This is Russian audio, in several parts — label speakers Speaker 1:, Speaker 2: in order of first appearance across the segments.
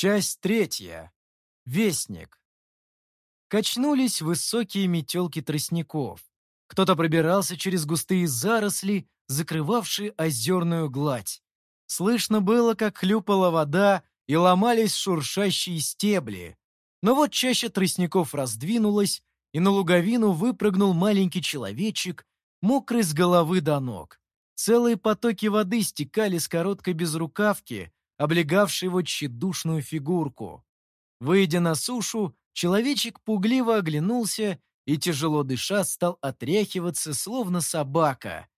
Speaker 1: Часть третья. Вестник. Качнулись высокие метелки тростников. Кто-то пробирался через густые заросли, закрывавшие озерную гладь. Слышно было, как хлюпала вода и ломались шуршащие стебли. Но вот чаще тростников раздвинулась, и на луговину выпрыгнул маленький человечек, мокрый с головы до ног. Целые потоки воды стекали с короткой безрукавки, облегавший его тщедушную фигурку. Выйдя на сушу, человечек пугливо оглянулся и, тяжело дыша, стал отряхиваться, словно собака.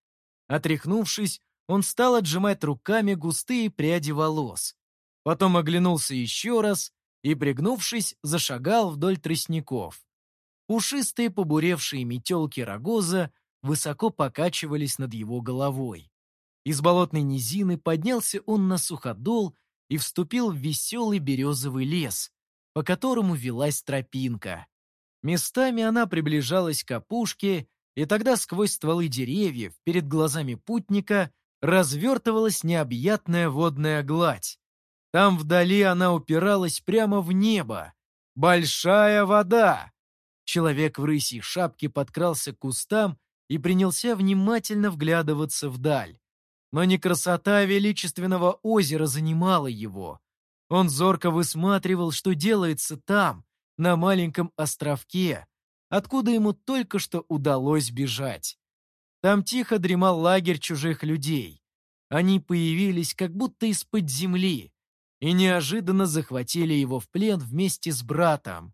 Speaker 1: Отряхнувшись, он стал отжимать руками густые пряди волос. Потом оглянулся еще раз и, пригнувшись, зашагал вдоль тростников. Пушистые побуревшие метелки рогоза высоко покачивались над его головой. Из болотной низины поднялся он на суходол и вступил в веселый березовый лес, по которому велась тропинка. Местами она приближалась к опушке, и тогда сквозь стволы деревьев перед глазами путника развертывалась необъятная водная гладь. Там вдали она упиралась прямо в небо. Большая вода! Человек в рысьей шапке подкрался к кустам и принялся внимательно вглядываться вдаль. Но не красота величественного озера занимала его. Он зорко высматривал, что делается там, на маленьком островке, откуда ему только что удалось бежать. Там тихо дремал лагерь чужих людей. Они появились как будто из-под земли и неожиданно захватили его в плен вместе с братом.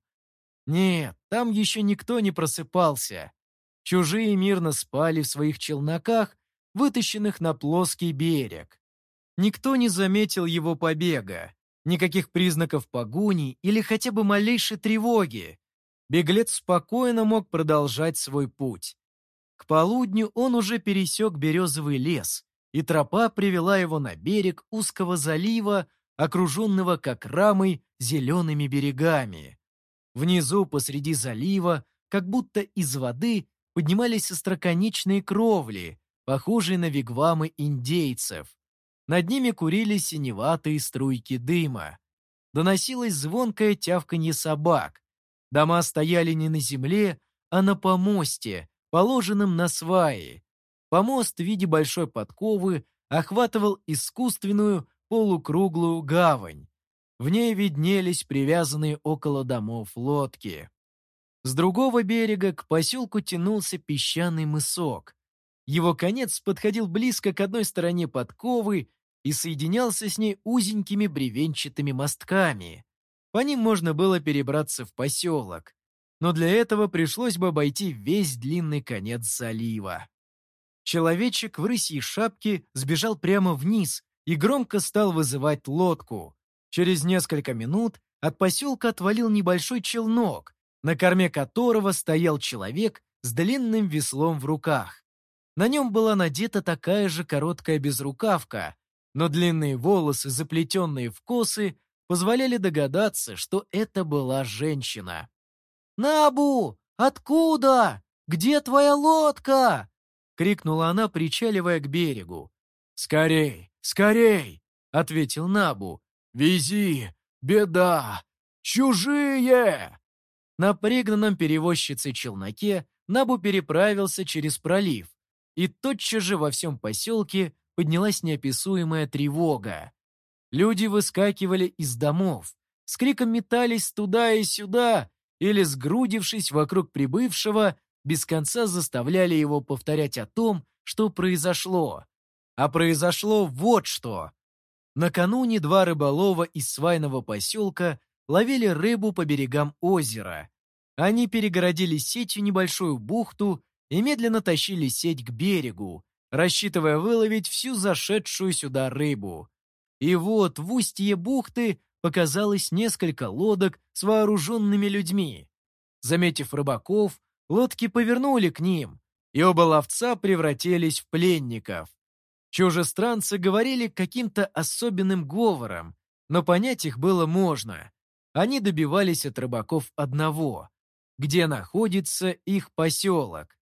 Speaker 1: Нет, там еще никто не просыпался. Чужие мирно спали в своих челноках вытащенных на плоский берег. Никто не заметил его побега, никаких признаков погони или хотя бы малейшей тревоги. Беглец спокойно мог продолжать свой путь. К полудню он уже пересек березовый лес, и тропа привела его на берег узкого залива, окруженного как рамой зелеными берегами. Внизу посреди залива, как будто из воды, поднимались остроконечные кровли, похожие на вигвамы индейцев. Над ними курили синеватые струйки дыма. Доносилось звонкое тявканье собак. Дома стояли не на земле, а на помосте, положенном на сваи. Помост в виде большой подковы охватывал искусственную полукруглую гавань. В ней виднелись привязанные около домов лодки. С другого берега к поселку тянулся песчаный мысок. Его конец подходил близко к одной стороне подковы и соединялся с ней узенькими бревенчатыми мостками. По ним можно было перебраться в поселок, но для этого пришлось бы обойти весь длинный конец залива. Человечек в рысьей шапке сбежал прямо вниз и громко стал вызывать лодку. Через несколько минут от поселка отвалил небольшой челнок, на корме которого стоял человек с длинным веслом в руках. На нем была надета такая же короткая безрукавка, но длинные волосы, заплетенные в косы, позволяли догадаться, что это была женщина. «Набу! Откуда? Где твоя лодка?» — крикнула она, причаливая к берегу. «Скорей, скорей!» — ответил Набу. «Вези! Беда! Чужие!» На пригнанном перевозчице челноке Набу переправился через пролив, и тотчас же во всем поселке поднялась неописуемая тревога. Люди выскакивали из домов, с криком метались туда и сюда, или, сгрудившись вокруг прибывшего, без конца заставляли его повторять о том, что произошло. А произошло вот что. Накануне два рыболова из свайного поселка ловили рыбу по берегам озера. Они перегородили сетью небольшую бухту и медленно тащили сеть к берегу, рассчитывая выловить всю зашедшую сюда рыбу. И вот в устье бухты показалось несколько лодок с вооруженными людьми. Заметив рыбаков, лодки повернули к ним, и оба ловца превратились в пленников. Чужестранцы говорили каким-то особенным говором, но понять их было можно. Они добивались от рыбаков одного — где находится их поселок.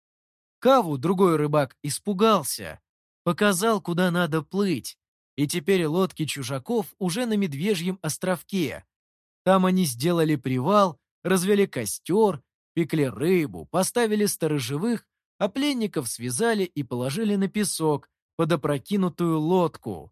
Speaker 1: Каву другой рыбак испугался, показал, куда надо плыть, и теперь лодки чужаков уже на Медвежьем островке, Там они сделали привал, развели костер, пекли рыбу, поставили сторожевых, а пленников связали и положили на песок под опрокинутую лодку.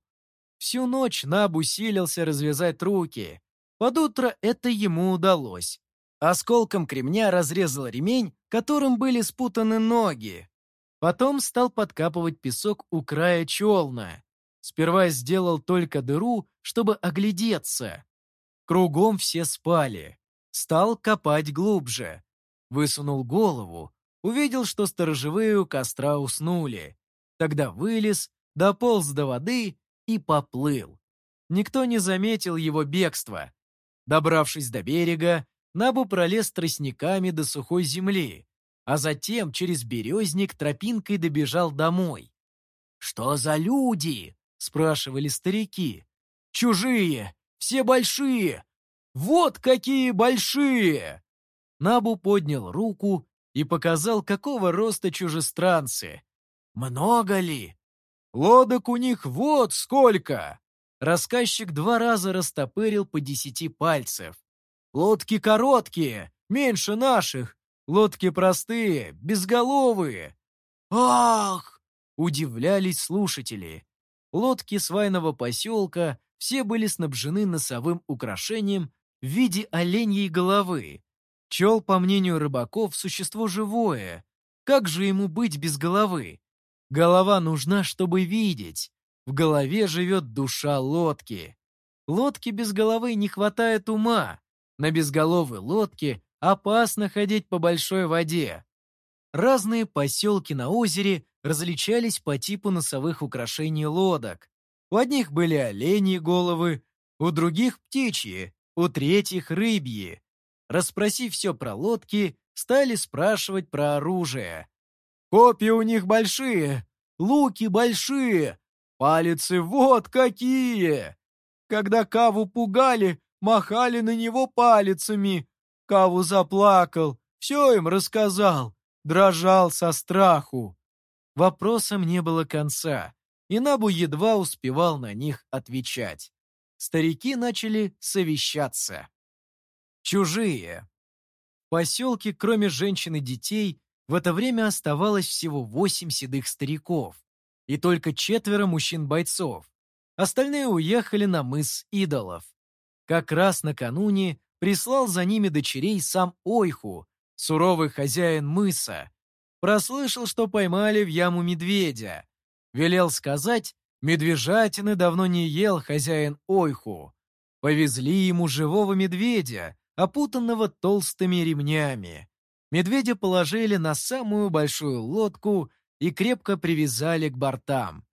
Speaker 1: Всю ночь Наб усилился развязать руки. Под утро это ему удалось. Осколком кремня разрезал ремень, которым были спутаны ноги. Потом стал подкапывать песок у края челна. Сперва сделал только дыру, чтобы оглядеться. Кругом все спали. Стал копать глубже. Высунул голову, увидел, что сторожевые у костра уснули. Тогда вылез, дополз до воды и поплыл. Никто не заметил его бегства. Добравшись до берега, Набу пролез тростниками до сухой земли, а затем через березник тропинкой добежал домой. «Что за люди?» — спрашивали старики. «Чужие! Все большие! Вот какие большие!» Набу поднял руку и показал, какого роста чужестранцы. «Много ли?» «Лодок у них вот сколько!» Рассказчик два раза растопырил по десяти пальцев. «Лодки короткие, меньше наших. Лодки простые, безголовые». «Ах!» — удивлялись слушатели. Лодки свайного поселка все были снабжены носовым украшением в виде оленьей головы. Чел, по мнению рыбаков, существо живое. Как же ему быть без головы? Голова нужна, чтобы видеть. В голове живет душа лодки. Лодки без головы не хватает ума. На безголовой лодке опасно ходить по большой воде. Разные поселки на озере различались по типу носовых украшений лодок. У одних были оленьи головы, у других — птичьи, у третьих — рыбьи. Расспросив все про лодки, стали спрашивать про оружие. «Копья у них большие, луки большие, Палицы вот какие! Когда Каву пугали, махали на него палицами. Каву заплакал, все им рассказал, дрожал со страху. Вопросам не было конца, и Набу едва успевал на них отвечать. Старики начали совещаться. Чужие. В поселке, кроме женщин и детей, в это время оставалось всего восемь седых стариков и только четверо мужчин-бойцов. Остальные уехали на мыс идолов. Как раз накануне прислал за ними дочерей сам Ойху, суровый хозяин мыса. Прослышал, что поймали в яму медведя. Велел сказать, медвежатины давно не ел хозяин Ойху. Повезли ему живого медведя, опутанного толстыми ремнями. Медведя положили на самую большую лодку и крепко привязали к бортам.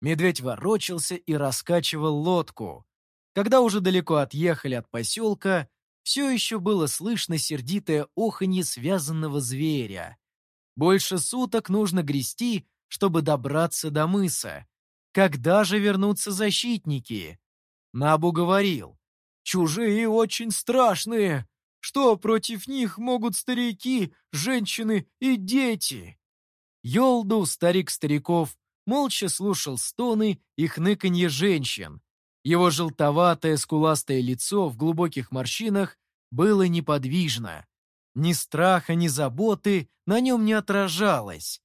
Speaker 1: Медведь ворочался и раскачивал лодку. Когда уже далеко отъехали от поселка, все еще было слышно сердитое оханье связанного зверя. Больше суток нужно грести, чтобы добраться до мыса. Когда же вернутся защитники? Набу говорил, «Чужие очень страшные. Что против них могут старики, женщины и дети?» Йолду, старик стариков, молча слушал стоны и хныканье женщин. Его желтоватое скуластое лицо в глубоких морщинах было неподвижно. Ни страха, ни заботы на нем не отражалось.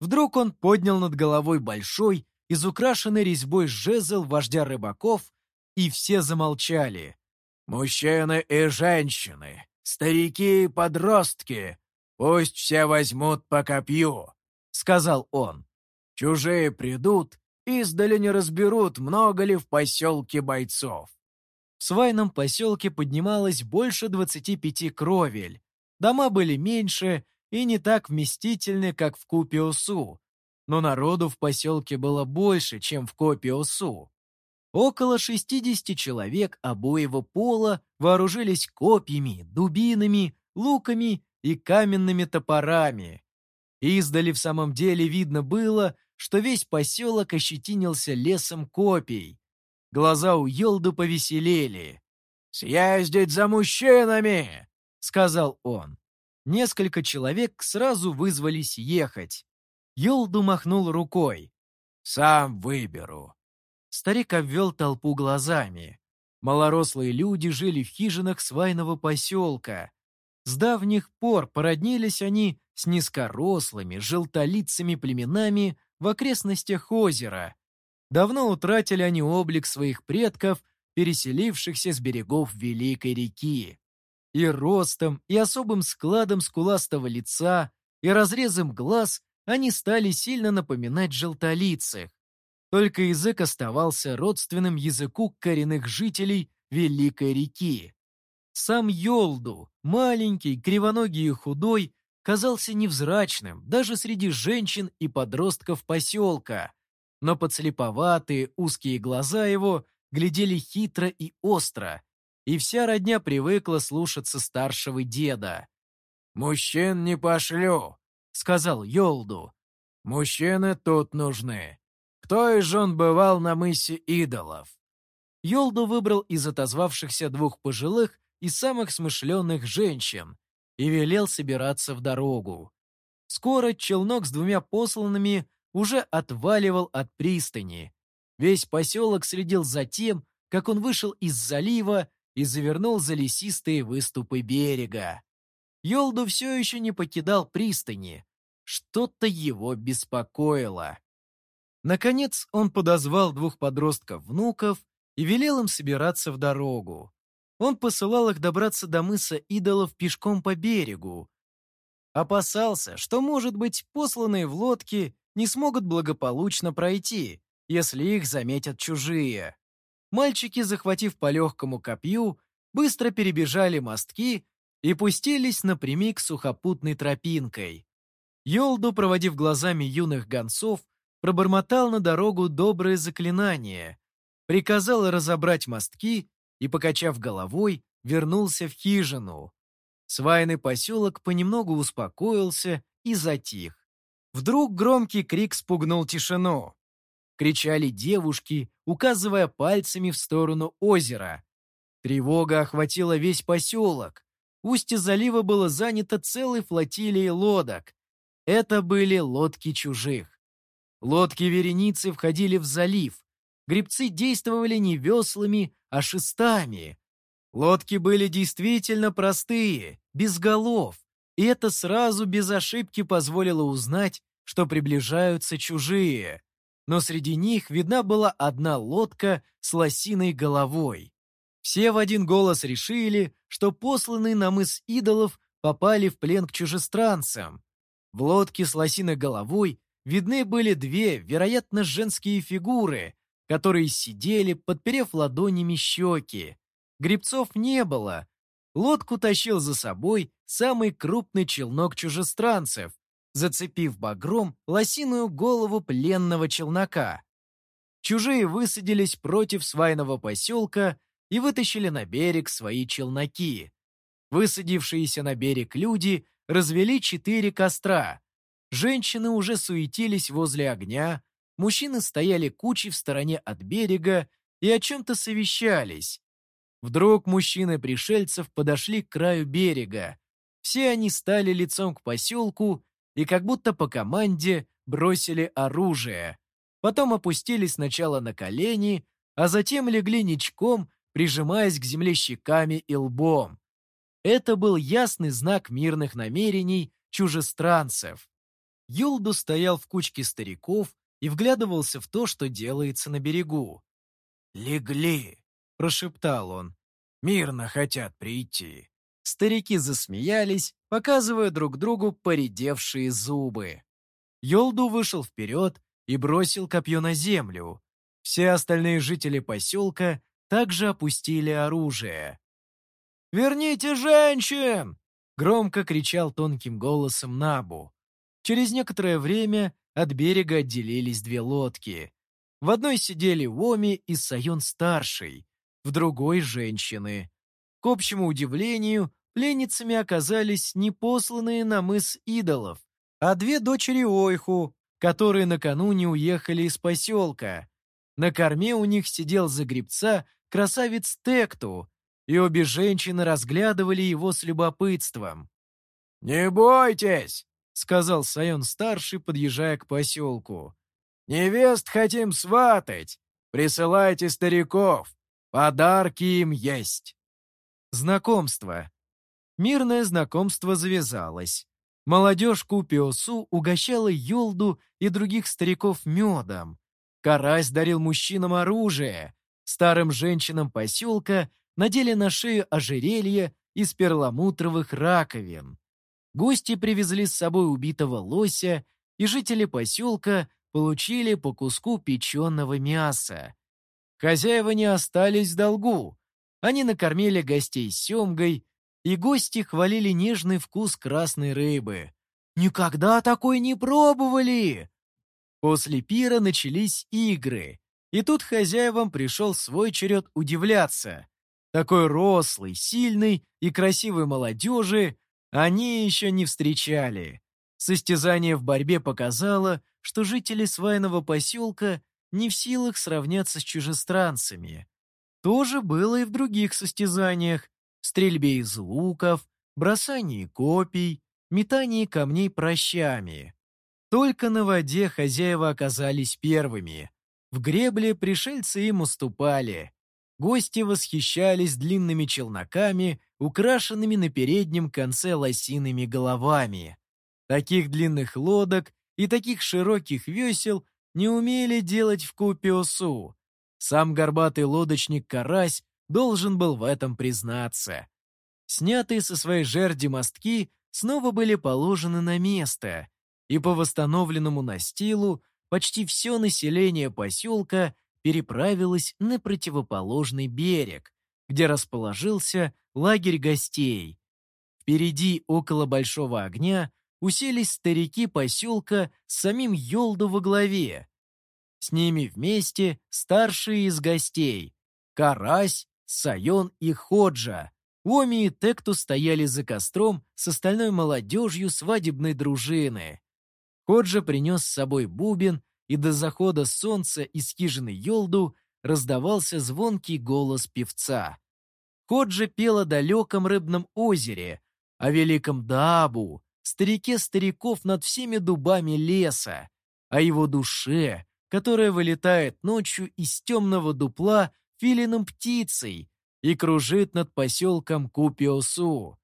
Speaker 1: Вдруг он поднял над головой большой, изукрашенный резьбой жезл вождя рыбаков, и все замолчали. «Мужчины и женщины, старики и подростки, пусть все возьмут по копью, — сказал он. «Чужие придут, издали не разберут, много ли в поселке бойцов». В свайном поселке поднималось больше 25 кровель. Дома были меньше и не так вместительны, как в Купиосу, но народу в поселке было больше, чем в Копиосу. Около 60 человек обоего пола вооружились копьями, дубинами, луками и каменными топорами. Издали в самом деле видно было, что весь поселок ощетинился лесом копий. Глаза у Елду повеселели. «Съездить за мужчинами!» — сказал он. Несколько человек сразу вызвались ехать. Елду махнул рукой. «Сам выберу». Старик обвел толпу глазами. Малорослые люди жили в хижинах свайного поселка. С давних пор породнились они с низкорослыми, желтолицами племенами в окрестностях озера. Давно утратили они облик своих предков, переселившихся с берегов Великой реки. И ростом, и особым складом скуластого лица, и разрезом глаз они стали сильно напоминать желтолицых. Только язык оставался родственным языку коренных жителей Великой реки. Сам Йолду, маленький, кривоногий и худой, казался невзрачным даже среди женщин и подростков поселка, но подслеповатые узкие глаза его глядели хитро и остро, и вся родня привыкла слушаться старшего деда. «Мужчин не пошлю», — сказал Йолду. «Мужчины тут нужны. Кто из жен бывал на мысе идолов?» Йолду выбрал из отозвавшихся двух пожилых и самых смышленных женщин и велел собираться в дорогу. Скоро челнок с двумя посланными уже отваливал от пристани. Весь поселок следил за тем, как он вышел из залива и завернул за лесистые выступы берега. Йолду все еще не покидал пристани. Что-то его беспокоило. Наконец он подозвал двух подростков-внуков и велел им собираться в дорогу. Он посылал их добраться до мыса идолов пешком по берегу. Опасался, что, может быть, посланные в лодке не смогут благополучно пройти, если их заметят чужие. Мальчики, захватив по легкому копью, быстро перебежали мостки и пустились напрямик сухопутной тропинкой. Йолду, проводив глазами юных гонцов, пробормотал на дорогу доброе заклинание, приказал разобрать мостки и, покачав головой, вернулся в хижину. Свайный поселок понемногу успокоился и затих. Вдруг громкий крик спугнул тишину. Кричали девушки, указывая пальцами в сторону озера. Тревога охватила весь поселок. Устье залива было занято целой флотилией лодок. Это были лодки чужих. Лодки вереницы входили в залив. Гребцы действовали не веслами, а шестами. Лодки были действительно простые, без голов, и это сразу без ошибки позволило узнать, что приближаются чужие. Но среди них видна была одна лодка с лосиной головой. Все в один голос решили, что посланные на мыс идолов попали в плен к чужестранцам. В лодке с лосиной головой видны были две, вероятно, женские фигуры, которые сидели, подперев ладонями щеки. Грибцов не было. Лодку тащил за собой самый крупный челнок чужестранцев, зацепив багром лосиную голову пленного челнока. Чужие высадились против свайного поселка и вытащили на берег свои челноки. Высадившиеся на берег люди развели четыре костра. Женщины уже суетились возле огня, мужчины стояли кучей в стороне от берега и о чем-то совещались. Вдруг мужчины пришельцев подошли к краю берега. Все они стали лицом к поселку и как будто по команде бросили оружие. Потом опустились сначала на колени, а затем легли ничком, прижимаясь к земле щеками и лбом. Это был ясный знак мирных намерений чужестранцев. Юлду стоял в кучке стариков и вглядывался в то, что делается на берегу. «Легли!» — прошептал он. «Мирно хотят прийти». Старики засмеялись, показывая друг другу поредевшие зубы. Йолду вышел вперед и бросил копье на землю. Все остальные жители поселка также опустили оружие. «Верните женщин!» — громко кричал тонким голосом Набу. Через некоторое время от берега отделились две лодки. В одной сидели Воми и Сайон-старший, в другой — женщины. К общему удивлению, пленницами оказались не посланные на мыс идолов, а две дочери Ойху, которые накануне уехали из поселка. На корме у них сидел за гребца красавец Текту, и обе женщины разглядывали его с любопытством. «Не бойтесь!» — сказал Сайон-старший, подъезжая к поселку. «Невест хотим сватать! Присылайте стариков! Подарки им есть. Знакомство. Мирное знакомство завязалось. Молодежь Купиосу угощала Йолду и других стариков медом. Карась дарил мужчинам оружие. Старым женщинам поселка надели на шею ожерелье из перламутровых раковин. Гости привезли с собой убитого лося, и жители поселка получили по куску печеного мяса. Хозяева не остались в долгу. Они накормили гостей семгой, и гости хвалили нежный вкус красной рыбы. «Никогда такой не пробовали!» После пира начались игры, и тут хозяевам пришел свой черед удивляться. Такой рослый, сильный и красивой молодежи они еще не встречали. Состязание в борьбе показало, что жители свайного поселка не в силах сравняться с чужестранцами. То же было и в других состязаниях, стрельбе из луков, бросании копий, метании камней прощами. Только на воде хозяева оказались первыми. В гребле пришельцы им уступали. Гости восхищались длинными челноками, украшенными на переднем конце лосиными головами. Таких длинных лодок и таких широких весел не умели делать в Купиосу. Сам горбатый лодочник Карась должен был в этом признаться. Снятые со своей жерди мостки снова были положены на место, и по восстановленному настилу почти все население поселка переправилось на противоположный берег, где расположился лагерь гостей. Впереди, около большого огня, уселись старики поселка с самим Йолду во главе. С ними вместе старшие из гостей — Карась, Сайон и Ходжа. Оми и Текту стояли за костром с остальной молодежью свадебной дружины. Ходжа принес с собой бубен, и до захода солнца из хижины Йолду раздавался звонкий голос певца. Ходжа пел о далеком рыбном озере, о великом Дабу, старике стариков над всеми дубами леса, о его душе, которая вылетает ночью из темного дупла филином птицей и кружит над поселком Купиосу.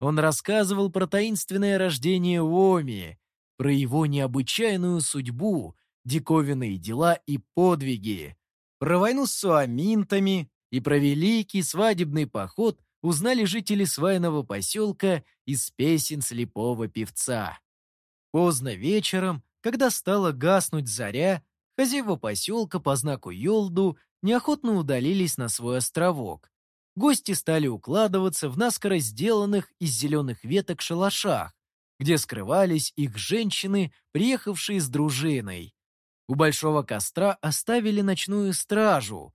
Speaker 1: Он рассказывал про таинственное рождение Оми, про его необычайную судьбу, диковинные дела и подвиги, про войну с суаминтами и про великий свадебный поход узнали жители свайного поселка из песен слепого певца. Поздно вечером, когда стала гаснуть заря, хозяева поселка по знаку Йолду неохотно удалились на свой островок. Гости стали укладываться в наскоро сделанных из зеленых веток шалашах, где скрывались их женщины, приехавшие с дружиной. У большого костра оставили ночную стражу.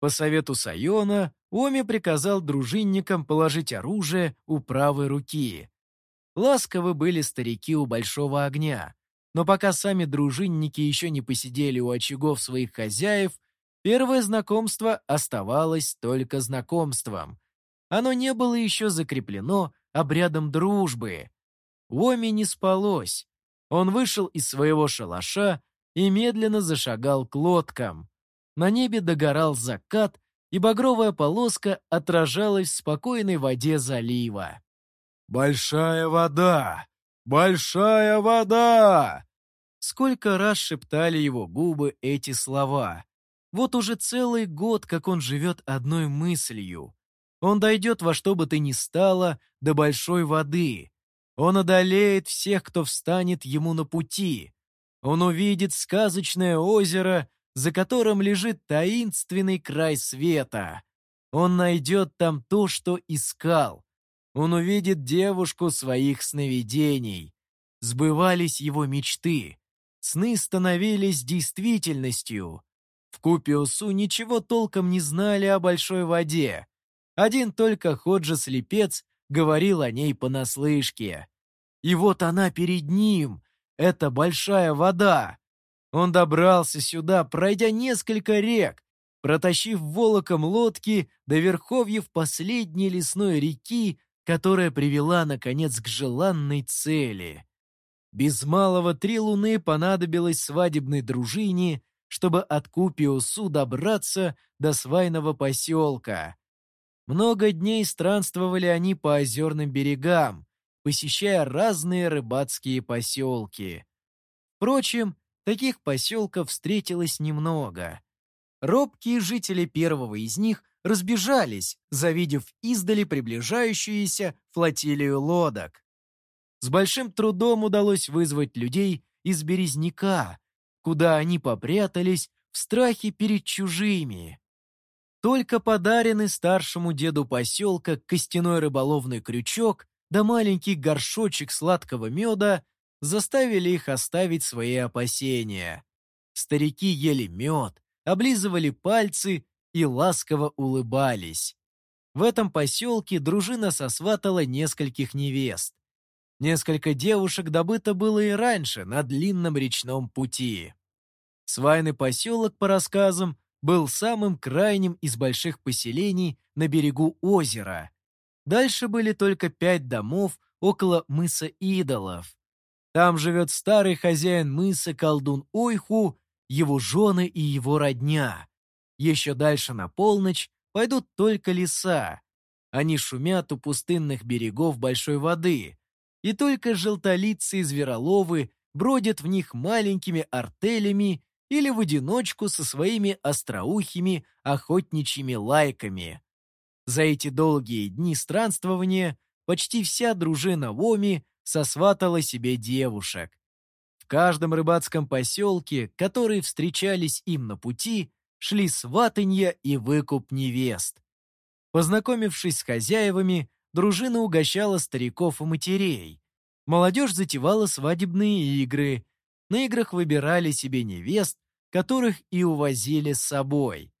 Speaker 1: По совету Сайона Оми приказал дружинникам положить оружие у правой руки. Ласковы были старики у большого огня, но пока сами дружинники еще не посидели у очагов своих хозяев, первое знакомство оставалось только знакомством. Оно не было еще закреплено обрядом дружбы. Оми не спалось. Он вышел из своего шалаша и медленно зашагал к лодкам. На небе догорал закат, и багровая полоска отражалась в спокойной воде залива. «Большая вода! Большая вода!» Сколько раз шептали его губы эти слова. Вот уже целый год, как он живет одной мыслью. Он дойдет во что бы то ни стало до большой воды. Он одолеет всех, кто встанет ему на пути. Он увидит сказочное озеро, за которым лежит таинственный край света. Он найдет там то, что искал. Он увидит девушку своих сновидений. Сбывались его мечты. Сны становились действительностью. В Купиусу ничего толком не знали о большой воде. Один только Ходжа-слепец говорил о ней понаслышке. И вот она перед ним, эта большая вода. Он добрался сюда, пройдя несколько рек, протащив волоком лодки до верховьев последней лесной реки, которая привела, наконец, к желанной цели. Без малого три луны понадобилось свадебной дружине, чтобы от Купиусу добраться до свайного поселка. Много дней странствовали они по озерным берегам, посещая разные рыбацкие поселки. Впрочем, таких поселков встретилось немного. Робкие жители первого из них разбежались, завидев издали приближающуюся флотилию лодок. С большим трудом удалось вызвать людей из Березняка, куда они попрятались в страхе перед чужими. Только подаренный старшему деду поселка костяной рыболовный крючок да маленький горшочек сладкого меда заставили их оставить свои опасения. Старики ели мед, облизывали пальцы и ласково улыбались. В этом поселке дружина сосватала нескольких невест. Несколько девушек добыто было и раньше на длинном речном пути. Свайный поселок, по рассказам, был самым крайним из больших поселений на берегу озера. Дальше были только пять домов около мыса идолов. Там живет старый хозяин мыса колдун Ойху, его жены и его родня. Еще дальше на полночь пойдут только леса. Они шумят у пустынных берегов большой воды, и только желтолицы и звероловы бродят в них маленькими артелями или в одиночку со своими остроухими охотничьими лайками. За эти долгие дни странствования почти вся дружина Воми сосватала себе девушек. В каждом рыбацком поселке, которые встречались им на пути, шли сватанья и выкуп невест. Познакомившись с хозяевами, дружина угощала стариков и матерей. Молодежь затевала свадебные игры. На играх выбирали себе невест, которых и увозили с собой.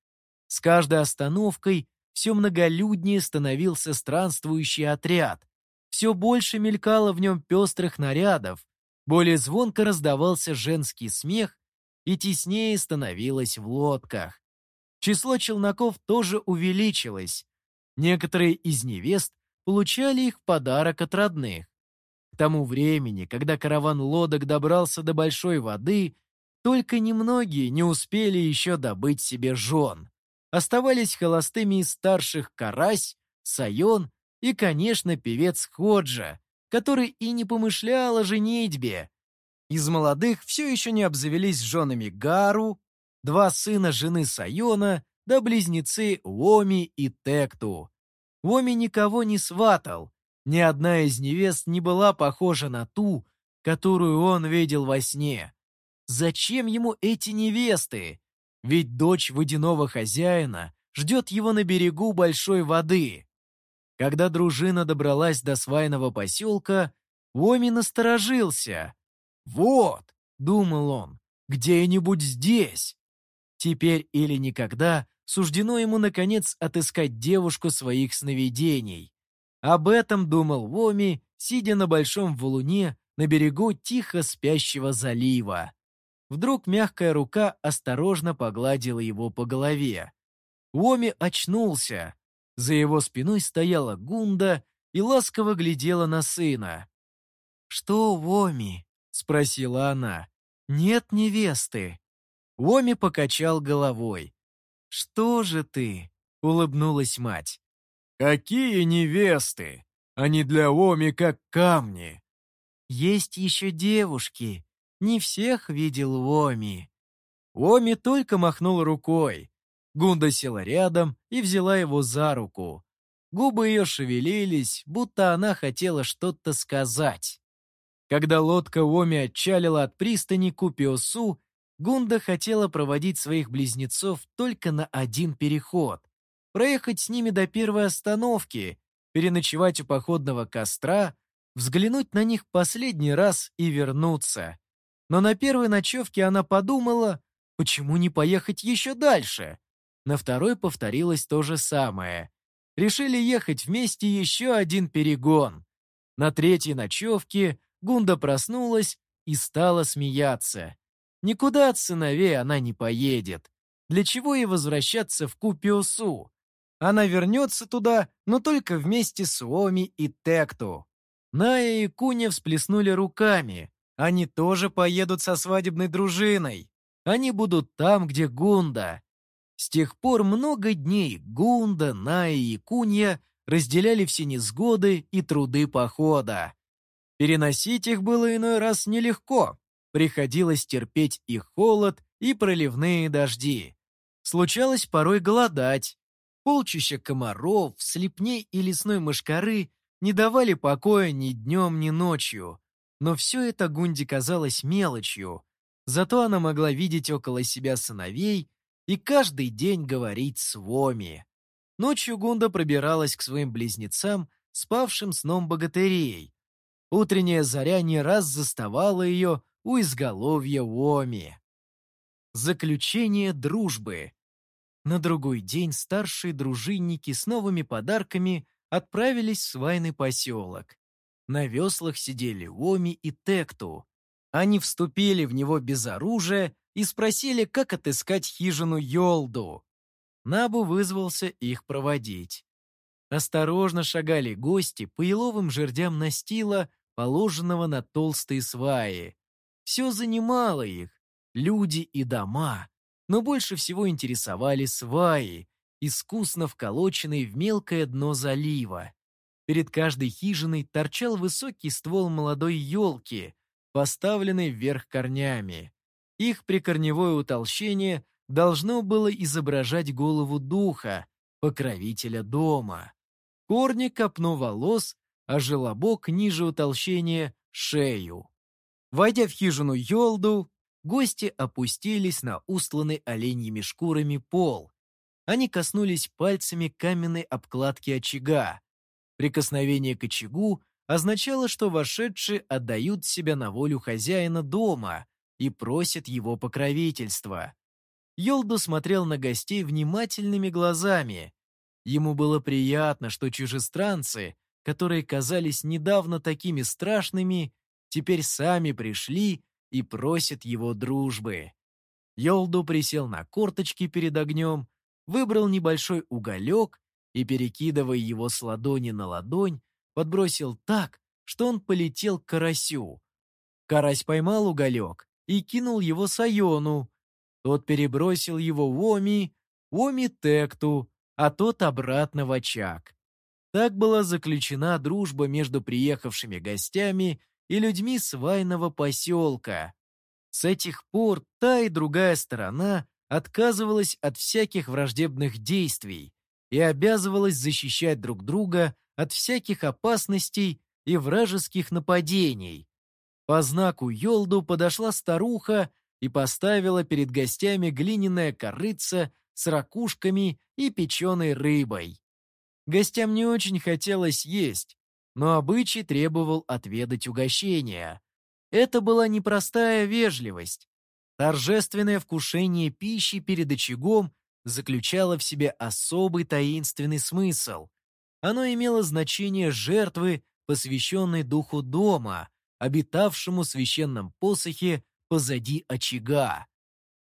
Speaker 1: С каждой остановкой все многолюднее становился странствующий отряд. Все больше мелькало в нем пестрых нарядов, более звонко раздавался женский смех и теснее становилось в лодках. Число челноков тоже увеличилось. Некоторые из невест получали их в подарок от родных. К тому времени, когда караван лодок добрался до большой воды, только немногие не успели еще добыть себе жен. Оставались холостыми из старших Карась, Сайон и, конечно, певец Ходжа, который и не помышлял о женитьбе. Из молодых все еще не обзавелись женами Гару, два сына жены Сайона, да близнецы Уоми и Текту. Оми никого не сватал. Ни одна из невест не была похожа на ту, которую он видел во сне. Зачем ему эти невесты? Ведь дочь водяного хозяина ждет его на берегу большой воды. Когда дружина добралась до свайного поселка, Оми насторожился. «Вот», — думал он, — «где-нибудь здесь». Теперь или никогда суждено ему, наконец, отыскать девушку своих сновидений. Об этом думал Воми, сидя на большом валуне на берегу тихо спящего залива. Вдруг мягкая рука осторожно погладила его по голове. Воми очнулся. За его спиной стояла Гунда и ласково глядела на сына. «Что, Воми?» — спросила она. «Нет невесты». Воми покачал головой. «Что же ты?» — улыбнулась мать. «Какие невесты! Они для Оми как камни!» «Есть еще девушки. Не всех видел Оми». Оми только махнул рукой. Гунда села рядом и взяла его за руку. Губы ее шевелились, будто она хотела что-то сказать. Когда лодка Оми отчалила от пристани Купиосу, Гунда хотела проводить своих близнецов только на один переход, проехать с ними до первой остановки, переночевать у походного костра, взглянуть на них последний раз и вернуться. Но на первой ночевке она подумала, почему не поехать еще дальше? На второй повторилось то же самое. Решили ехать вместе еще один перегон. На третьей ночевке Гунда проснулась и стала смеяться. Никуда от сыновей она не поедет. Для чего ей возвращаться в Купиосу? Она вернется туда, но только вместе с Уоми и Текту. Ная и Куня всплеснули руками. Они тоже поедут со свадебной дружиной. Они будут там, где Гунда. С тех пор много дней Гунда, Ная и Кунья разделяли все несгоды и труды похода. Переносить их было иной раз нелегко. Приходилось терпеть и холод, и проливные дожди. Случалось порой голодать. Полчища комаров, слепней и лесной мышкары не давали покоя ни днем, ни ночью. Но все это Гунде казалось мелочью. Зато она могла видеть около себя сыновей и каждый день говорить с Воми. Ночью Гунда пробиралась к своим близнецам, спавшим сном богатырей. Утренняя заря не раз заставала ее у изголовья Воми. Заключение дружбы. На другой день старшие дружинники с новыми подарками отправились в свайный поселок. На веслах сидели Воми и Текту. Они вступили в него без оружия и спросили, как отыскать хижину Йолду. Набу вызвался их проводить. Осторожно шагали гости по еловым жердям настила, положенного на толстые сваи. Все занимало их, люди и дома, но больше всего интересовали сваи, искусно вколоченные в мелкое дно залива. Перед каждой хижиной торчал высокий ствол молодой елки, поставленный вверх корнями. Их прикорневое утолщение должно было изображать голову духа, покровителя дома. Корни копну волос, а желобок ниже утолщения — шею. Войдя в хижину Йолду, гости опустились на устланный оленьими шкурами пол. Они коснулись пальцами каменной обкладки очага. Прикосновение к очагу означало, что вошедшие отдают себя на волю хозяина дома, и просит его покровительства. Йолду смотрел на гостей внимательными глазами. Ему было приятно, что чужестранцы, которые казались недавно такими страшными, теперь сами пришли и просят его дружбы. Йолду присел на корточки перед огнем, выбрал небольшой уголек и, перекидывая его с ладони на ладонь, подбросил так, что он полетел к карасю. Карась поймал уголек и кинул его Сайону. Тот перебросил его в Оми, Оми Текту, а тот обратно в очаг. Так была заключена дружба между приехавшими гостями и людьми свайного поселка. С этих пор та и другая сторона отказывалась от всяких враждебных действий и обязывалась защищать друг друга от всяких опасностей и вражеских нападений. По знаку Йолду подошла старуха и поставила перед гостями глиняное корыце с ракушками и печеной рыбой. Гостям не очень хотелось есть, но обычай требовал отведать угощения. Это была непростая вежливость. Торжественное вкушение пищи перед очагом заключало в себе особый таинственный смысл. Оно имело значение жертвы, посвященной духу дома, обитавшему в священном посохе позади очага.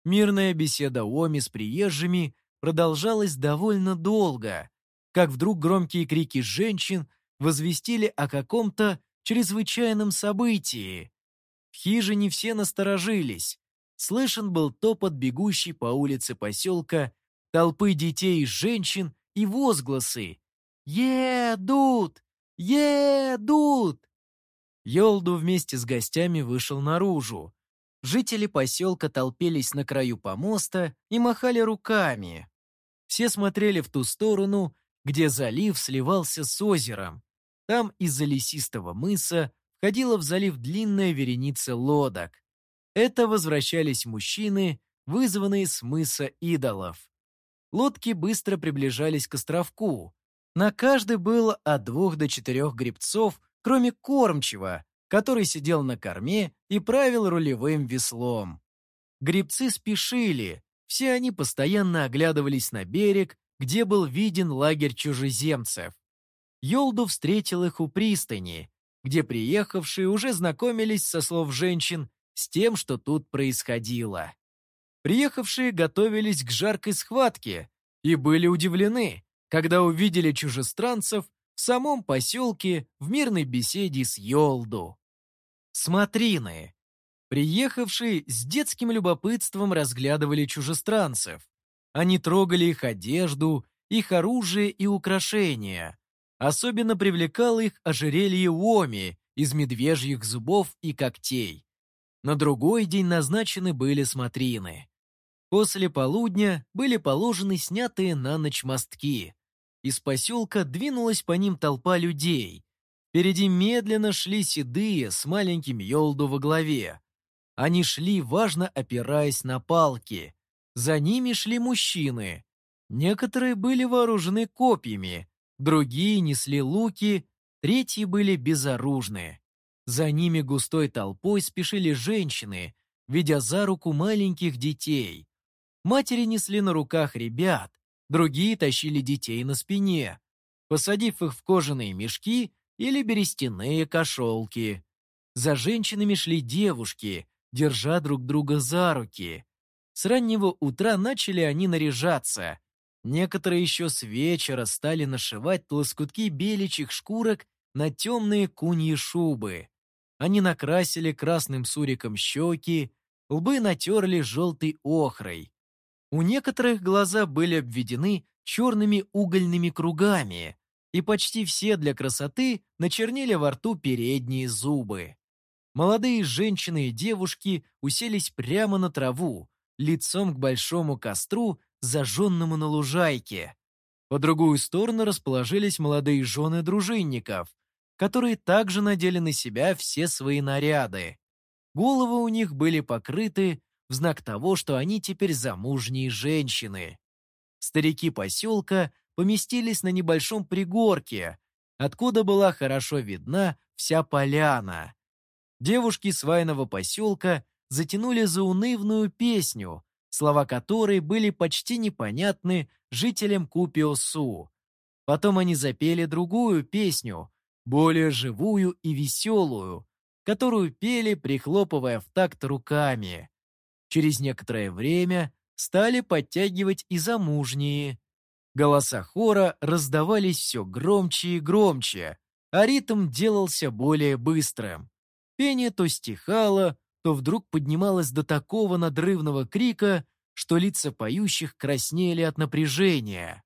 Speaker 1: Мирная беседа Оми с приезжими продолжалась довольно долго, как вдруг громкие крики женщин возвестили о каком-то чрезвычайном событии. В хижине все насторожились. Слышен был топот бегущей по улице поселка толпы детей и женщин и возгласы «Едут! Едут!» Йолду вместе с гостями вышел наружу. Жители поселка толпились на краю помоста и махали руками. Все смотрели в ту сторону, где залив сливался с озером. Там из-за лесистого мыса входила в залив длинная вереница лодок. Это возвращались мужчины, вызванные с мыса идолов. Лодки быстро приближались к островку. На каждой было от двух до четырех гребцов кроме кормчего, который сидел на корме и правил рулевым веслом. Гребцы спешили, все они постоянно оглядывались на берег, где был виден лагерь чужеземцев. Йолду встретил их у пристани, где приехавшие уже знакомились со слов женщин с тем, что тут происходило. Приехавшие готовились к жаркой схватке и были удивлены, когда увидели чужестранцев в самом поселке в мирной беседе с Йолду. Смотрины. Приехавшие с детским любопытством разглядывали чужестранцев. Они трогали их одежду, их оружие и украшения. Особенно привлекало их ожерелье Уоми из медвежьих зубов и когтей. На другой день назначены были смотрины. После полудня были положены снятые на ночь мостки. Из поселка двинулась по ним толпа людей. Впереди медленно шли седые с маленьким Йолду во главе. Они шли, важно опираясь на палки. За ними шли мужчины. Некоторые были вооружены копьями, другие несли луки, третьи были безоружны. За ними густой толпой спешили женщины, ведя за руку маленьких детей. Матери несли на руках ребят, другие тащили детей на спине, посадив их в кожаные мешки или берестяные кошелки. За женщинами шли девушки, держа друг друга за руки. С раннего утра начали они наряжаться. Некоторые еще с вечера стали нашивать лоскутки беличьих шкурок на темные куньи шубы. Они накрасили красным суриком щеки, лбы натерли желтой охрой. У некоторых глаза были обведены черными угольными кругами, и почти все для красоты начернили во рту передние зубы. Молодые женщины и девушки уселись прямо на траву, лицом к большому костру, зажженному на лужайке. По другую сторону расположились молодые жены дружинников, которые также надели на себя все свои наряды. Головы у них были покрыты в знак того, что они теперь замужние женщины. Старики поселка поместились на небольшом пригорке, откуда была хорошо видна вся поляна. Девушки свайного поселка затянули заунывную песню, слова которой были почти непонятны жителям Купиосу. Потом они запели другую песню, более живую и веселую, которую пели, прихлопывая в такт руками. Через некоторое время стали подтягивать и замужние. Голоса хора раздавались все громче и громче, а ритм делался более быстрым. Пение то стихало, то вдруг поднималось до такого надрывного крика, что лица поющих краснели от напряжения.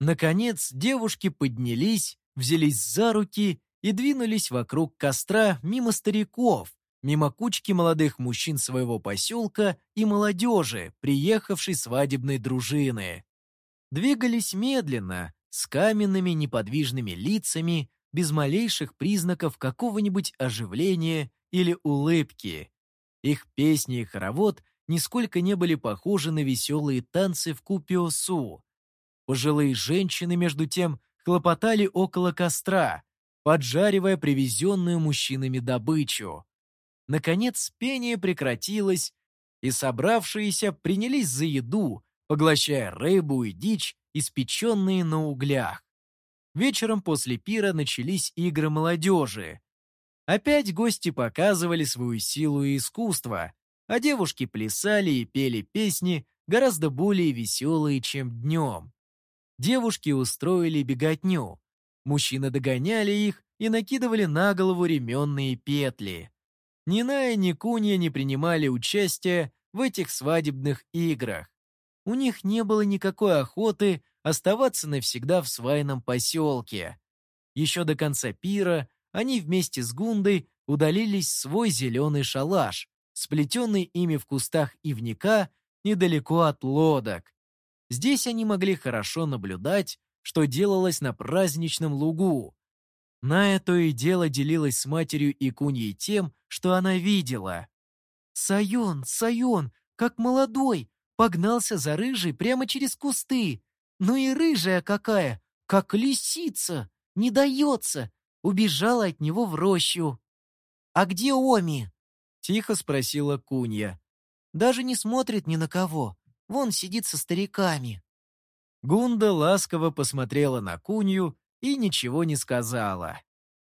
Speaker 1: Наконец девушки поднялись, взялись за руки и двинулись вокруг костра мимо стариков, мимо кучки молодых мужчин своего поселка и молодежи, приехавшей свадебной дружины. Двигались медленно, с каменными неподвижными лицами, без малейших признаков какого-нибудь оживления или улыбки. Их песни и хоровод нисколько не были похожи на веселые танцы в Купиосу. Пожилые женщины, между тем, хлопотали около костра, поджаривая привезенную мужчинами добычу. Наконец пение прекратилось, и собравшиеся принялись за еду, поглощая рыбу и дичь, испеченные на углях. Вечером после пира начались игры молодежи. Опять гости показывали свою силу и искусство, а девушки плясали и пели песни гораздо более веселые, чем днем. Девушки устроили беготню. Мужчины догоняли их и накидывали на голову ременные петли. Ни Ная, ни Кунья не принимали участия в этих свадебных играх. У них не было никакой охоты оставаться навсегда в свайном поселке. Еще до конца пира они вместе с Гундой удалились в свой зеленый шалаш, сплетенный ими в кустах ивника недалеко от лодок. Здесь они могли хорошо наблюдать, что делалось на праздничном лугу. Ная то и дело делилась с матерью и куньей тем, что она видела. «Сайон, Сайон, как молодой, погнался за рыжей прямо через кусты. Ну и рыжая какая, как лисица, не дается, убежала от него в рощу. «А где Оми?» — тихо спросила Кунья. «Даже не смотрит ни на кого, вон сидит со стариками». Гунда ласково посмотрела на Кунью и ничего не сказала.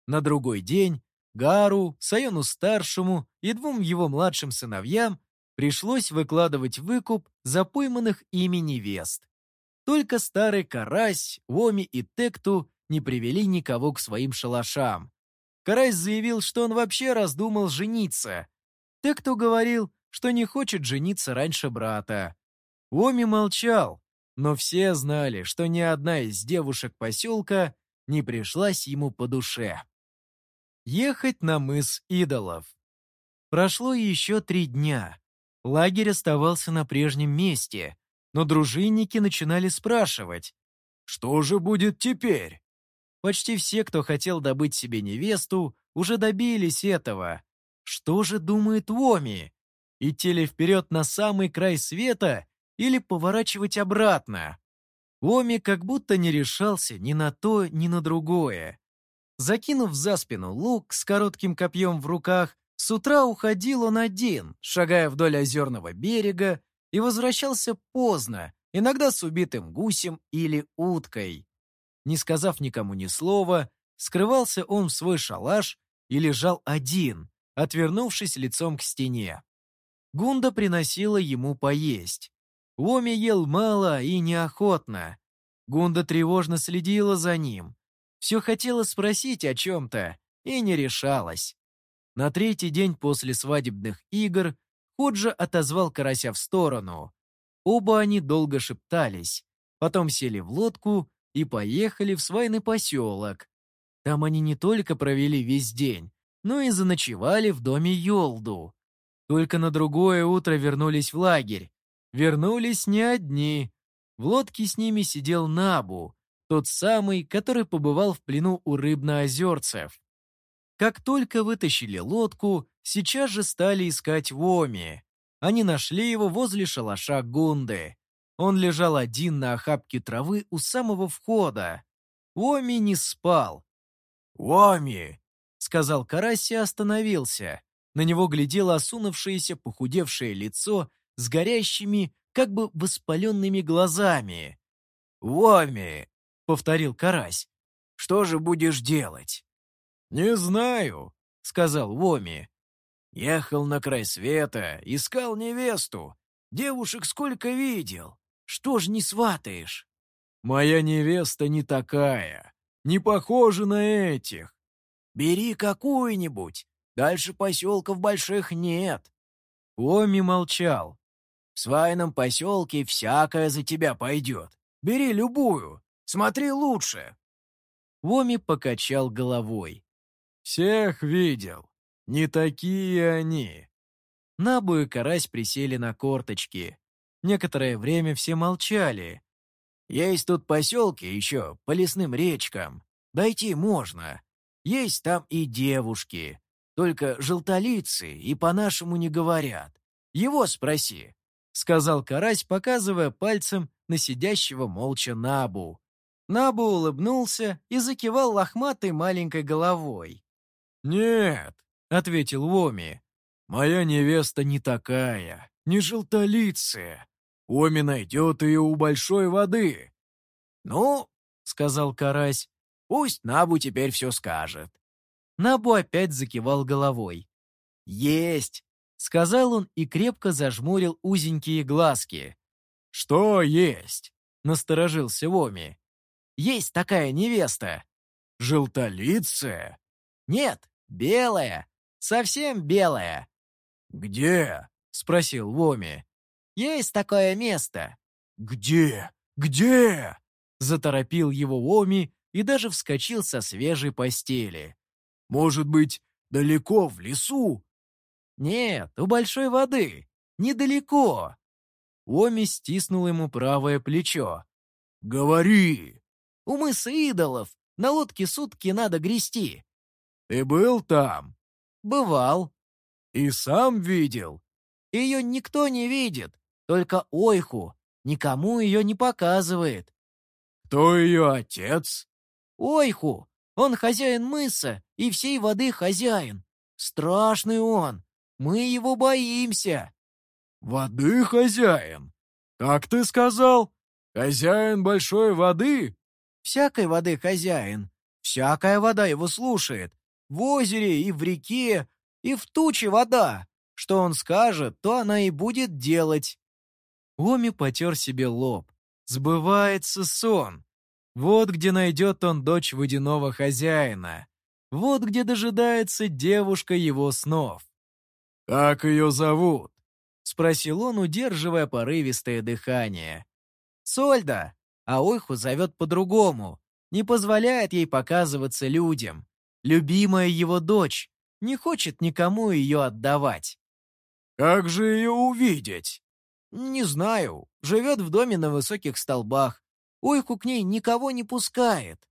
Speaker 1: На другой день Гару, Сайону-старшему и двум его младшим сыновьям пришлось выкладывать выкуп за пойманных ими невест. Только старый Карась, Оми и Текту не привели никого к своим шалашам. Карась заявил, что он вообще раздумал жениться. Те, кто говорил, что не хочет жениться раньше брата. Оми молчал, но все знали, что ни одна из девушек поселка не пришлась ему по душе. Ехать на мыс идолов. Прошло еще три дня. Лагерь оставался на прежнем месте, но дружинники начинали спрашивать, что же будет теперь? Почти все, кто хотел добыть себе невесту, уже добились этого. Что же думает Воми? Идти ли вперед на самый край света или поворачивать обратно? Воми как будто не решался ни на то, ни на другое. Закинув за спину лук с коротким копьем в руках, с утра уходил он один, шагая вдоль озерного берега, и возвращался поздно, иногда с убитым гусем или уткой. Не сказав никому ни слова, скрывался он в свой шалаш и лежал один, отвернувшись лицом к стене. Гунда приносила ему поесть. Оми ел мало и неохотно. Гунда тревожно следила за ним. Все хотела спросить о чем-то и не решалась. На третий день после свадебных игр Ходжа отозвал карася в сторону. Оба они долго шептались, потом сели в лодку и поехали в свайный поселок. Там они не только провели весь день, но и заночевали в доме Йолду. Только на другое утро вернулись в лагерь. Вернулись не одни. В лодке с ними сидел Набу, тот самый, который побывал в плену у рыбноозерцев. Как только вытащили лодку, сейчас же стали искать Воми. Они нашли его возле шалаша Гунды. Он лежал один на охапке травы у самого входа. Воми не спал. «Воми!» — сказал Карась и остановился. На него глядело осунувшееся, похудевшее лицо с горящими, как бы воспаленными глазами. «Воми!» — повторил Карась. «Что же будешь делать?» «Не знаю», — сказал Воми. Ехал на край света, искал невесту. Девушек сколько видел. Что ж не сватаешь? Моя невеста не такая. Не похожа на этих. Бери какую-нибудь. Дальше поселков больших нет. Оми молчал. В свайном поселке всякое за тебя пойдет. Бери любую. Смотри лучше. Воми покачал головой. Всех видел. Не такие они. Набу и Карась присели на корточки. Некоторое время все молчали. Есть тут поселки еще по лесным речкам. Дойти можно. Есть там и девушки. Только желтолицы и по-нашему не говорят. Его спроси, — сказал Карась, показывая пальцем на сидящего молча Набу. Набу улыбнулся и закивал лохматой маленькой головой. «Нет, — ответил Воми. «Моя невеста не такая, не желтолицая. Оми найдет ее у большой воды». «Ну, — сказал Карась, — пусть Набу теперь все скажет». Набу опять закивал головой. «Есть!» — сказал он и крепко зажмурил узенькие глазки. «Что есть?» — насторожился Воми. «Есть такая невеста». «Желтолицая?» «Нет, белая, Совсем белая». «Где?» — спросил Воми. «Есть такое место». «Где? Где?» — заторопил его Воми и даже вскочил со свежей постели. «Может быть, далеко в лесу?» «Нет, у большой воды. Недалеко». Оми стиснул ему правое плечо. «Говори!» «У мыса идолов. На лодке сутки надо грести». «Ты был там?» «Бывал». «И сам видел?» «Ее никто не видит, только Ойху. Никому ее не показывает». «Кто ее отец?» «Ойху. Он хозяин мыса и всей воды хозяин. Страшный он. Мы его боимся». «Воды хозяин? Как ты сказал? Хозяин большой воды?» «Всякой воды хозяин. Всякая вода его слушает. В озере и в реке, и в туче вода. Что он скажет, то она и будет делать. Оми потер себе лоб. Сбывается сон. Вот где найдет он дочь водяного хозяина. Вот где дожидается девушка его снов. «Как ее зовут?» — спросил он, удерживая порывистое дыхание. «Сольда, а Ойху зовет по-другому, не позволяет ей показываться людям. Любимая его дочь, не хочет никому ее отдавать». «Как же ее увидеть?» «Не знаю. Живет в доме на высоких столбах. Ойку к ней никого не пускает».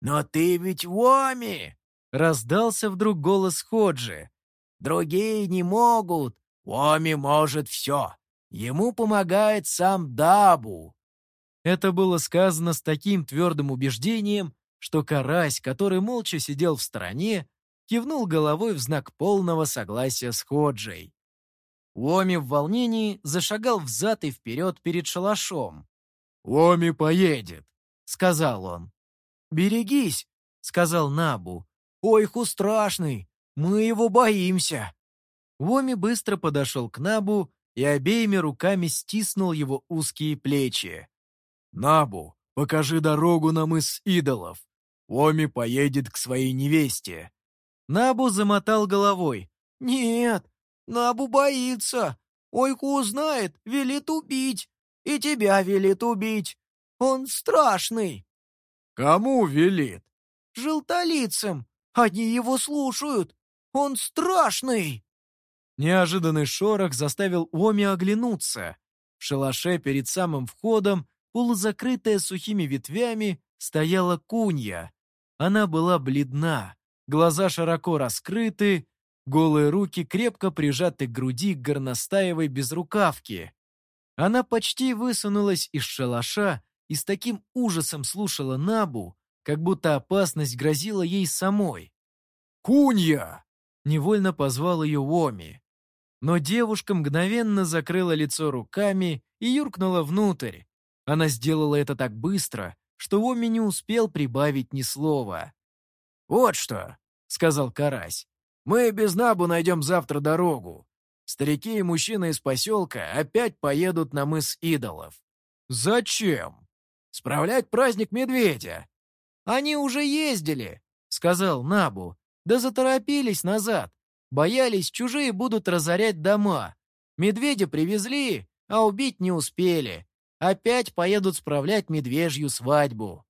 Speaker 1: «Но ты ведь Воми!» — раздался вдруг голос Ходжи. «Другие не могут. Воми может все. Ему помогает сам Дабу». Это было сказано с таким твердым убеждением, что карась, который молча сидел в стороне, кивнул головой в знак полного согласия с Ходжей. Уоми в волнении зашагал взад и вперед перед шалашом. «Уоми поедет», — сказал он. «Берегись», — сказал Набу. «Ойху страшный, мы его боимся». Уоми быстро подошел к Набу и обеими руками стиснул его узкие плечи. «Набу, покажи дорогу на мыс идолов. Уоми поедет к своей невесте». Набу замотал головой. «Нет, Набу боится. Ойку узнает, велит убить. И тебя велит убить. Он страшный. Кому велит? Желтолицам. Они его слушают. Он страшный. Неожиданный шорох заставил Оми оглянуться. В шалаше перед самым входом, полузакрытая сухими ветвями, стояла кунья. Она была бледна, глаза широко раскрыты, Голые руки крепко прижаты к груди горностаевой безрукавки. Она почти высунулась из шалаша и с таким ужасом слушала Набу, как будто опасность грозила ей самой. «Кунья!» — невольно позвал ее Оми. Но девушка мгновенно закрыла лицо руками и юркнула внутрь. Она сделала это так быстро, что Оми не успел прибавить ни слова. «Вот что!» — сказал Карась. Мы без Набу найдем завтра дорогу. Старики и мужчины из поселка опять поедут на мыс идолов. Зачем? Справлять праздник медведя. Они уже ездили, сказал Набу. Да заторопились назад. Боялись, чужие будут разорять дома. Медведя привезли, а убить не успели. Опять поедут справлять медвежью свадьбу.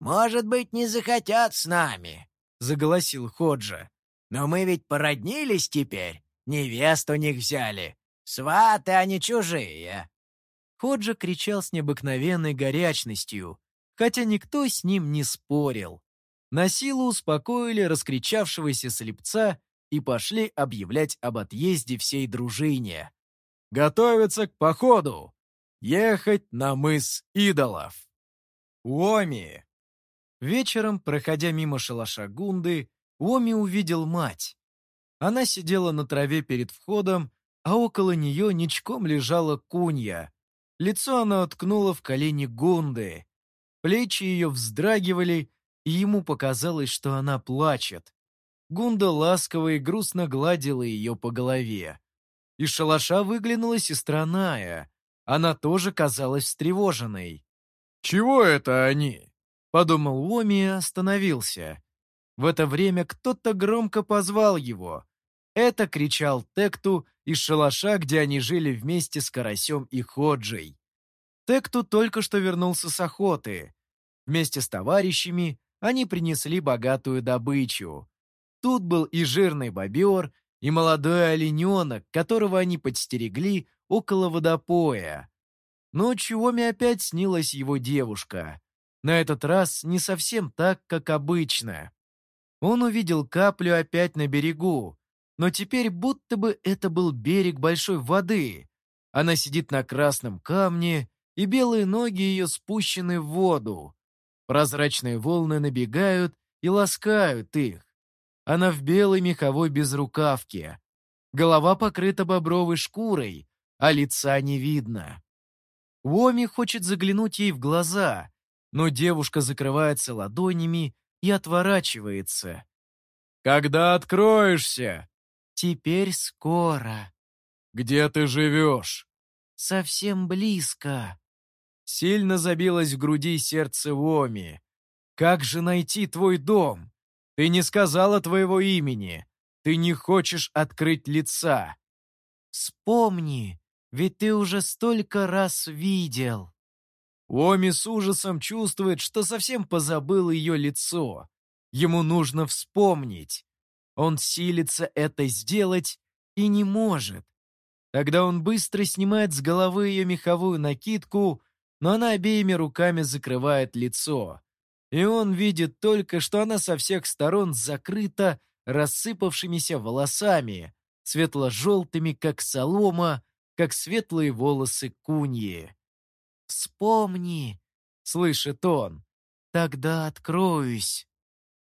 Speaker 1: «Может быть, не захотят с нами», — заголосил Ходжа. Но мы ведь породнились теперь, невест у них взяли. Сваты, они чужие». Ходжа кричал с необыкновенной горячностью, хотя никто с ним не спорил. На силу успокоили раскричавшегося слепца и пошли объявлять об отъезде всей дружине. «Готовиться к походу! Ехать на мыс идолов!» Уоми! Вечером, проходя мимо шалаша Гунды, Оми увидел мать. Она сидела на траве перед входом, а около нее ничком лежала кунья. Лицо она уткнула в колени Гунды. Плечи ее вздрагивали, и ему показалось, что она плачет. Гунда ласково и грустно гладила ее по голове. Из шалаша выглянула сестра Ная. Она тоже казалась встревоженной. «Чего это они?» — подумал Оми и остановился. В это время кто-то громко позвал его. Это кричал Текту из шалаша, где они жили вместе с Карасем и Ходжей. Текту только что вернулся с охоты. Вместе с товарищами они принесли богатую добычу. Тут был и жирный бобер, и молодой олененок, которого они подстерегли около водопоя. Ночью Оме опять снилась его девушка. На этот раз не совсем так, как обычно. Он увидел каплю опять на берегу, но теперь будто бы это был берег большой воды. Она сидит на красном камне, и белые ноги ее спущены в воду. Прозрачные волны набегают и ласкают их. Она в белой меховой безрукавке. Голова покрыта бобровой шкурой, а лица не видно. Уоми хочет заглянуть ей в глаза, но девушка закрывается ладонями и отворачивается. «Когда откроешься?» «Теперь скоро». «Где ты живешь?» «Совсем близко». Сильно забилось в груди сердце Воми. «Как же найти твой дом? Ты не сказала твоего имени. Ты не хочешь открыть лица.
Speaker 2: Вспомни, ведь ты уже столько раз видел.
Speaker 1: Оми с ужасом чувствует, что совсем позабыл ее лицо. Ему нужно вспомнить. Он силится это сделать и не может. Тогда он быстро снимает с головы ее меховую накидку, но она обеими руками закрывает лицо. И он видит только, что она со всех сторон закрыта рассыпавшимися волосами, светло-желтыми, как солома, как светлые волосы куньи.
Speaker 2: «Вспомни!» — слышит он. «Тогда откроюсь».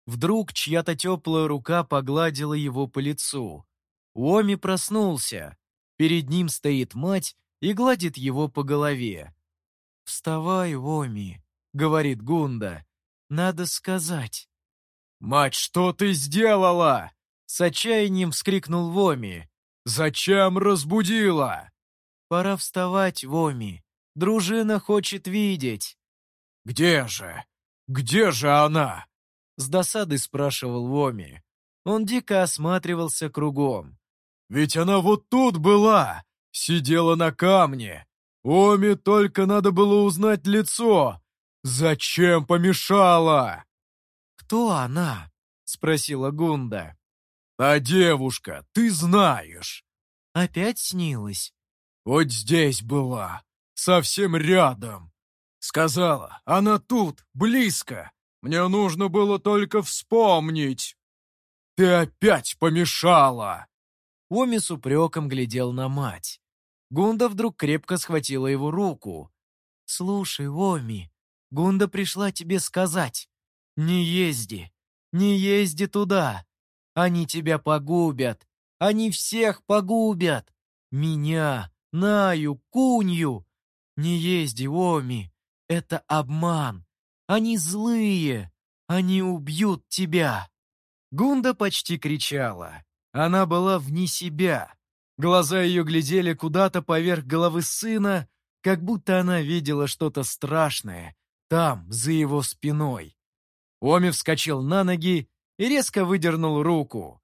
Speaker 1: Вдруг чья-то теплая рука погладила его по лицу. Уоми проснулся. Перед ним стоит мать и гладит его по голове.
Speaker 2: «Вставай, Уоми», — говорит Гунда. «Надо сказать».
Speaker 1: «Мать, что ты сделала?» С отчаянием вскрикнул Воми. «Зачем разбудила?»
Speaker 2: «Пора вставать, Воми. Дружина хочет видеть».
Speaker 1: «Где же? Где же она?»
Speaker 2: С досадой спрашивал Воми. Он дико осматривался кругом.
Speaker 1: «Ведь она вот тут была! Сидела на камне! Оми только надо было узнать лицо! Зачем помешала?»
Speaker 2: «Кто она?» — спросила Гунда.
Speaker 1: «А девушка, ты знаешь!»
Speaker 2: «Опять снилась?»
Speaker 1: «Вот здесь была, совсем рядом!» Сказала, она тут, близко. Мне нужно было только вспомнить. Ты опять помешала!»
Speaker 2: Оми с упреком глядел на мать. Гунда вдруг крепко схватила его руку. «Слушай, Оми, Гунда пришла тебе сказать. Не езди, не езди туда. Они тебя погубят. Они всех погубят. Меня, Наю, Кунью. Не езди, Оми. Это обман. Они злые. Они убьют тебя. Гунда почти кричала. Она была вне себя. Глаза ее глядели куда-то поверх головы сына, как будто она видела что-то страшное там, за его спиной. Оми вскочил на ноги и резко выдернул руку.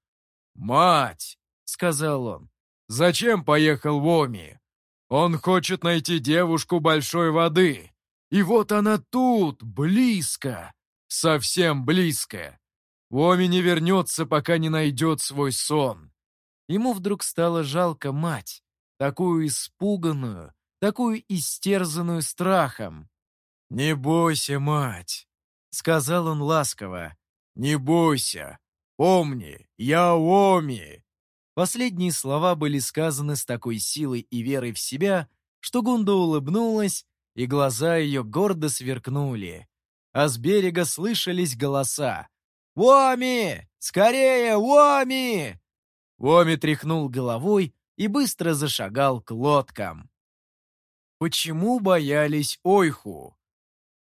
Speaker 1: «Мать!» — сказал он. «Зачем поехал Оми? Он хочет найти девушку большой воды. И вот она тут, близко, совсем близко. Оми не вернется, пока не найдет свой сон». Ему вдруг стало жалко мать, такую испуганную, такую истерзанную страхом. «Не бойся, мать!» — сказал он ласково. «Не бойся! Помни, я Оми!» Последние слова были сказаны с такой силой и верой в себя, что Гунда улыбнулась, и глаза ее гордо сверкнули. А с берега слышались голоса. «Оми! Скорее, Оми!» Оми тряхнул головой и быстро зашагал к лодкам. Почему боялись Ойху?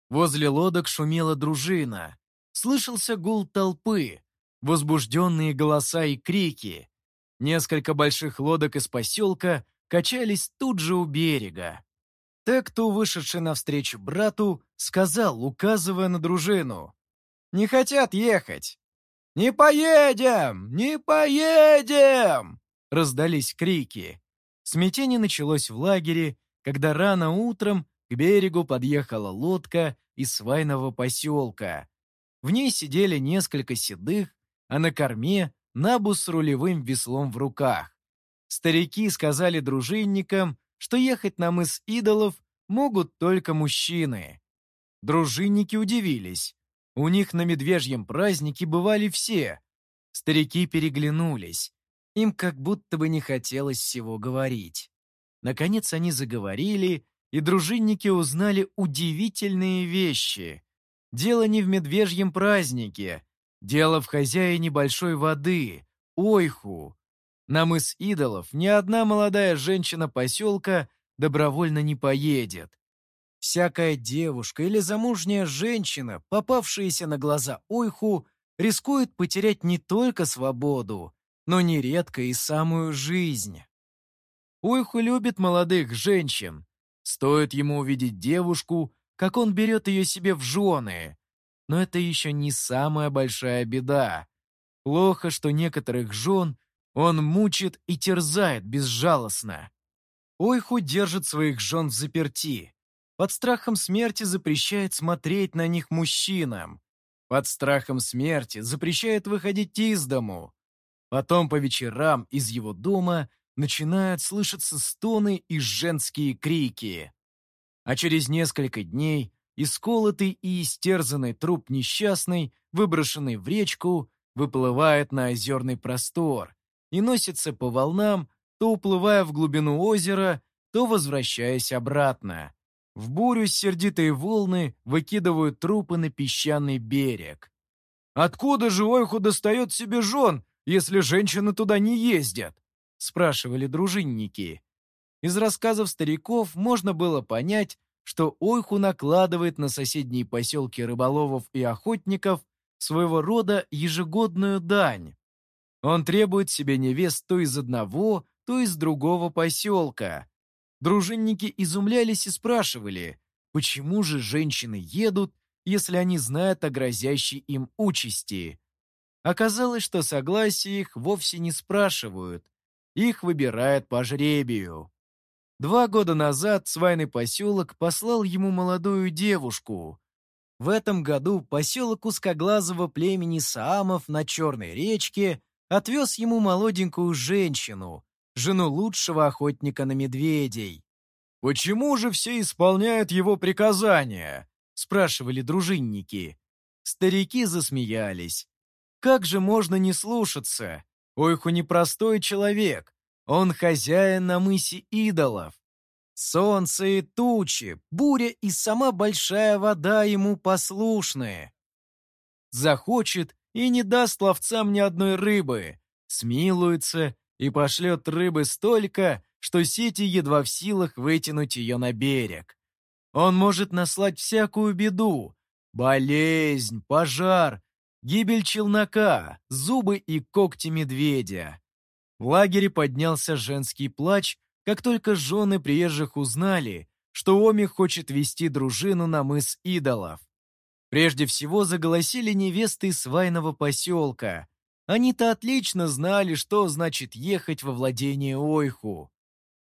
Speaker 1: Возле лодок шумела дружина. Слышался гул толпы, возбужденные голоса и крики. Несколько больших лодок из поселка качались тут же у берега. Текту, вышедший навстречу брату, сказал, указывая на дружину. «Не хотят ехать!» «Не поедем! Не поедем!» Раздались крики. Смятение началось в лагере, когда рано утром к берегу подъехала лодка из свайного поселка. В ней сидели несколько седых, а на корме Набу с рулевым веслом в руках. Старики сказали дружинникам, что ехать на мыс идолов могут только мужчины. Дружинники удивились. У них на медвежьем празднике бывали все. Старики переглянулись. Им как будто бы не хотелось всего говорить. Наконец они заговорили, и дружинники узнали удивительные вещи. Дело не в медвежьем празднике, дело в хозяине большой воды, Ойху. На мыс идолов ни одна молодая женщина поселка добровольно не поедет. Всякая девушка или замужняя женщина, попавшаяся на глаза Ойху, рискует потерять не только свободу, но нередко и самую жизнь. Ойху любит молодых женщин, Стоит ему увидеть девушку, как он берет ее себе в жены. Но это еще не самая большая беда. Плохо, что некоторых жен он мучит и терзает безжалостно. Ойху держит своих жен в заперти. Под страхом смерти запрещает смотреть на них мужчинам. Под страхом смерти запрещает выходить из дому. Потом по вечерам из его дома начинают слышаться стоны и женские крики. А через несколько дней исколотый и истерзанный труп несчастный, выброшенный в речку, выплывает на озерный простор и носится по волнам, то уплывая в глубину озера, то возвращаясь обратно. В бурю сердитые волны выкидывают трупы на песчаный берег. «Откуда же Ойху достает себе жен, если женщины туда не ездят?» — спрашивали дружинники. Из рассказов стариков можно было понять, что Ойху накладывает на соседние поселки рыболовов и охотников своего рода ежегодную дань. Он требует себе невест то из одного, то из другого поселка. Дружинники изумлялись и спрашивали, почему же женщины едут, если они знают о грозящей им участи. Оказалось, что согласие их вовсе не спрашивают. Их выбирают по жребию. Два года назад свайный поселок послал ему молодую девушку. В этом году поселок узкоглазого племени Саамов на Черной речке отвез ему молоденькую женщину, жену лучшего охотника на медведей. «Почему же все исполняют его приказания?» — спрашивали дружинники. Старики засмеялись. Как же можно не слушаться? Ойху непростой человек. Он хозяин на мысе идолов. Солнце и тучи, буря и сама большая вода ему послушны. Захочет и не даст ловцам ни одной рыбы. Смилуется и пошлет рыбы столько, что сети едва в силах вытянуть ее на берег. Он может наслать всякую беду. Болезнь, пожар, Гибель челнока, зубы и когти медведя. В лагере поднялся женский плач, как только жены приезжих узнали, что Оми хочет вести дружину на мыс идолов. Прежде всего заголосили невесты свайного поселка. Они-то отлично знали, что значит ехать во владение Ойху.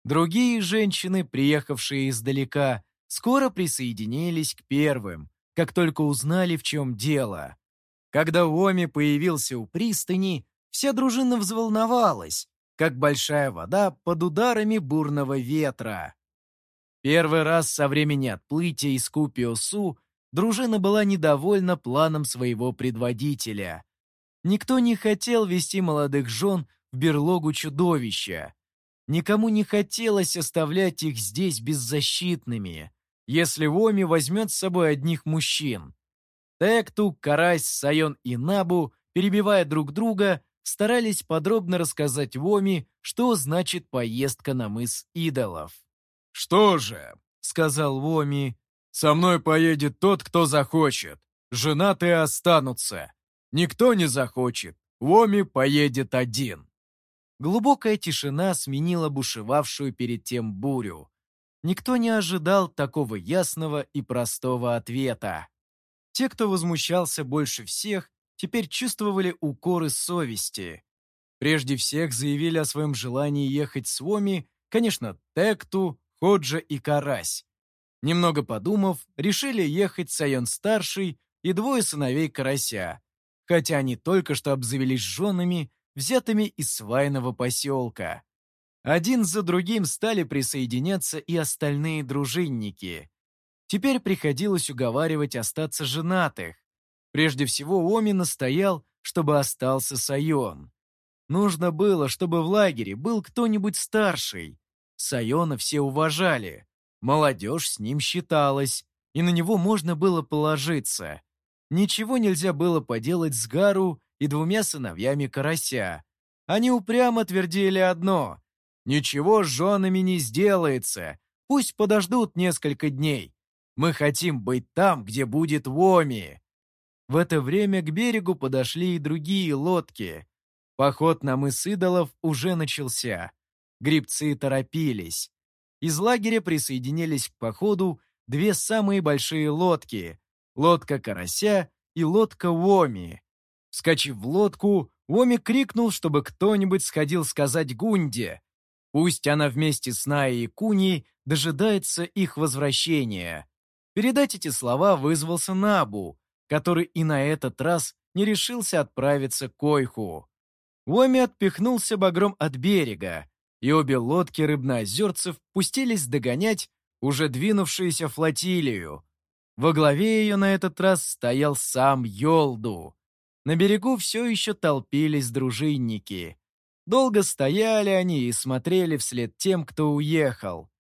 Speaker 1: Другие женщины, приехавшие издалека, скоро присоединились к первым, как только узнали, в чем дело. Когда Уоми появился у пристани, вся дружина взволновалась, как большая вода под ударами бурного ветра. Первый раз со времени отплытия из Купиосу дружина была недовольна планом своего предводителя. Никто не хотел вести молодых жен в берлогу чудовища. Никому не хотелось оставлять их здесь беззащитными, если Воми возьмет с собой одних мужчин. Текту, Карась, Сайон и Набу, перебивая друг друга, старались подробно рассказать Воми, что значит поездка на мыс идолов. «Что же», — сказал Воми, — «со мной поедет тот, кто захочет. Женатые останутся. Никто не захочет. Воми поедет один». Глубокая тишина сменила бушевавшую перед тем бурю. Никто не ожидал такого ясного и простого ответа. Те, кто возмущался больше всех, теперь чувствовали укоры совести. Прежде всех заявили о своем желании ехать с Воми, конечно, Текту, Ходжа и Карась. Немного подумав, решили ехать Сайон-старший и двое сыновей Карася, хотя они только что обзавелись женами, взятыми из свайного поселка. Один за другим стали присоединяться и остальные дружинники. Теперь приходилось уговаривать остаться женатых. Прежде всего Оми настоял, чтобы остался Сайон. Нужно было, чтобы в лагере был кто-нибудь старший. Сайона все уважали. Молодежь с ним считалась, и на него можно было положиться. Ничего нельзя было поделать с Гару и двумя сыновьями Карася. Они упрямо твердили одно — «Ничего с женами не сделается, пусть подождут несколько дней, мы хотим быть там, где будет Воми!» В это время к берегу подошли и другие лодки. Поход на мыс идолов уже начался. Грибцы торопились. Из лагеря присоединились к походу две самые большие лодки — лодка Карася и лодка Воми. Вскочив в лодку, Оми крикнул, чтобы кто-нибудь сходил сказать Гунде. Пусть она вместе с Наей и Куней дожидается их возвращения. Передать эти слова вызвался Набу, который и на этот раз не решился отправиться к Койху. Уоми отпихнулся багром от берега, и обе лодки рыбноозерцев пустились догонять уже двинувшуюся флотилию. Во главе ее на этот раз стоял сам Йолду. На берегу все еще толпились дружинники. Долго стояли они и смотрели вслед тем, кто уехал.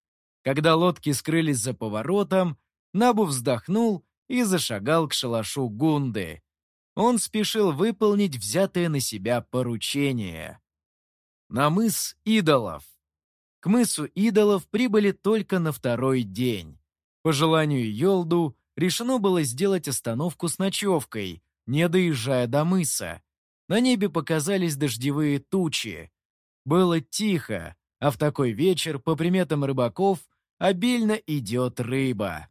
Speaker 1: Когда лодки скрылись за поворотом, Набу вздохнул и зашагал к шалашу Гунды. Он спешил выполнить взятое на себя поручение. На мыс идолов. К мысу идолов прибыли только на второй день. По желанию Йолду решено было сделать остановку с ночевкой, не доезжая до мыса. На небе показались дождевые тучи. Было тихо, а в такой вечер, по приметам рыбаков, обильно идет рыба.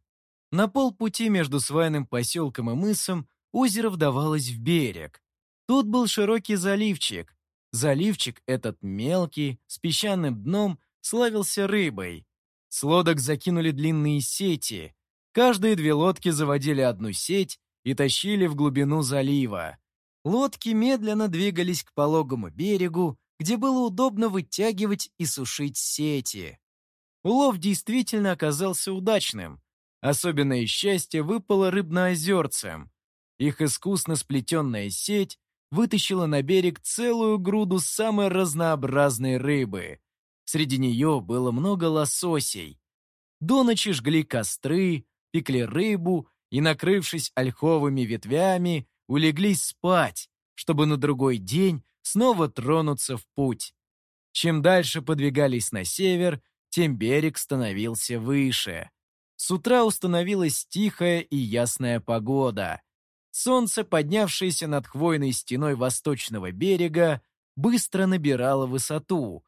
Speaker 1: На полпути между свайным поселком и мысом озеро вдавалось в берег. Тут был широкий заливчик. Заливчик этот мелкий, с песчаным дном, славился рыбой. С лодок закинули длинные сети. Каждые две лодки заводили одну сеть и тащили в глубину залива. Лодки медленно двигались к пологому берегу, где было удобно вытягивать и сушить сети. Улов действительно оказался удачным. Особенное счастье выпало рыбноозерцам. Их искусно сплетенная сеть вытащила на берег целую груду самой разнообразной рыбы. Среди нее было много лососей. До ночи жгли костры, пекли рыбу и, накрывшись ольховыми ветвями, улеглись спать, чтобы на другой день снова тронуться в путь. Чем дальше подвигались на север, тем берег становился выше. С утра установилась тихая и ясная погода. Солнце, поднявшееся над хвойной стеной восточного берега, быстро набирало высоту.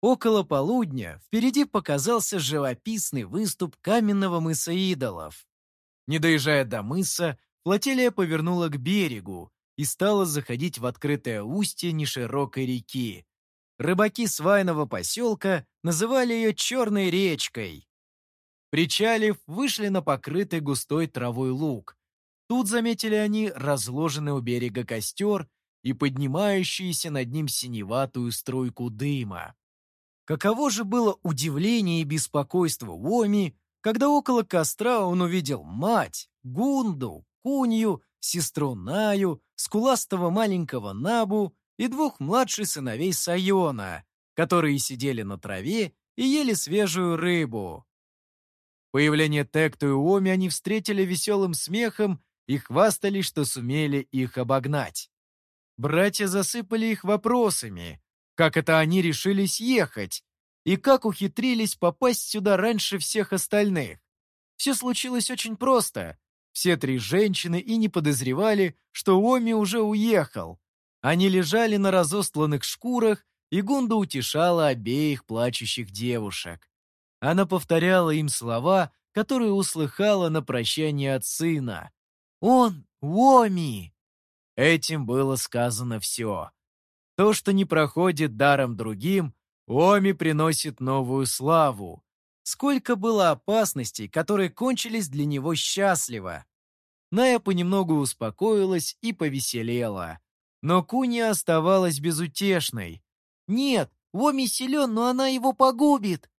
Speaker 1: Около полудня впереди показался живописный выступ каменного мыса идолов. Не доезжая до мыса, флотилия повернула к берегу и стала заходить в открытое устье неширокой реки. Рыбаки свайного поселка называли ее «черной речкой». Причалив, вышли на покрытый густой травой луг. Тут заметили они разложенный у берега костер и поднимающуюся над ним синеватую струйку дыма. Каково же было удивление и беспокойство Уоми, когда около костра он увидел мать, Гунду, Кунью, сестру Наю, скуластого маленького Набу и двух младших сыновей Сайона, которые сидели на траве и ели свежую рыбу. Появление Текту и Уоми они встретили веселым смехом и хвастались, что сумели их обогнать. Братья засыпали их вопросами, как это они решились ехать, и как ухитрились попасть сюда раньше всех остальных. Все случилось очень просто. Все три женщины и не подозревали, что Уоми уже уехал, они лежали на разостланных шкурах, и Гунда утешала обеих плачущих девушек. Она повторяла им слова, которые услыхала на прощание от сына. «Он Уоми!» Этим было сказано все. То, что не проходит даром другим, Уоми приносит новую славу. Сколько было опасностей, которые кончились для него счастливо. Ная понемногу успокоилась и повеселела. Но Куня оставалась безутешной. «Нет, Воми силен, но она его погубит!»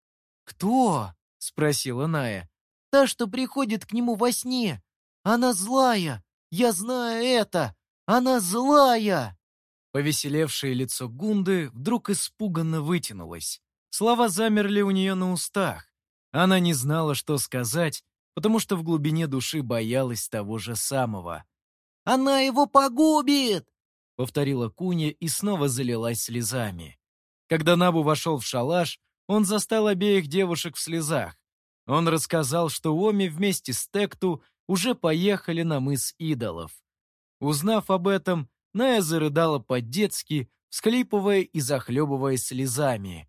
Speaker 1: «Кто?» — спросила Ная. «Та, что приходит к нему во сне. Она злая! Я знаю это! Она злая!» Повеселевшее лицо Гунды вдруг испуганно вытянулось. Слова замерли у нее на устах. Она не знала, что сказать, потому что в глубине души боялась того же самого. «Она его погубит!» повторила Куня и снова залилась слезами. Когда Набу вошел в шалаш, он застал обеих девушек в слезах. Он рассказал, что Оми вместе с Текту уже поехали на мыс идолов. Узнав об этом, Ная зарыдала по-детски, всхлипывая и захлебываясь слезами.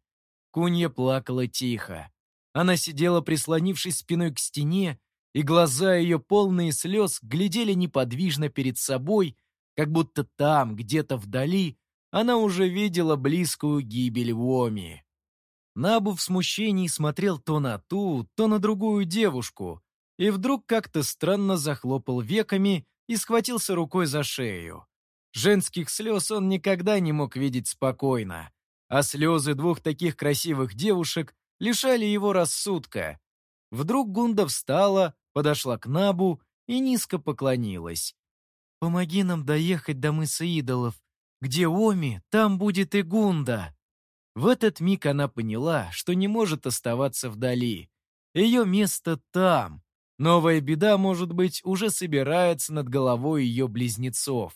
Speaker 1: Кунья плакала тихо. Она сидела, прислонившись спиной к стене, и глаза ее, полные слез, глядели неподвижно перед собой, как будто там, где-то вдали, она уже видела близкую гибель Воми. Набу в смущении смотрел то на ту, то на другую девушку, и вдруг как-то странно захлопал веками и схватился рукой за шею. Женских слез он никогда не мог видеть спокойно, а слезы двух таких красивых девушек лишали его рассудка. Вдруг Гунда встала, подошла к Набу и низко поклонилась. «Помоги нам доехать до мыса идолов. Где Оми, там будет и Гунда». В этот миг она поняла, что не может оставаться вдали. Ее место там. Новая беда, может быть, уже собирается над головой ее близнецов.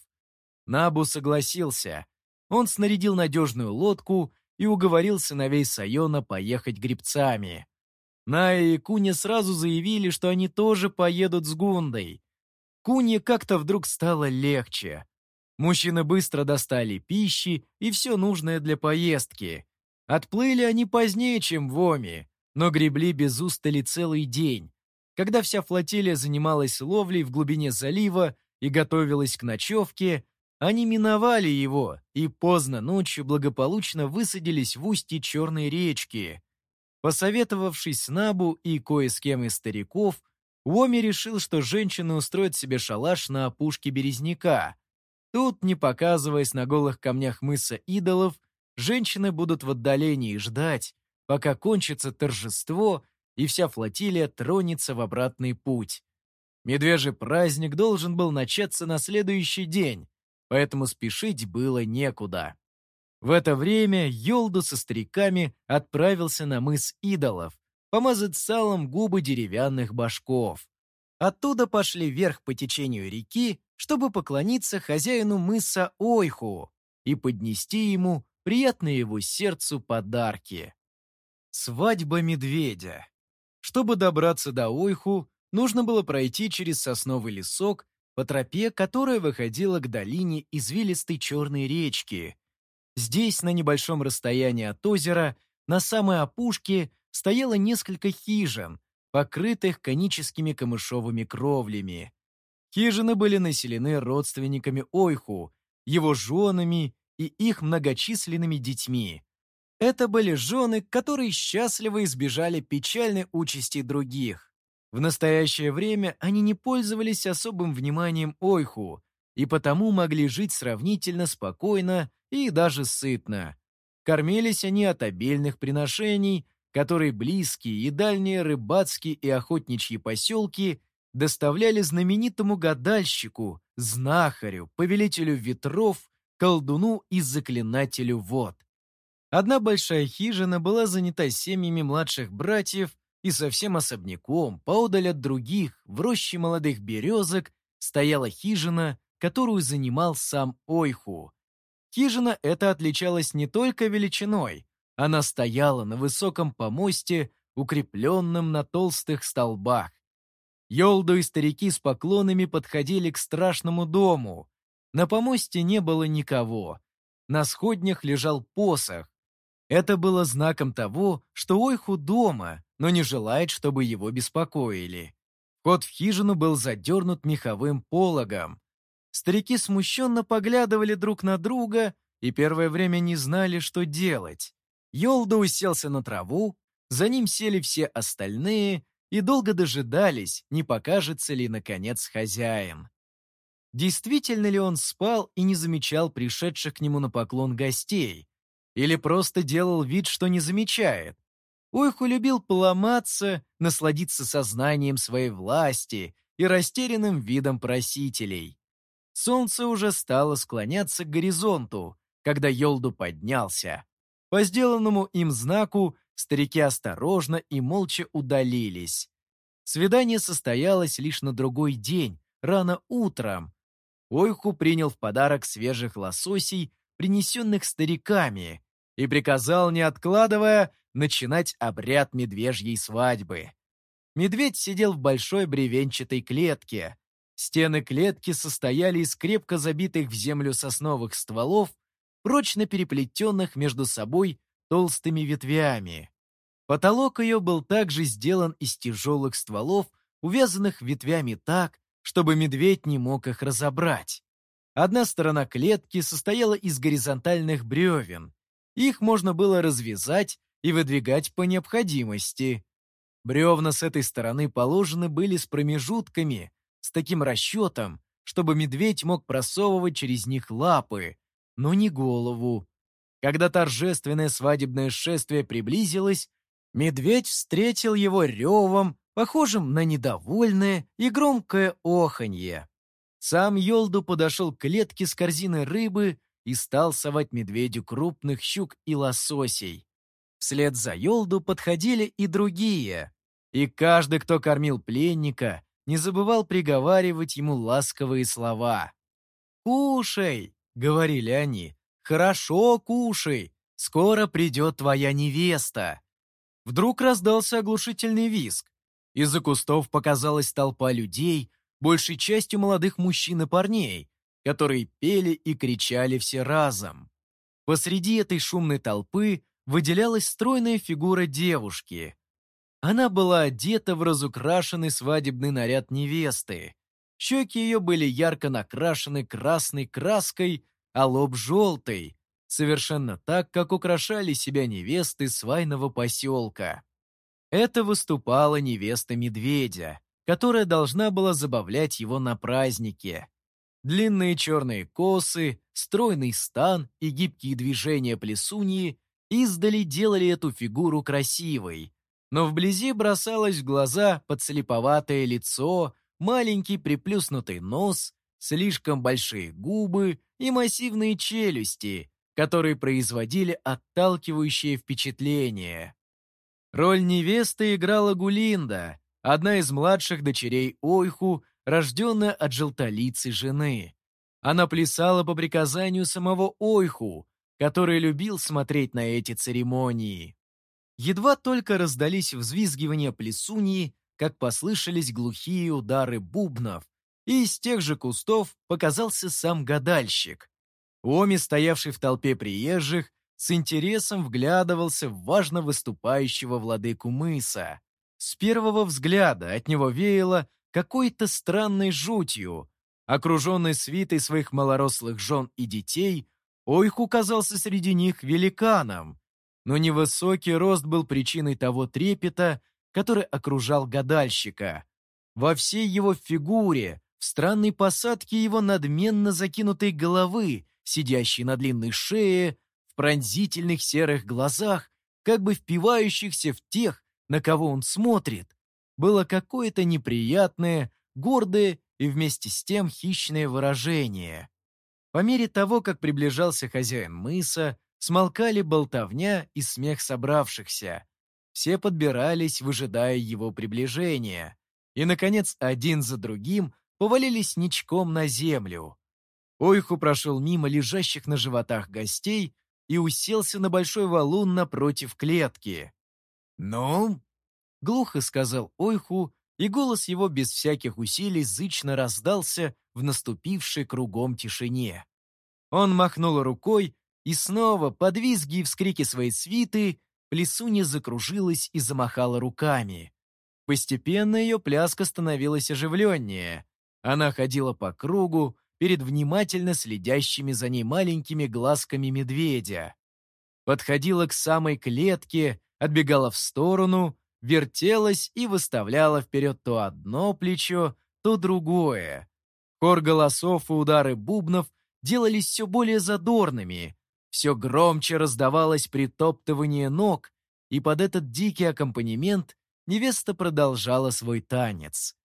Speaker 1: Набу согласился. Он снарядил надежную лодку и уговорил сыновей Сайона поехать гребцами. Ная и Куня сразу заявили, что они тоже поедут с Гундой. Куне как-то вдруг стало легче. Мужчины быстро достали пищи и все нужное для поездки. Отплыли они позднее, чем в Оми, но гребли без устали целый день. Когда вся флотилия занималась ловлей в глубине залива и готовилась к ночевке, они миновали его и поздно ночью благополучно высадились в устье Черной речки. Посоветовавшись с Набу и кое с кем из стариков, Уоми решил, что женщины устроят себе шалаш на опушке Березняка. Тут, не показываясь на голых камнях мыса идолов, женщины будут в отдалении ждать, пока кончится торжество и вся флотилия тронется в обратный путь. Медвежий праздник должен был начаться на следующий день, поэтому спешить было некуда. В это время Йолду со стариками отправился на мыс идолов, помазать салом губы деревянных башков. Оттуда пошли вверх по течению реки, чтобы поклониться хозяину мыса Ойху и поднести ему приятные его сердцу подарки. Свадьба медведя. Чтобы добраться до Ойху, нужно было пройти через сосновый лесок по тропе, которая выходила к долине извилистой черной речки. Здесь, на небольшом расстоянии от озера, на самой опушке, стояло несколько хижин, покрытых коническими камышовыми кровлями. Хижины были населены родственниками Ойху, его женами и их многочисленными детьми. Это были жены, которые счастливо избежали печальной участи других. В настоящее время они не пользовались особым вниманием Ойху и потому могли жить сравнительно спокойно и даже сытно. Кормились они от обильных приношений, которые близкие и дальние рыбацкие и охотничьи поселки доставляли знаменитому гадальщику, знахарю, повелителю ветров, колдуну и заклинателю вод. Одна большая хижина была занята семьями младших братьев и совсем особняком, поодаль от других, в роще молодых березок, стояла хижина, которую занимал сам Ойху. Хижина эта отличалась не только величиной, она стояла на высоком помосте, укрепленном на толстых столбах. Йолду и старики с поклонами подходили к страшному дому. На помосте не было никого. На сходнях лежал посох. Это было знаком того, что Ойху дома, но не желает, чтобы его беспокоили. Вход в хижину был задернут меховым пологом. Старики смущенно поглядывали друг на друга и первое время не знали, что делать. Йолда уселся на траву, за ним сели все остальные и долго дожидались, не покажется ли, наконец, хозяин. Действительно ли он спал и не замечал пришедших к нему на поклон гостей? Или просто делал вид, что не замечает? Ойху любил поломаться, насладиться сознанием своей власти и растерянным видом просителей. Солнце уже стало склоняться к горизонту, когда Йолду поднялся. По сделанному им знаку старики осторожно и молча удалились. Свидание состоялось лишь на другой день, рано утром. Ойху принял в подарок свежих лососей, принесенных стариками, и приказал, не откладывая, начинать обряд медвежьей свадьбы. Медведь сидел в большой бревенчатой клетке. Стены клетки состояли из крепко забитых в землю сосновых стволов, прочно переплетенных между собой толстыми ветвями. Потолок ее был также сделан из тяжелых стволов, увязанных ветвями так, чтобы медведь не мог их разобрать. Одна сторона клетки состояла из горизонтальных бревен. Их можно было развязать и выдвигать по необходимости. Бревна с этой стороны положены были с промежутками, с таким расчетом, чтобы медведь мог просовывать через них лапы, но не голову. Когда торжественное свадебное шествие приблизилось, медведь встретил его ревом, похожим на недовольное и громкое оханье. Сам Йолду подошел к клетке с корзиной рыбы и стал совать медведю крупных щук и лососей. Вслед за Йолду подходили и другие, и каждый, кто кормил пленника, не забывал приговаривать ему ласковые слова. «Кушай!» — говорили они. «Хорошо кушай! Скоро придет твоя невеста!» Вдруг раздался оглушительный визг. Из-за кустов показалась толпа людей, большей частью молодых мужчин и парней, которые пели и кричали все разом. Посреди этой шумной толпы выделялась стройная фигура девушки. Она была одета в разукрашенный свадебный наряд невесты. Щеки ее были ярко накрашены красной краской, а лоб желтый, совершенно так, как украшали себя невесты свайного поселка. Это выступала невеста медведя, которая должна была забавлять его на празднике. Длинные черные косы, стройный стан и гибкие движения плесуньи издали делали эту фигуру красивой, но вблизи бросалось в глаза подслеповатое лицо, маленький приплюснутый нос, слишком большие губы и массивные челюсти, которые производили отталкивающее впечатление. Роль невесты играла Гулинда, одна из младших дочерей Ойху, рожденная от желтолицы жены. Она плясала по приказанию самого Ойху, который любил смотреть на эти церемонии. Едва только раздались взвизгивания плесуньи, как послышались глухие удары бубнов, и из тех же кустов показался сам гадальщик. Оми, стоявший в толпе приезжих, с интересом вглядывался в важно выступающего владыку мыса. С первого взгляда от него веяло какой-то странной жутью. Окруженный свитой своих малорослых жен и детей, Ойху казался среди них великаном. Но невысокий рост был причиной того трепета, который окружал гадальщика. Во всей его фигуре, в странной посадке его надменно закинутой головы, сидящей на длинной шее, в пронзительных серых глазах, как бы впивающихся в тех, на кого он смотрит, было какое-то неприятное, гордое и вместе с тем хищное выражение. По мере того, как приближался хозяин мыса, смолкали болтовня и смех собравшихся. Все подбирались, выжидая его приближения. И, наконец, один за другим повалились ничком на землю. Ойху прошел мимо лежащих на животах гостей и уселся на большой валун напротив клетки. «Ну?» — глухо сказал Ойху, и голос его без всяких усилий зычно раздался в наступившей кругом тишине. Он махнул рукой, и снова, под визги и вскрики своей свиты, Плесуня закружилась и замахала руками. Постепенно ее пляска становилась оживленнее. Она ходила по кругу, перед внимательно следящими за ней маленькими глазками медведя. Подходила к самой клетке, отбегала в сторону, вертелась и выставляла вперед то одно плечо, то другое. Хор голосов и удары бубнов делались все более задорными, все громче раздавалось притоптывание ног, и под этот дикий аккомпанемент невеста продолжала свой танец.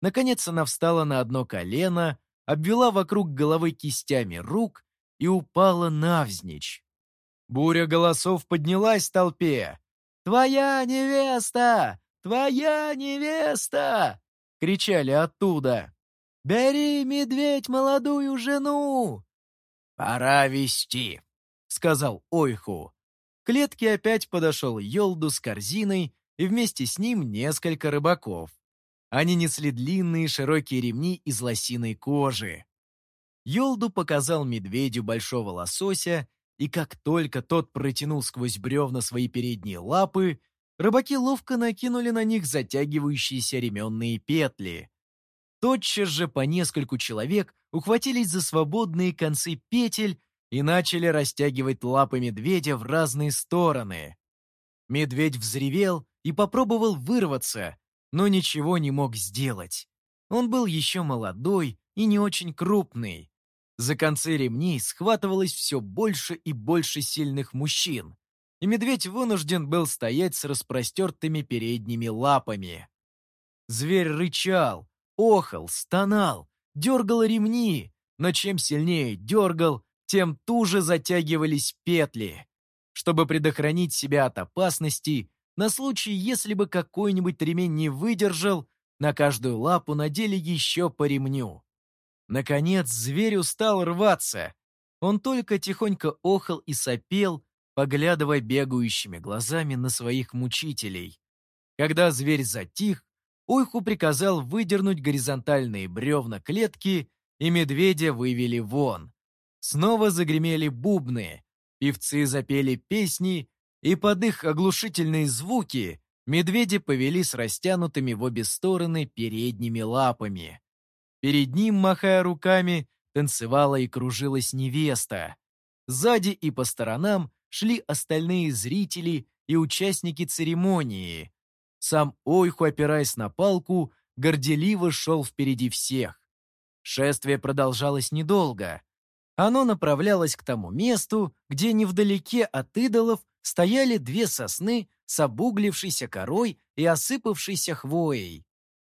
Speaker 1: Наконец она встала на одно колено, обвела вокруг головы кистями рук и упала навзничь. Буря голосов поднялась в толпе. «Твоя невеста! Твоя невеста!» — кричали оттуда. «Бери, медведь, молодую жену!» «Пора вести», — сказал Ойху. К клетке опять подошел Йолду с корзиной и вместе с ним несколько рыбаков. Они несли длинные широкие ремни из лосиной кожи. Йолду показал медведю большого лосося, и как только тот протянул сквозь бревна свои передние лапы, рыбаки ловко накинули на них затягивающиеся ременные петли. Тотчас же по нескольку человек ухватились за свободные концы петель и начали растягивать лапы медведя в разные стороны. Медведь взревел и попробовал вырваться, но ничего не мог сделать. Он был еще молодой и не очень крупный. За концы ремней схватывалось все больше и больше сильных мужчин, и медведь вынужден был стоять с распростертыми передними лапами. Зверь рычал, охал, стонал, дергал ремни, но чем сильнее дергал, тем туже затягивались петли. Чтобы предохранить себя от опасности, на случай, если бы какой-нибудь ремень не выдержал, на каждую лапу надели еще по ремню. Наконец, зверь устал рваться. Он только тихонько охал и сопел, поглядывая бегающими глазами на своих мучителей. Когда зверь затих, Уйху приказал выдернуть горизонтальные бревна клетки, и медведя вывели вон. Снова загремели бубны, певцы запели песни, и под их оглушительные звуки медведи повели с растянутыми в обе стороны передними лапами. Перед ним, махая руками, танцевала и кружилась невеста. Сзади и по сторонам шли остальные зрители и участники церемонии. Сам Ойху, опираясь на палку, горделиво шел впереди всех. Шествие продолжалось недолго. Оно направлялось к тому месту, где невдалеке от идолов стояли две сосны с обуглившейся корой и осыпавшейся хвоей.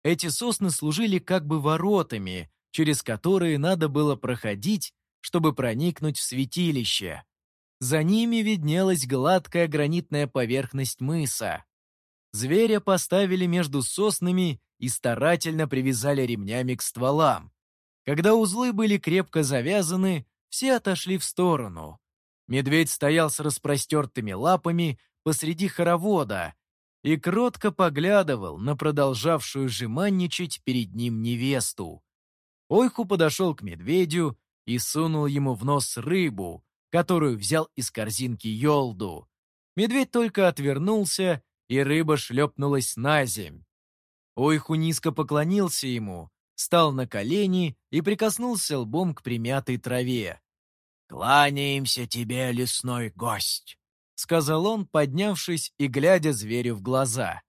Speaker 1: Эти сосны служили как бы воротами, через которые надо было проходить, чтобы проникнуть в святилище. За ними виднелась гладкая гранитная поверхность мыса. Зверя поставили между соснами и старательно привязали ремнями к стволам. Когда узлы были крепко завязаны, все отошли в сторону. Медведь стоял с распростертыми лапами посреди хоровода и кротко поглядывал на продолжавшую жеманничать перед ним невесту. Ойху подошел к медведю и сунул ему в нос рыбу, которую взял из корзинки Йолду. Медведь только отвернулся, и рыба шлепнулась на земь. Ойху низко поклонился ему, стал на колени и прикоснулся лбом к примятой траве. «Кланяемся тебе, лесной гость», — сказал он, поднявшись и глядя зверю в глаза.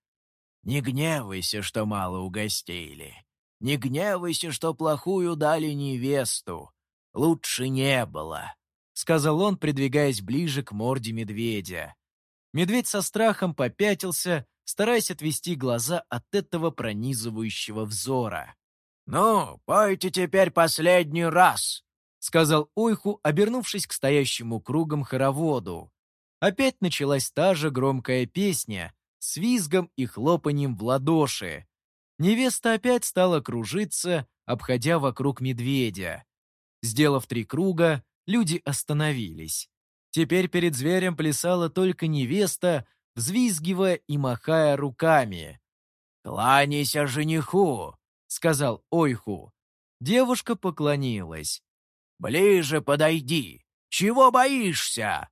Speaker 1: «Не гневайся, что мало угостили. Не гневайся, что плохую дали невесту. Лучше не было сказал он, придвигаясь ближе к морде медведя. Медведь со страхом попятился, стараясь отвести глаза от этого пронизывающего взора. «Ну, пойте теперь последний раз», — сказал Ойху, обернувшись к стоящему кругом хороводу. Опять началась та же громкая песня с визгом и хлопанием в ладоши. Невеста опять стала кружиться, обходя вокруг медведя. Сделав три круга, люди остановились. Теперь перед зверем плясала только невеста, взвизгивая и махая руками. «Кланяйся жениху!» — сказал Ойху. Девушка поклонилась. «Ближе подойди! Чего боишься?»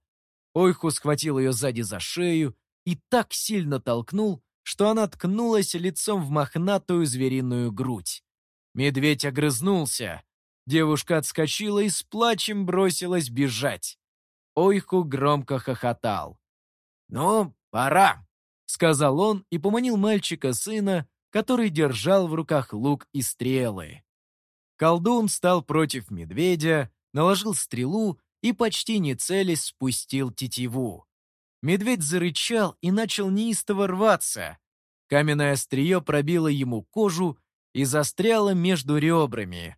Speaker 1: Ойху схватил ее сзади за шею и так сильно толкнул, что она ткнулась лицом в мохнатую звериную грудь. Медведь огрызнулся, Девушка отскочила и с плачем бросилась бежать. Ойху громко хохотал. «Ну, пора», — сказал он и поманил мальчика-сына, который держал в руках лук и стрелы. Колдун стал против медведя, наложил стрелу и, почти не целясь, спустил тетиву. Медведь зарычал и начал неистово рваться. Каменное острие пробило ему кожу и застряло между ребрами.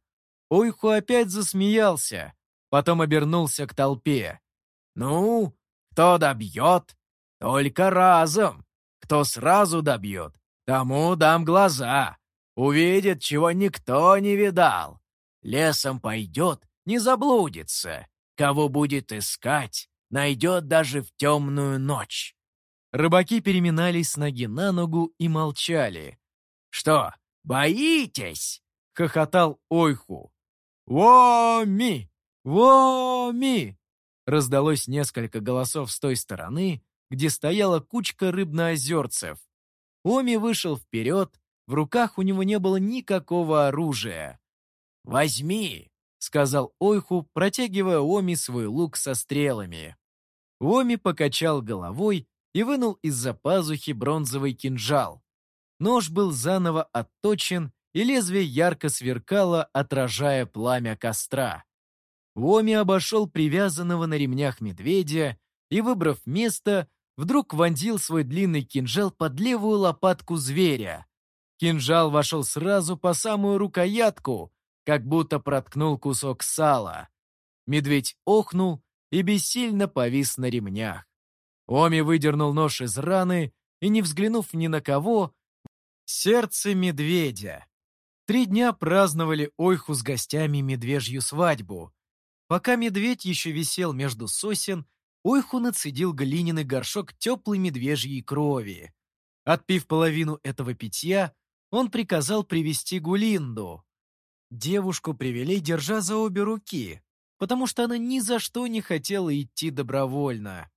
Speaker 1: Ойху опять засмеялся, потом обернулся к толпе. «Ну, кто добьет? Только разом. Кто сразу добьет, тому дам глаза. Увидит, чего никто не видал. Лесом пойдет, не заблудится. Кого будет искать, найдет даже в темную ночь». Рыбаки переминались с ноги на ногу и молчали. «Что, боитесь?» — хохотал Ойху. «Воми! Воми!» Раздалось несколько голосов с той стороны, где стояла кучка рыбноозерцев. Оми вышел вперед, в руках у него не было никакого оружия. «Возьми!»
Speaker 2: Сказал Ойху, протягивая Оми свой лук со стрелами. Оми покачал головой и вынул из-за пазухи бронзовый кинжал. Нож был заново отточен, и лезвие ярко сверкало, отражая пламя костра. Оми обошел привязанного на ремнях медведя и, выбрав место, вдруг вонзил свой длинный кинжал под левую лопатку зверя. Кинжал вошел сразу по самую рукоятку, как будто проткнул кусок сала. Медведь охнул и бессильно повис на ремнях. Оми выдернул нож из раны и, не взглянув ни на кого, сердце медведя. Три дня праздновали Ойху с гостями медвежью свадьбу. Пока медведь еще висел между сосен, Ойху нацедил глиняный горшок теплой медвежьей крови. Отпив половину этого питья, он приказал привести Гулинду. Девушку привели, держа за обе руки, потому что она ни за что не хотела идти добровольно.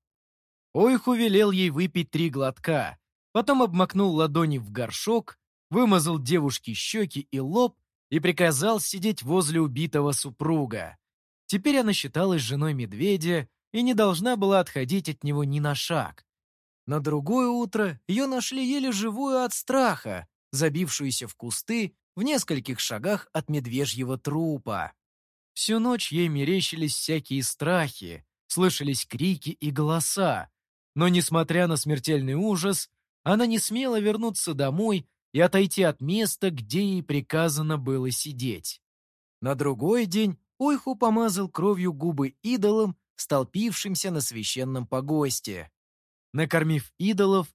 Speaker 2: Ойху велел ей выпить три глотка, потом обмакнул ладони в горшок, вымазал девушке щеки и лоб и приказал сидеть возле убитого супруга. Теперь она считалась женой медведя и не должна была отходить от него ни на шаг. На другое утро ее нашли еле живую от страха, забившуюся в кусты в нескольких шагах от медвежьего трупа. Всю ночь ей мерещились всякие страхи, слышались крики и голоса, но, несмотря на смертельный ужас, она не смела вернуться домой и отойти от места, где ей приказано было сидеть. На другой день Ойху помазал кровью губы идолам, столпившимся на священном погосте. Накормив идолов,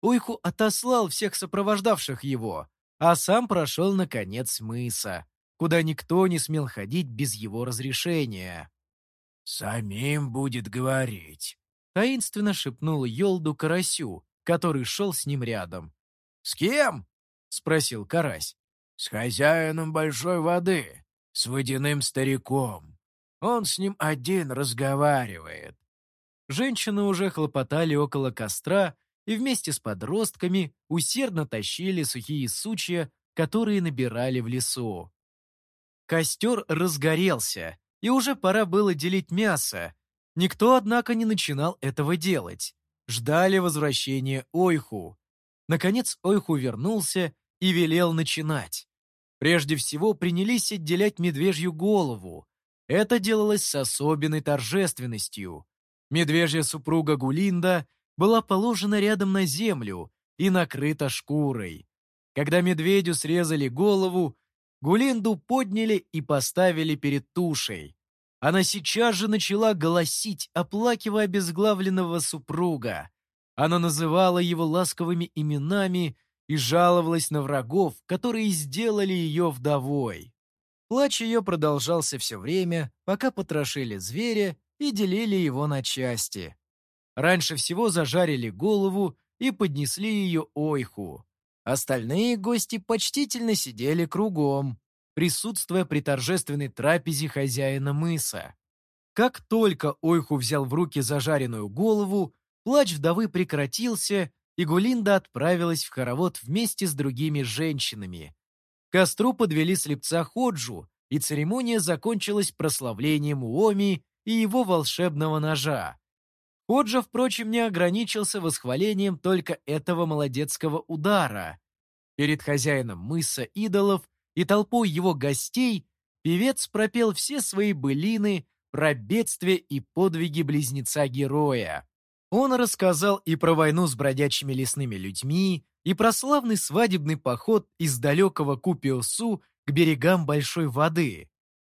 Speaker 2: Ойху отослал всех сопровождавших его, а сам прошел на конец мыса, куда никто не смел ходить без его разрешения.
Speaker 3: «Самим будет говорить», —
Speaker 2: таинственно шепнул Йолду Карасю, который шел с ним рядом.
Speaker 3: «С кем?»
Speaker 2: — спросил Карась.
Speaker 3: «С хозяином большой воды, с водяным стариком. Он с ним один разговаривает».
Speaker 2: Женщины уже хлопотали около костра и вместе с подростками усердно тащили сухие сучья, которые набирали в лесу. Костер разгорелся, и уже пора было делить мясо. Никто, однако, не начинал этого делать. Ждали возвращения Ойху. Наконец Ойху вернулся и велел начинать. Прежде всего принялись отделять медвежью голову. Это делалось с особенной торжественностью. Медвежья супруга Гулинда была положена рядом на землю и накрыта шкурой. Когда медведю срезали голову, Гулинду подняли и поставили перед тушей. Она сейчас же начала голосить, оплакивая обезглавленного супруга. Она называла его ласковыми именами и жаловалась на врагов, которые сделали ее вдовой. Плач ее продолжался все время, пока потрошили зверя и делили его на части. Раньше всего зажарили голову и поднесли ее ойху. Остальные гости почтительно сидели кругом, присутствуя при торжественной трапезе хозяина мыса. Как только Ойху взял в руки зажаренную голову, плач вдовы прекратился, и Гулинда отправилась в хоровод вместе с другими женщинами. К костру подвели слепца Ходжу, и церемония закончилась прославлением Уоми и его волшебного ножа. Ходжа, впрочем, не ограничился восхвалением только этого молодецкого удара. Перед хозяином мыса идолов и толпой его гостей певец пропел все свои былины про бедствие и подвиги близнеца-героя. Он рассказал и про войну с бродячими лесными людьми, и про славный свадебный поход из далекого Купиосу к берегам Большой воды.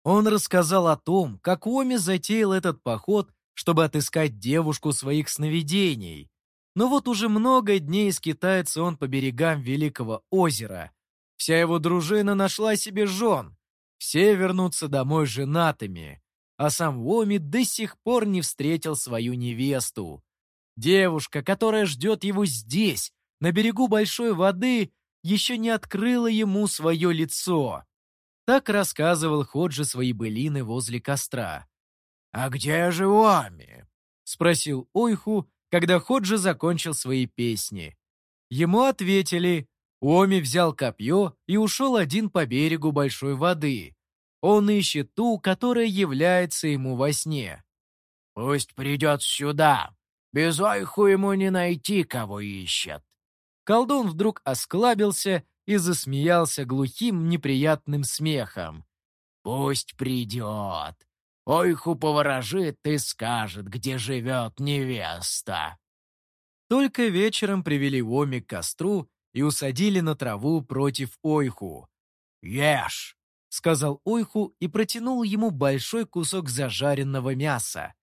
Speaker 2: Он рассказал о том, как Оми затеял этот поход чтобы отыскать девушку своих сновидений. Но вот уже много дней скитается он по берегам Великого озера. Вся его дружина нашла себе жен. Все вернутся домой женатыми. А сам Уоми до сих пор не встретил свою невесту. Девушка, которая ждет его здесь, на берегу большой воды, еще не открыла ему свое лицо. Так рассказывал Ходжи свои былины возле костра.
Speaker 3: «А где же Уами?»
Speaker 2: — спросил Ойху, когда Ходжи закончил свои песни. Ему ответили, Оми взял копье и ушел один по берегу большой воды. Он ищет ту, которая является ему во сне.
Speaker 3: «Пусть придет сюда. Без ойху ему не найти, кого ищет».
Speaker 2: Колдун вдруг осклабился и засмеялся глухим неприятным смехом.
Speaker 3: «Пусть придет. Ойху поворожит и скажет, где живет невеста».
Speaker 2: Только вечером привели Оми к костру и усадили на траву против Ойху.
Speaker 3: «Ешь!»
Speaker 2: — сказал Ойху и протянул ему большой кусок зажаренного мяса.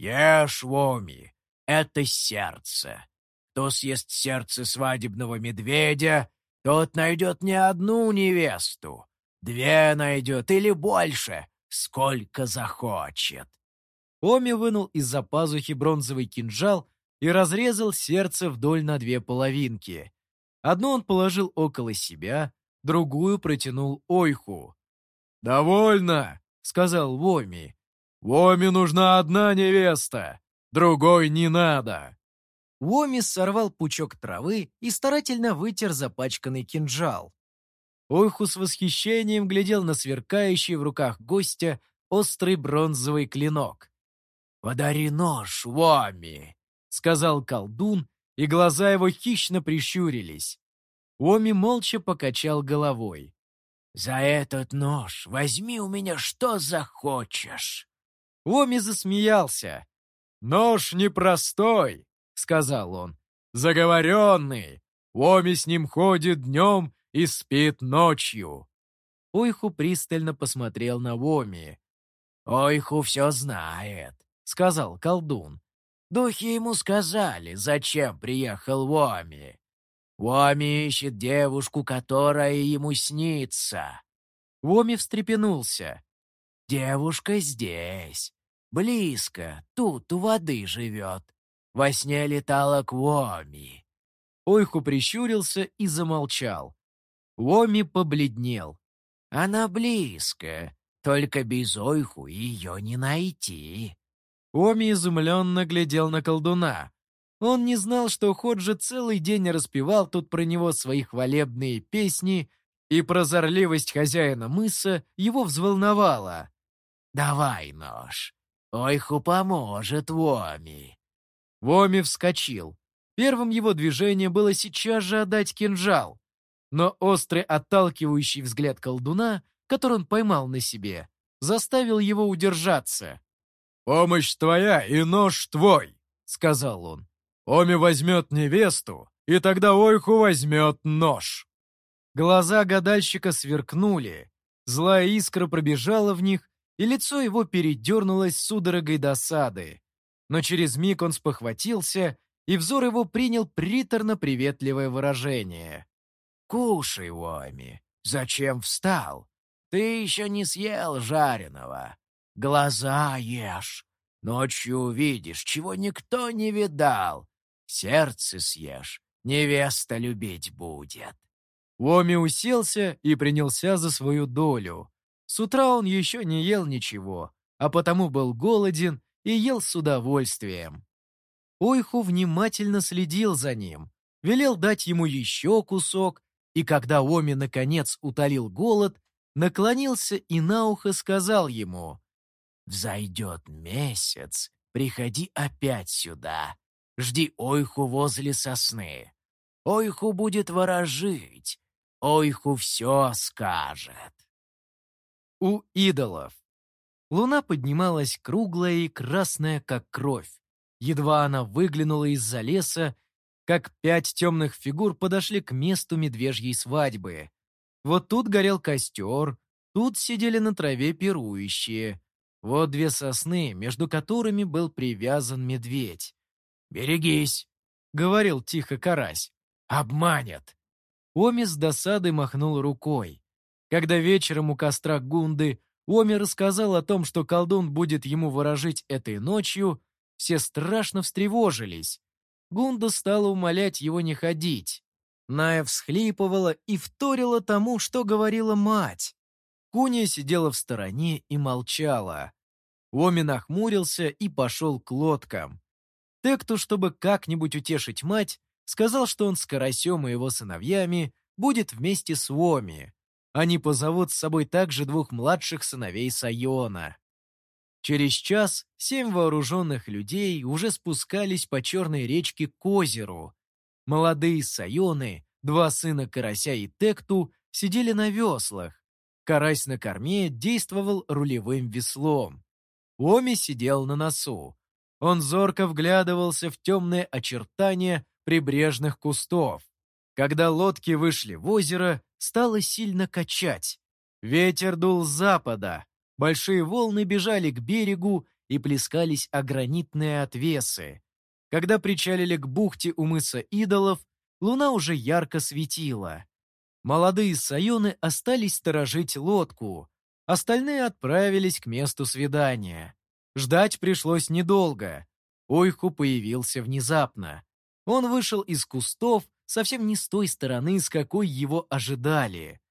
Speaker 3: «Ешь, Воми, это сердце. Кто съест сердце свадебного медведя, тот найдет не одну невесту, две найдет или больше, сколько захочет».
Speaker 2: Оми вынул из-за пазухи бронзовый кинжал и разрезал сердце вдоль на две половинки. Одну он положил около себя, другую протянул Ойху.
Speaker 1: «Довольно!» — сказал Воми. «Воми нужна одна невеста, другой не надо!»
Speaker 2: Воми сорвал пучок травы и старательно вытер запачканный кинжал. Ойху с восхищением глядел на сверкающий в руках гостя острый бронзовый клинок.
Speaker 3: «Подари нож, Воми!»
Speaker 2: — сказал колдун, и глаза его хищно прищурились. Оми молча покачал головой.
Speaker 3: «За этот нож возьми у меня что захочешь».
Speaker 2: Оми засмеялся.
Speaker 1: «Нож непростой», — сказал он. «Заговоренный. Оми с ним ходит днем и спит ночью».
Speaker 2: Ойху пристально посмотрел на Оми.
Speaker 3: «Ойху все знает», — сказал колдун. Духи ему сказали, зачем приехал Воми. Воми ищет девушку, которая ему снится.
Speaker 2: Воми встрепенулся.
Speaker 3: Девушка здесь, близко, тут у воды живет. Во сне летала к Воми.
Speaker 2: Ойху прищурился и замолчал. Воми побледнел.
Speaker 3: Она близко, только без Ойху ее не найти.
Speaker 2: Оми изумленно глядел на колдуна. Он не знал, что Ходжи целый день распевал тут про него свои хвалебные песни, и прозорливость хозяина мыса его взволновала.
Speaker 3: «Давай нож. Ойху поможет Воми».
Speaker 2: Воми вскочил. Первым его движением было сейчас же отдать кинжал. Но острый отталкивающий взгляд колдуна, который он поймал на себе, заставил его удержаться.
Speaker 1: «Помощь твоя и нож твой», — сказал он. «Оми возьмет невесту, и тогда Ойху возьмет нож».
Speaker 2: Глаза гадальщика сверкнули, злая искра пробежала в них, и лицо его передернулось судорогой досады. Но через миг он спохватился, и взор его принял приторно-приветливое выражение.
Speaker 3: «Кушай, Оми, зачем встал? Ты еще не съел жареного. Глаза ешь. Ночью увидишь, чего никто не видал. Сердце съешь, невеста любить будет.
Speaker 2: Воми уселся и принялся за свою долю. С утра он еще не ел ничего, а потому был голоден и ел с удовольствием. Ойху внимательно следил за ним, велел дать ему еще кусок, и когда Оми наконец утолил голод, наклонился и на ухо сказал ему Взойдет месяц, приходи опять сюда. Жди Ойху возле сосны. Ойху будет ворожить. Ойху все скажет. У идолов. Луна поднималась круглая и красная, как кровь. Едва она выглянула из-за леса, как пять темных фигур подошли к месту медвежьей свадьбы. Вот тут горел костер, тут сидели на траве пирующие, вот две сосны, между которыми был привязан медведь.
Speaker 3: «Берегись!»
Speaker 2: — говорил тихо карась.
Speaker 3: «Обманет!»
Speaker 2: Оми с досадой махнул рукой. Когда вечером у костра Гунды Оми рассказал о том, что колдун будет ему ворожить этой ночью, все страшно встревожились. Гунда стала умолять его не ходить. Ная всхлипывала и вторила тому, что говорила мать. Куня сидела в стороне и молчала. Оми нахмурился и пошел к лодкам. Текту, чтобы как-нибудь утешить мать, сказал, что он с Карасем и его сыновьями будет вместе с Оми. Они позовут с собой также двух младших сыновей Сайона. Через час семь вооруженных людей уже спускались по черной речке к озеру. Молодые Сайоны, два сына Карася и Текту, сидели на веслах. Карась на корме действовал рулевым веслом. Оми сидел на носу. Он зорко вглядывался в темные очертания прибрежных кустов. Когда лодки вышли в озеро, стало сильно качать. Ветер дул с запада. Большие волны бежали к берегу и плескались о гранитные отвесы. Когда причалили к бухте у мыса идолов, луна уже ярко светила. Молодые сайоны остались сторожить лодку. Остальные отправились к месту свидания. Ждать пришлось недолго. Ойху появился внезапно. Он вышел из кустов совсем не с той стороны, с какой его ожидали.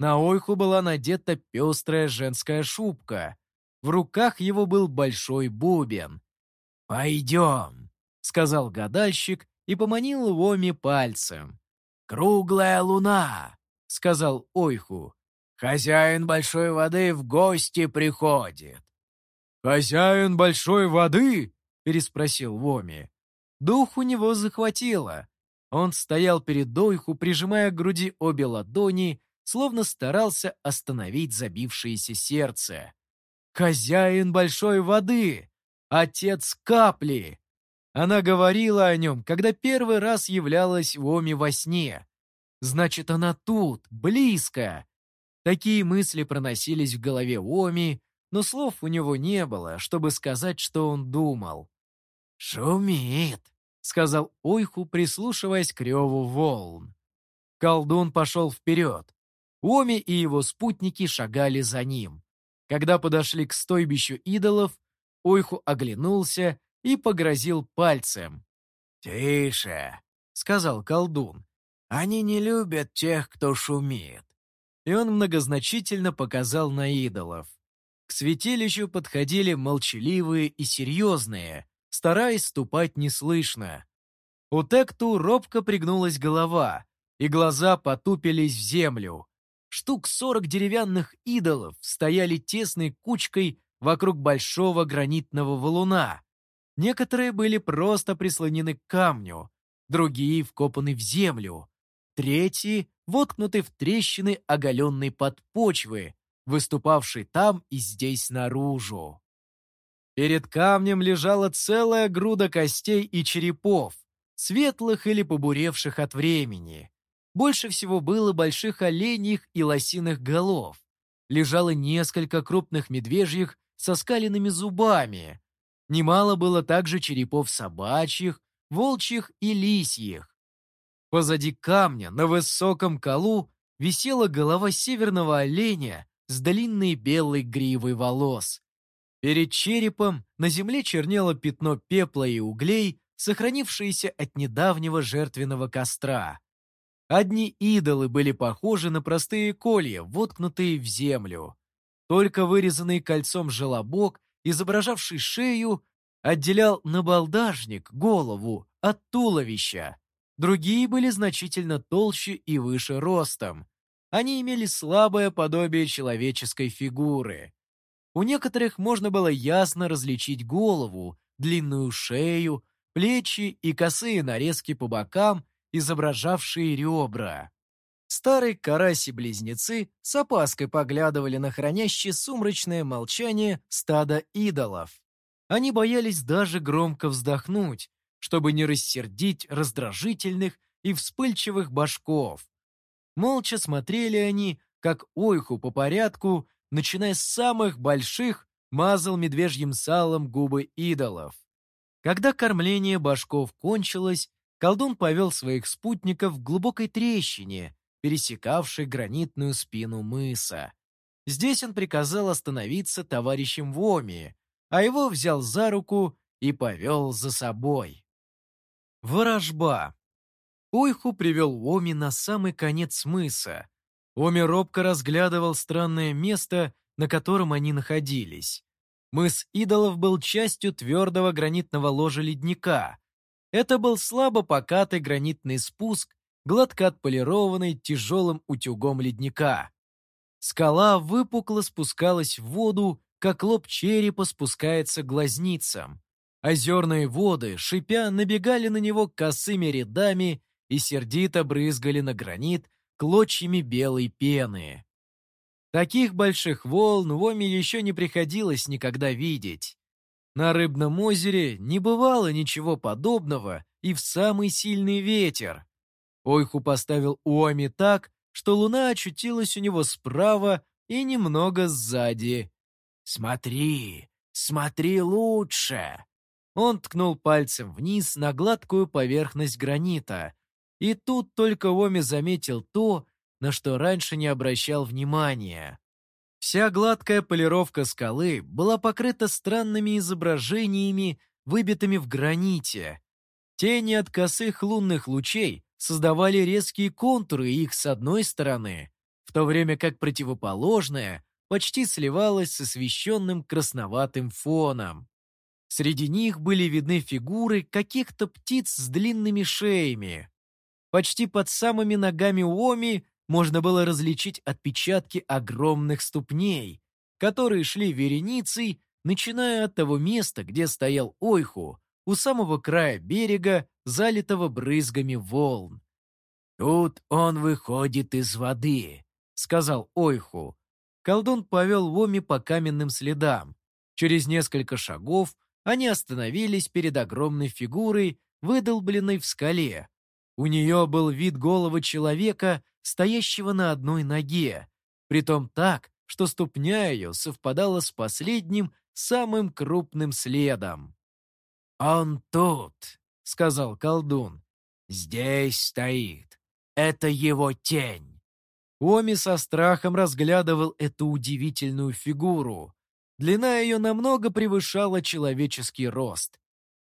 Speaker 2: На Ойху была надета пестрая женская шубка. В руках его был большой бубен. «Пойдем», — сказал гадальщик и поманил Воми пальцем. «Круглая луна», — сказал Ойху. «Хозяин большой воды в гости приходит». «Хозяин большой воды?» — переспросил Воми. Дух у него захватило. Он стоял перед Дойху, прижимая к груди обе ладони, словно старался остановить забившееся сердце. «Хозяин большой воды! Отец капли!» Она говорила о нем, когда первый раз являлась в Оме во сне. «Значит, она тут, близко!» Такие мысли проносились в голове Оми, но слов у него не было, чтобы сказать, что он думал. «Шумит», — сказал Ойху, прислушиваясь к реву волн. Колдун пошел вперед. Оми и его спутники шагали за ним. Когда подошли к стойбищу идолов, Ойху оглянулся и погрозил пальцем.
Speaker 3: «Тише», — сказал колдун. «Они не любят тех, кто шумит».
Speaker 2: И он многозначительно показал на идолов. К святилищу подходили молчаливые и серьезные, стараясь ступать неслышно. У Текту робко пригнулась голова, и глаза потупились в землю. Штук сорок деревянных идолов стояли тесной кучкой вокруг большого гранитного валуна. Некоторые были просто прислонены к камню, другие вкопаны в землю, третьи воткнуты в трещины оголенной подпочвы, выступавшей там и здесь наружу. Перед камнем лежала целая груда костей и черепов, светлых или побуревших от времени. Больше всего было больших оленьих и лосиных голов. Лежало несколько крупных медвежьих со скаленными зубами. Немало было также черепов собачьих, волчьих и лисьих. Позади камня на высоком колу висела голова северного оленя с длинной белой гривой волос. Перед черепом на земле чернело пятно пепла и углей, сохранившиеся от недавнего жертвенного костра. Одни идолы были похожи на простые колья, воткнутые в землю. Только вырезанный кольцом желобок, изображавший шею, отделял набалдажник, голову, от туловища. Другие были значительно толще и выше ростом, они имели слабое подобие человеческой фигуры. У некоторых можно было ясно различить голову, длинную шею, плечи и косые нарезки по бокам, изображавшие ребра. Старые караси-близнецы с опаской поглядывали на хранящее сумрачное молчание стада идолов. Они боялись даже громко вздохнуть, чтобы не рассердить раздражительных и вспыльчивых башков. Молча смотрели они, как ойху по порядку, начиная с самых больших, мазал медвежьим салом губы идолов. Когда кормление башков кончилось, колдун повел своих спутников к глубокой трещине, пересекавшей гранитную спину мыса. Здесь он приказал остановиться товарищем Воми, а его взял за руку и повел за собой. Ворожба. Ойху привел Оми на самый конец мыса. Оми робко разглядывал странное место, на котором они находились. Мыс идолов был частью твердого гранитного ложа ледника. Это был слабо покатый гранитный спуск, гладко отполированный тяжелым утюгом ледника.
Speaker 1: Скала выпукло спускалась в воду, как лоб черепа спускается к глазницам. Озерные воды, шипя, набегали на него косыми рядами и сердито брызгали на гранит клочьями белой пены. Таких больших волн Воме еще не приходилось никогда видеть. На Рыбном озере не бывало ничего подобного и в самый сильный ветер. Ойху поставил Уоми так, что луна очутилась у него справа и немного сзади. «Смотри, смотри лучше!» Он ткнул пальцем вниз на гладкую поверхность гранита. И тут только Оми заметил то, на что раньше не обращал внимания. Вся гладкая полировка скалы была покрыта странными изображениями, выбитыми в граните. Тени от косых лунных лучей создавали резкие контуры их с одной стороны, в то время как противоположная почти сливалась с освещенным красноватым фоном. Среди них были видны фигуры каких-то птиц с длинными шеями. Почти под самыми ногами Уоми можно было различить отпечатки огромных ступней, которые шли вереницей, начиная от того места, где стоял Ойху, у самого края берега, залитого брызгами волн. «Тут он выходит из воды», — сказал Ойху. Колдун повел Воми по каменным следам. Через несколько шагов они остановились перед огромной фигурой, выдолбленной в скале. У нее был вид головы человека, стоящего на одной ноге, притом так, что ступня ее совпадала с последним, самым крупным следом. «Он тут», — сказал колдун. «Здесь стоит. Это его тень». Оми со страхом разглядывал эту удивительную фигуру. Длина ее намного превышала человеческий рост.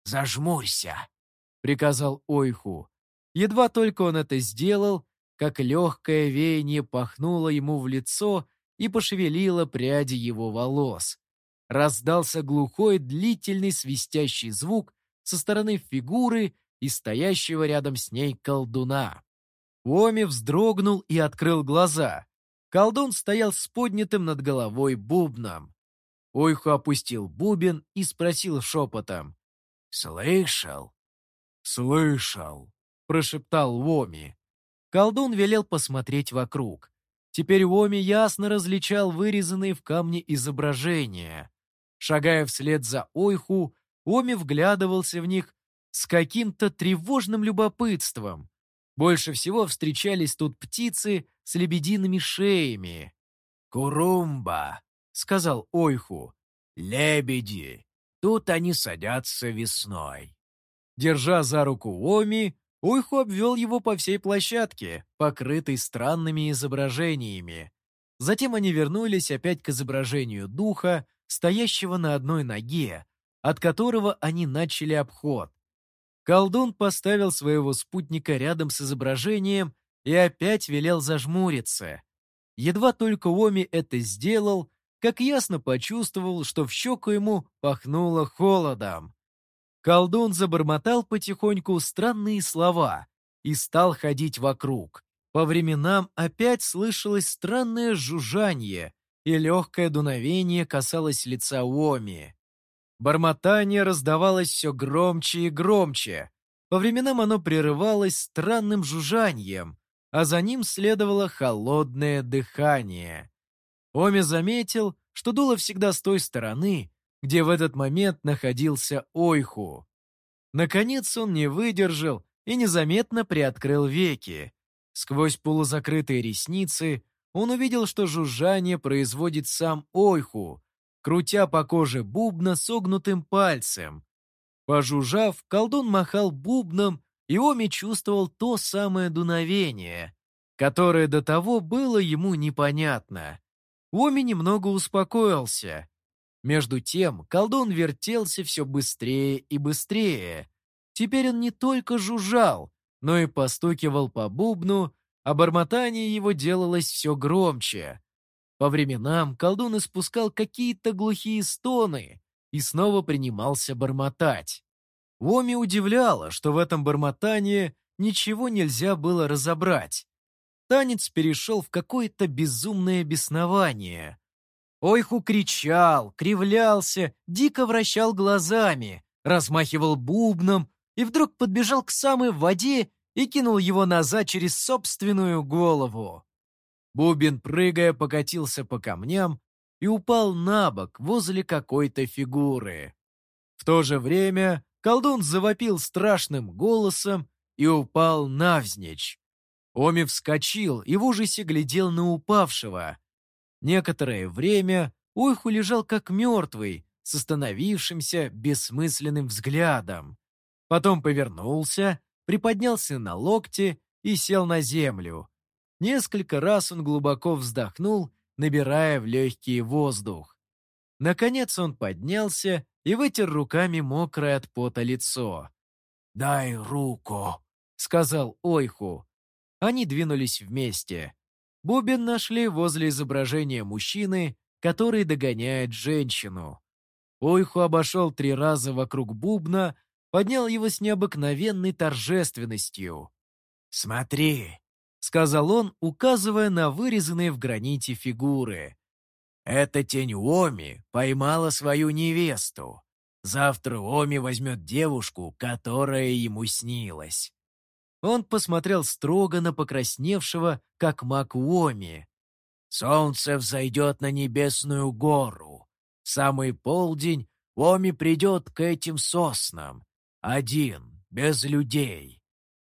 Speaker 1: «Зажмурься», — приказал Ойху. Едва только он это сделал, как легкое веяние пахнуло ему в лицо и пошевелило пряди его волос. Раздался глухой, длительный свистящий звук со стороны фигуры и стоящего рядом с ней колдуна. Оми вздрогнул и открыл глаза. Колдун стоял с поднятым над головой бубном. Ойху опустил бубен и спросил шепотом. «Слышал?» «Слышал», — прошептал Воми. Колдун велел посмотреть вокруг. Теперь Уоми ясно различал вырезанные в камне изображения. Шагая вслед за Ойху, Уоми вглядывался в них с каким-то тревожным любопытством. Больше всего встречались тут птицы с лебедиными шеями. «Курумба», — сказал Ойху, — «лебеди. Тут они садятся весной». Держа за руку Уоми, Уйху обвел его по всей площадке, покрытой странными изображениями. Затем они вернулись опять к изображению духа, стоящего на одной ноге, от которого они начали обход. Колдун поставил своего спутника рядом с изображением и опять велел зажмуриться. Едва только Оми это сделал, как ясно почувствовал, что в щеку ему пахнуло холодом. Колдун забормотал потихоньку странные слова и стал ходить вокруг. По временам опять слышалось странное жужжание, и легкое дуновение касалось лица Уоми. Бормотание раздавалось все громче и громче. По временам оно прерывалось странным жужжанием, а за ним следовало холодное дыхание. Оми заметил, что дуло всегда с той стороны, где в этот момент находился Ойху. Наконец он не выдержал и незаметно приоткрыл веки. Сквозь полузакрытые ресницы он увидел, что жужжание производит сам Ойху, крутя по коже бубна согнутым пальцем. Пожужжав, колдун махал бубном, и Оми чувствовал то самое дуновение, которое до того было ему непонятно. Оми немного успокоился. Между тем колдун вертелся все быстрее и быстрее. Теперь он не только жужжал, но и постукивал по бубну, а бормотание его делалось все громче. По временам колдун испускал какие-то глухие стоны и снова принимался бормотать. Воми удивляло, что в этом бормотании ничего нельзя было разобрать. танец перешел в какое-то безумное беснование. Ойху кричал, кривлялся, дико вращал глазами, размахивал бубном и вдруг подбежал к самой воде и кинул его назад через собственную голову. Бубен, прыгая, покатился по камням и упал на бок возле какой-то фигуры. В то же время колдун завопил страшным голосом и упал навзничь. Оми вскочил и в ужасе глядел на упавшего. Некоторое время Уйху лежал как мертвый, с остановившимся бессмысленным взглядом. Потом повернулся, приподнялся на локте и сел на землю. Несколько раз он глубоко вздохнул, набирая в легкий воздух. Наконец он поднялся и вытер руками мокрое от пота лицо.
Speaker 3: «Дай руку», —
Speaker 1: сказал Ойху. Они двинулись вместе. Бубен нашли возле изображения мужчины, который догоняет женщину. Ойху обошел три раза вокруг бубна, поднял его с необыкновенной торжественностью.
Speaker 3: «Смотри», —
Speaker 1: сказал он, указывая на вырезанные в граните фигуры.
Speaker 3: «Эта тень Оми поймала свою невесту. Завтра Оми возьмет девушку, которая ему снилась.
Speaker 1: Он посмотрел строго на покрасневшего, как мак Уоми.
Speaker 3: «Солнце взойдет на небесную гору. В самый полдень Оми придет к этим соснам. Один, без людей.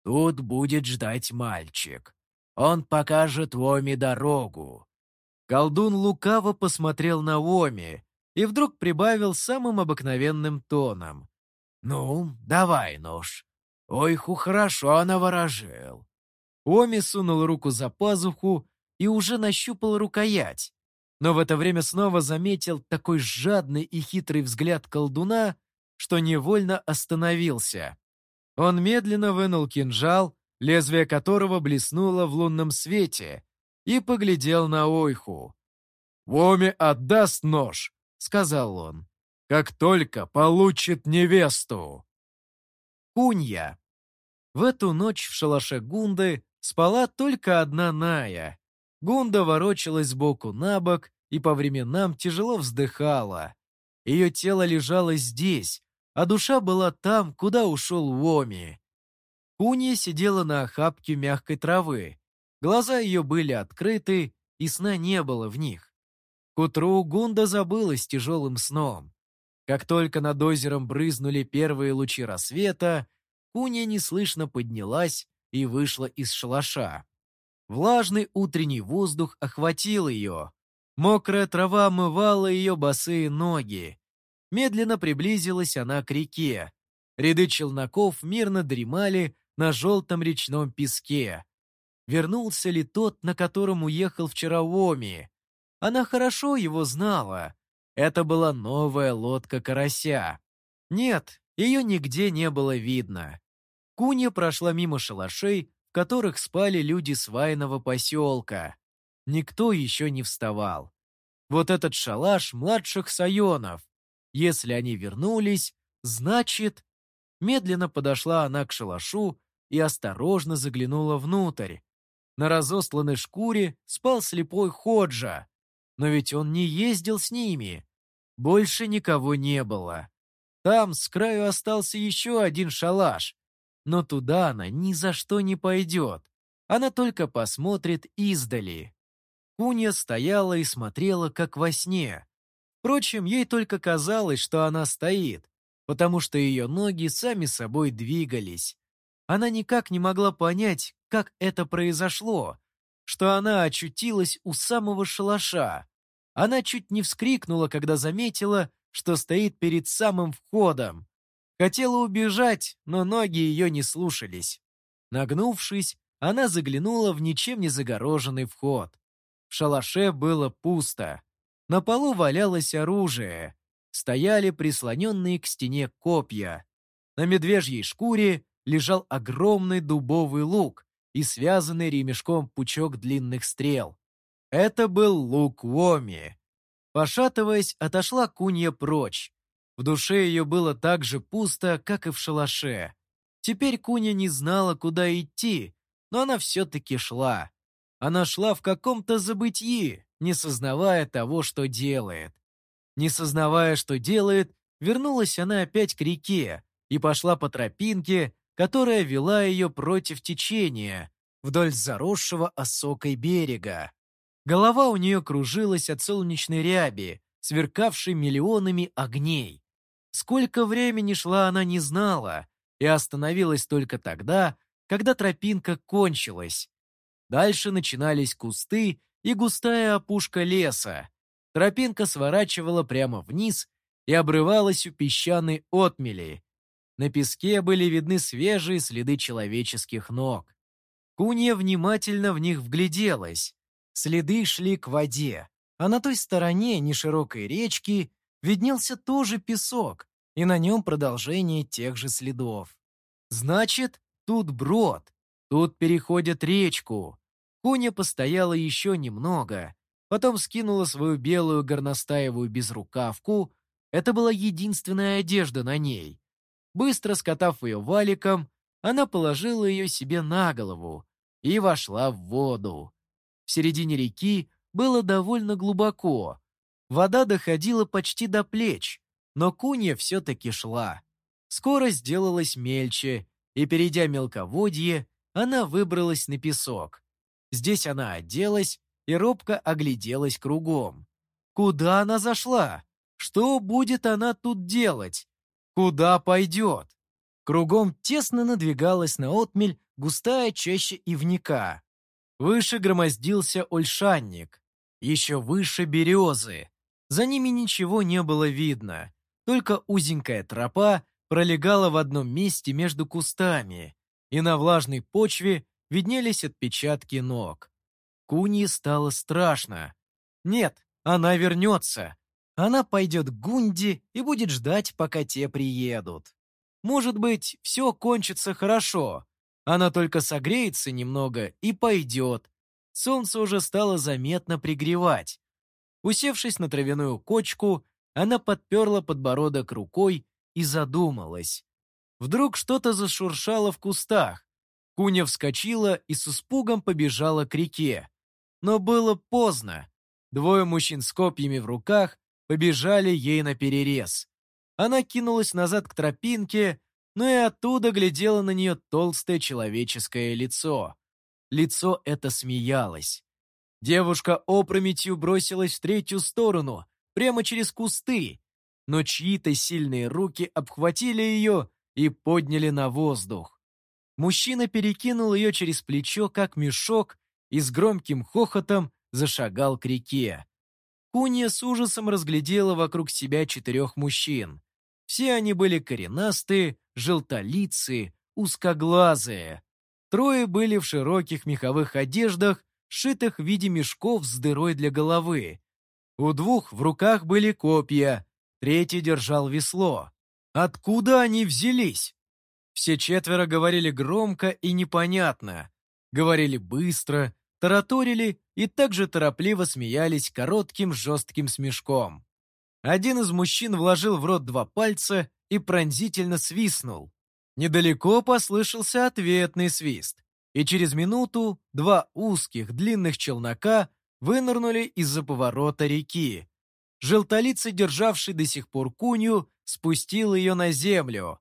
Speaker 3: Тут будет ждать мальчик. Он покажет Оми дорогу».
Speaker 1: Колдун лукаво посмотрел на Оми и вдруг прибавил самым обыкновенным тоном.
Speaker 3: «Ну, давай нож. Ойху хорошо наворожил.
Speaker 1: Оми сунул руку за пазуху и уже нащупал рукоять. Но в это время снова заметил такой жадный и хитрый взгляд колдуна, что невольно остановился. Он медленно вынул кинжал, лезвие которого блеснуло в лунном свете, и поглядел на Ойху. «Воми отдаст нож», — сказал он, — «как только получит невесту». Кунья. В эту ночь в шалаше Гунды спала только одна Ная. Гунда ворочалась сбоку на бок и по временам тяжело вздыхала. Ее тело лежало здесь, а душа была там, куда ушел Воми. Кунья сидела на охапке мягкой травы. Глаза ее были открыты, и сна не было в них. К утру Гунда забылась тяжелым сном. Как только над озером брызнули первые лучи рассвета, Куня неслышно поднялась и вышла из шалаша. Влажный утренний воздух охватил ее. Мокрая трава омывала ее босые ноги. Медленно приблизилась она к реке. Ряды челноков мирно дремали на желтом речном песке. Вернулся ли тот, на котором уехал вчера Оми? Она хорошо его знала. Это была новая лодка карася. Нет, ее нигде не было видно. Куня прошла мимо шалашей, в которых спали люди свайного поселка. Никто еще не вставал. Вот этот шалаш младших сайонов. Если они вернулись, значит... Медленно подошла она к шалашу и осторожно заглянула внутрь. На разосланной шкуре спал слепой Ходжа. Но ведь он не ездил с ними. Больше никого не было. Там с краю остался еще один шалаш. Но туда она ни за что не пойдет. Она только посмотрит издали. Куня стояла и смотрела, как во сне. Впрочем, ей только казалось, что она стоит, потому что ее ноги сами собой двигались. Она никак не могла понять, как это произошло, что она очутилась у самого шалаша. Она чуть не вскрикнула, когда заметила, что стоит перед самым входом. Хотела убежать, но ноги ее не слушались. Нагнувшись, она заглянула в ничем не загороженный вход. В шалаше было пусто. На полу валялось оружие. Стояли прислоненные к стене копья. На медвежьей шкуре лежал огромный дубовый лук и связанный ремешком пучок длинных стрел. Это был лук Воми. Пошатываясь, отошла Кунья прочь. В душе ее было так же пусто, как и в шалаше. Теперь Куня не знала, куда идти, но она все-таки шла.
Speaker 2: она шла в каком-то забытии, не сознавая того, что делает. Не сознавая, что делает, вернулась она опять к реке и пошла по тропинке, которая вела ее против течения, вдоль заросшего осокой берега. Голова у нее кружилась от солнечной ряби, сверкавшей миллионами огней. Сколько времени шла она не знала, и остановилась только тогда, когда тропинка кончилась. Дальше начинались кусты и густая опушка леса. Тропинка сворачивала прямо вниз и обрывалась у песчаной отмели. На песке были видны свежие следы человеческих ног. Кунья внимательно в них вгляделась. Следы шли к воде, а на той стороне неширокой речки виднелся тоже песок, и на нем продолжение тех же следов. Значит, тут брод, тут переходят речку. Куня постояла еще немного, потом скинула свою белую горностаевую безрукавку. Это была единственная одежда на ней. Быстро скотав ее валиком, она положила ее себе на голову и вошла в воду. В середине реки было довольно глубоко. Вода доходила почти до плеч, но Кунья все-таки шла. Скорость сделалась мельче, и, перейдя мелководье, она выбралась на песок. Здесь она оделась и робко огляделась кругом. Куда она зашла? Что будет она тут делать? Куда пойдет? Кругом тесно надвигалась на отмель густая чаще ивника. Выше громоздился ольшанник, еще выше березы. За ними ничего не было видно. Только узенькая тропа пролегала в одном месте между кустами, и на влажной почве виднелись отпечатки ног. Куни стало страшно. Нет, она вернется. Она пойдет к Гунди и будет ждать, пока те приедут. Может быть, все кончится хорошо. Она только согреется немного и пойдет. Солнце уже стало заметно пригревать. Усевшись на травяную кочку, она подперла подбородок рукой и задумалась. Вдруг что-то зашуршало в кустах. Куня вскочила и с испугом побежала к реке. Но было поздно. Двое мужчин с копьями в руках побежали ей на перерез. Она кинулась назад к тропинке, но и оттуда глядело на нее толстое человеческое лицо. Лицо это смеялось. Девушка опрометью бросилась в третью сторону, прямо через кусты, но чьи-то сильные руки обхватили ее и подняли на воздух. Мужчина перекинул ее через плечо, как мешок, и с громким хохотом зашагал к реке. Куния с ужасом разглядела вокруг себя четырех мужчин. Все они были коренастые, желтолицые, узкоглазые. Трое были в широких меховых одеждах шитых в виде мешков с дырой для головы. У двух в руках были копья, третий держал весло. Откуда они взялись? Все четверо говорили громко и непонятно. Говорили быстро, тараторили и также торопливо смеялись коротким жестким смешком. Один из мужчин вложил в рот два пальца и пронзительно свистнул. Недалеко послышался ответный свист и через минуту два узких длинных челнока вынырнули из-за поворота реки. Желтолицый, державший до сих пор кунью, спустил ее на землю.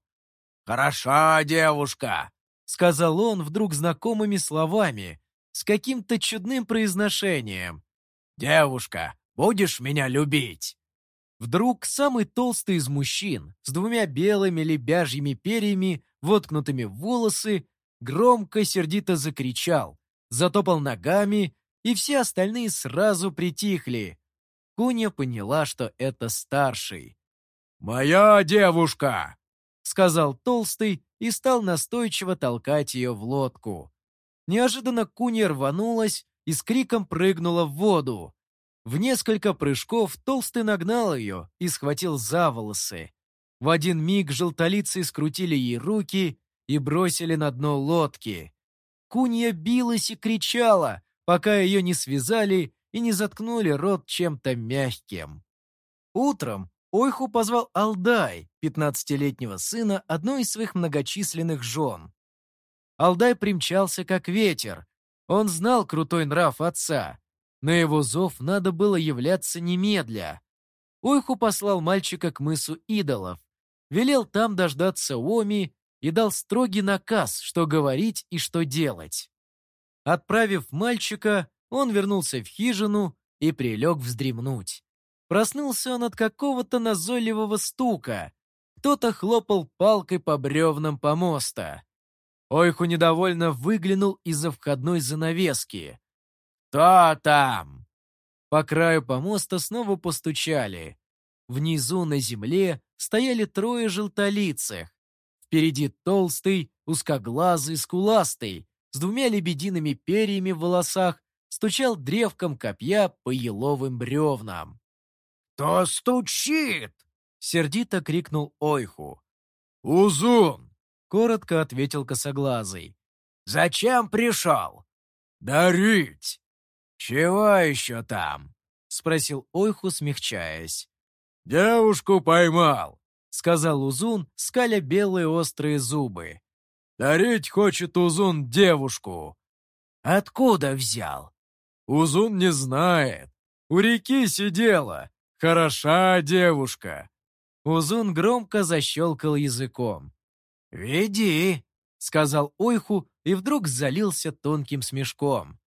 Speaker 3: «Хороша девушка!»
Speaker 2: — сказал он вдруг знакомыми словами, с каким-то чудным произношением.
Speaker 3: «Девушка, будешь меня любить?»
Speaker 2: Вдруг самый толстый из мужчин, с двумя белыми лебяжьими перьями, воткнутыми в волосы, громко сердито закричал, затопал ногами, и все остальные сразу притихли. Куня поняла, что это старший.
Speaker 3: «Моя девушка!»
Speaker 2: — сказал Толстый и стал настойчиво толкать ее в лодку. Неожиданно Куня рванулась и с криком прыгнула в воду. В несколько прыжков Толстый нагнал ее и схватил за волосы. В один миг желтолицы скрутили ей руки и бросили на дно лодки. Кунья билась и кричала, пока ее не связали и не заткнули рот чем-то мягким. Утром Ойху позвал Алдай, пятнадцатилетнего сына одной из своих многочисленных жен. Алдай примчался как ветер. Он знал крутой нрав отца. На его зов надо было являться немедля. Ойху послал мальчика к мысу идолов, велел там дождаться Оми и дал строгий наказ, что говорить и что делать. Отправив мальчика, он вернулся в хижину и прилег вздремнуть. Проснулся он от какого-то назойливого стука. Кто-то хлопал палкой по бревнам помоста. Ойху недовольно выглянул из-за входной занавески. «Кто там?» По краю помоста снова постучали. Внизу на земле стояли трое желтолицых. Впереди толстый, узкоглазый, скуластый, с двумя лебедиными перьями в волосах, стучал древком копья по еловым бревнам.
Speaker 3: «Кто стучит?»
Speaker 2: — сердито крикнул Ойху.
Speaker 3: «Узун!»
Speaker 2: — коротко ответил косоглазый.
Speaker 3: «Зачем пришел?»
Speaker 2: «Дарить!»
Speaker 3: «Чего еще там?»
Speaker 2: — спросил Ойху, смягчаясь.
Speaker 3: «Девушку поймал», —
Speaker 2: сказал Узун, скаля белые острые зубы.
Speaker 3: «Дарить хочет Узун девушку».
Speaker 2: «Откуда взял?»
Speaker 3: «Узун не знает. У реки сидела. Хороша девушка».
Speaker 2: Узун громко защелкал языком.
Speaker 3: «Веди», —
Speaker 2: сказал Ойху и вдруг залился тонким смешком.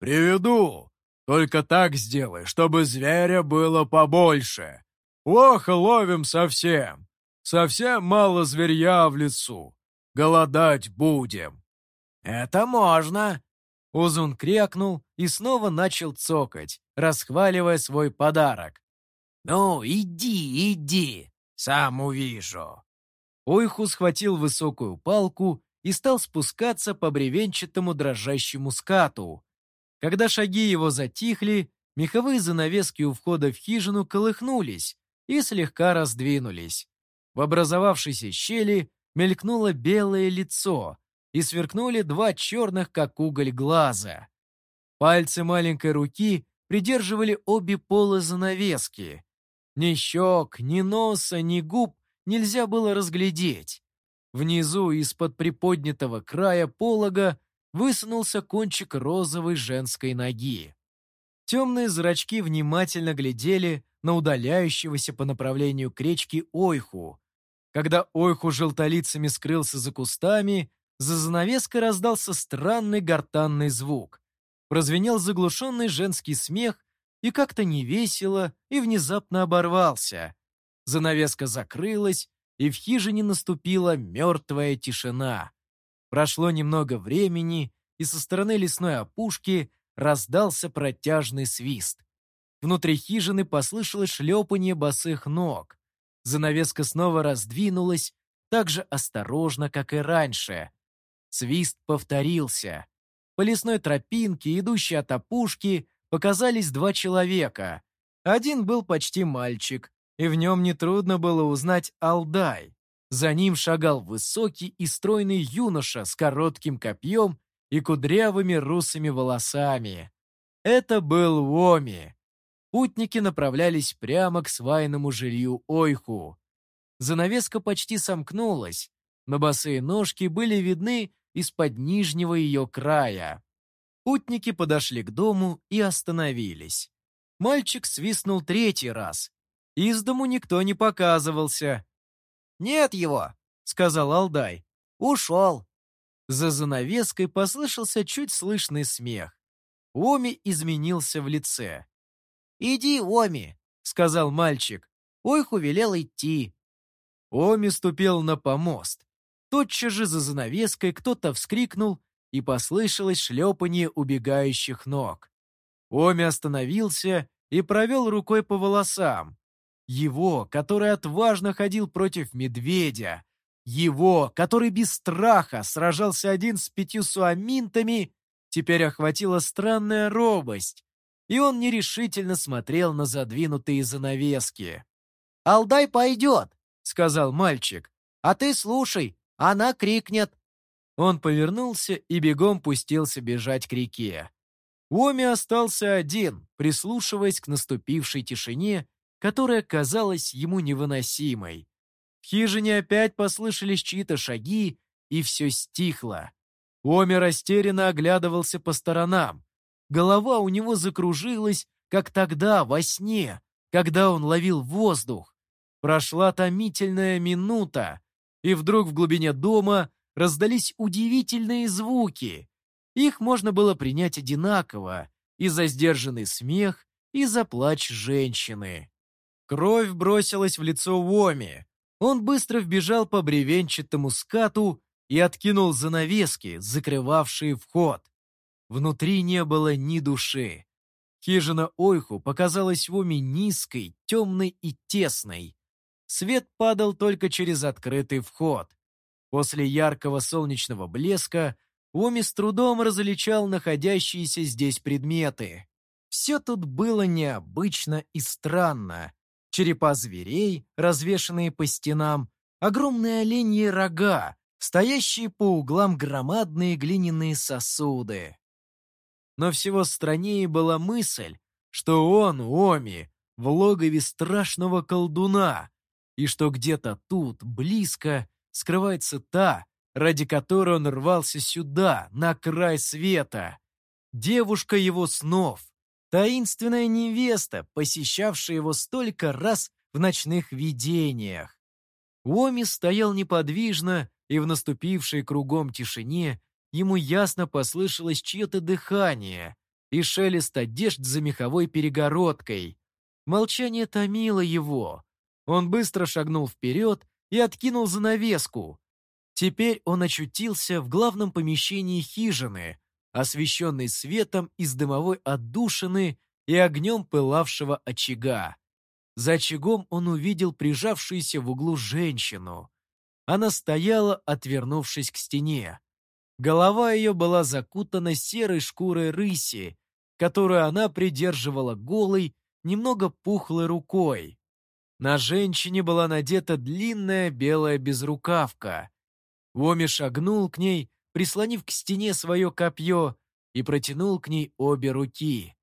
Speaker 3: «Приведу. Только так сделай, чтобы зверя было побольше. Плохо ловим совсем. Совсем мало зверья в лесу. Голодать будем».
Speaker 2: «Это можно!» Узун крякнул и снова начал цокать, расхваливая свой подарок.
Speaker 3: «Ну, иди, иди, сам увижу».
Speaker 2: Ойху схватил высокую палку и стал спускаться по бревенчатому дрожащему скату. Когда шаги его затихли, меховые занавески у входа в хижину колыхнулись и слегка раздвинулись. В образовавшейся щели мелькнуло белое лицо и сверкнули два черных, как уголь, глаза. Пальцы маленькой руки придерживали обе полы занавески. Ни щек, ни носа, ни губ нельзя было разглядеть. Внизу из-под приподнятого края полога высунулся кончик розовой женской ноги. Темные зрачки внимательно глядели на удаляющегося по направлению к речке Ойху. Когда Ойху желтолицами скрылся за кустами, за занавеской раздался странный гортанный звук. Прозвенел заглушенный женский смех и как-то невесело и внезапно оборвался. Занавеска закрылась, и в хижине наступила мертвая тишина. Прошло немного времени, и со стороны лесной опушки раздался протяжный свист. Внутри хижины послышалось шлепанье босых ног. Занавеска снова раздвинулась, так же осторожно, как и раньше. Свист повторился. По лесной тропинке, идущей от опушки, показались два человека. Один был почти мальчик, и в нем нетрудно было узнать Алдай. За ним шагал высокий и стройный юноша с коротким копьем и кудрявыми русыми волосами. Это был Воми. Путники направлялись прямо к свайному жилью Ойху. Занавеска почти сомкнулась, но босые ножки были видны из-под нижнего ее края. Путники подошли к дому и остановились. Мальчик свистнул третий раз, из дому никто не показывался.
Speaker 1: «Нет его», — сказал Алдай. «Ушел».
Speaker 2: За занавеской послышался чуть слышный смех. Оми изменился в лице.
Speaker 1: «Иди, Оми», — сказал мальчик. Ойху велел идти.
Speaker 2: Оми ступил на помост. Тотчас же за занавеской кто-то вскрикнул, и послышалось шлепанье убегающих ног. Оми остановился и провел рукой по волосам. Его, который отважно ходил против медведя. Его, который без страха сражался один с пятью суаминтами, теперь охватила странная робость, и он нерешительно смотрел на задвинутые занавески.
Speaker 1: «Алдай пойдет», —
Speaker 2: сказал мальчик.
Speaker 1: «А ты слушай, она крикнет».
Speaker 2: Он повернулся и бегом пустился бежать к реке. Уоми остался один, прислушиваясь к наступившей тишине которая казалась ему невыносимой. В хижине опять послышались чьи-то шаги, и все стихло. Оми растерянно оглядывался по сторонам. Голова у него закружилась, как тогда, во сне, когда он ловил воздух. Прошла томительная минута, и вдруг в глубине дома раздались удивительные звуки. Их можно было принять одинаково, и за сдержанный смех, и за плач женщины. Кровь бросилась в лицо Уоми. Он быстро вбежал по бревенчатому скату и откинул занавески, закрывавшие вход. Внутри не было ни души. Хижина Ойху показалась Уоми низкой, темной и тесной. Свет падал только через открытый вход. После яркого солнечного блеска Уоми с трудом различал находящиеся здесь предметы. Все тут было необычно и странно черепа зверей, развешанные по стенам, огромные оленьи рога, стоящие по углам громадные глиняные сосуды. Но всего страннее была мысль, что он, Оми, в логове страшного колдуна, и что где-то тут, близко, скрывается та, ради которой он рвался сюда, на край света. Девушка его снов, Таинственная невеста, посещавшая его столько раз в ночных видениях. Уоми стоял неподвижно, и в наступившей кругом тишине ему ясно послышалось чье-то дыхание и шелест одежд за меховой перегородкой. Молчание томило его. Он быстро шагнул вперед и откинул занавеску. Теперь он очутился в главном помещении хижины, освещенный светом из дымовой отдушины и огнем пылавшего очага. За очагом он увидел прижавшуюся в углу женщину. Она стояла, отвернувшись к стене. Голова ее была закутана серой шкурой рыси, которую она придерживала голой, немного пухлой рукой. На женщине была надета длинная белая безрукавка. Воми шагнул к ней, прислонив к стене свое копье, и протянул к ней обе руки.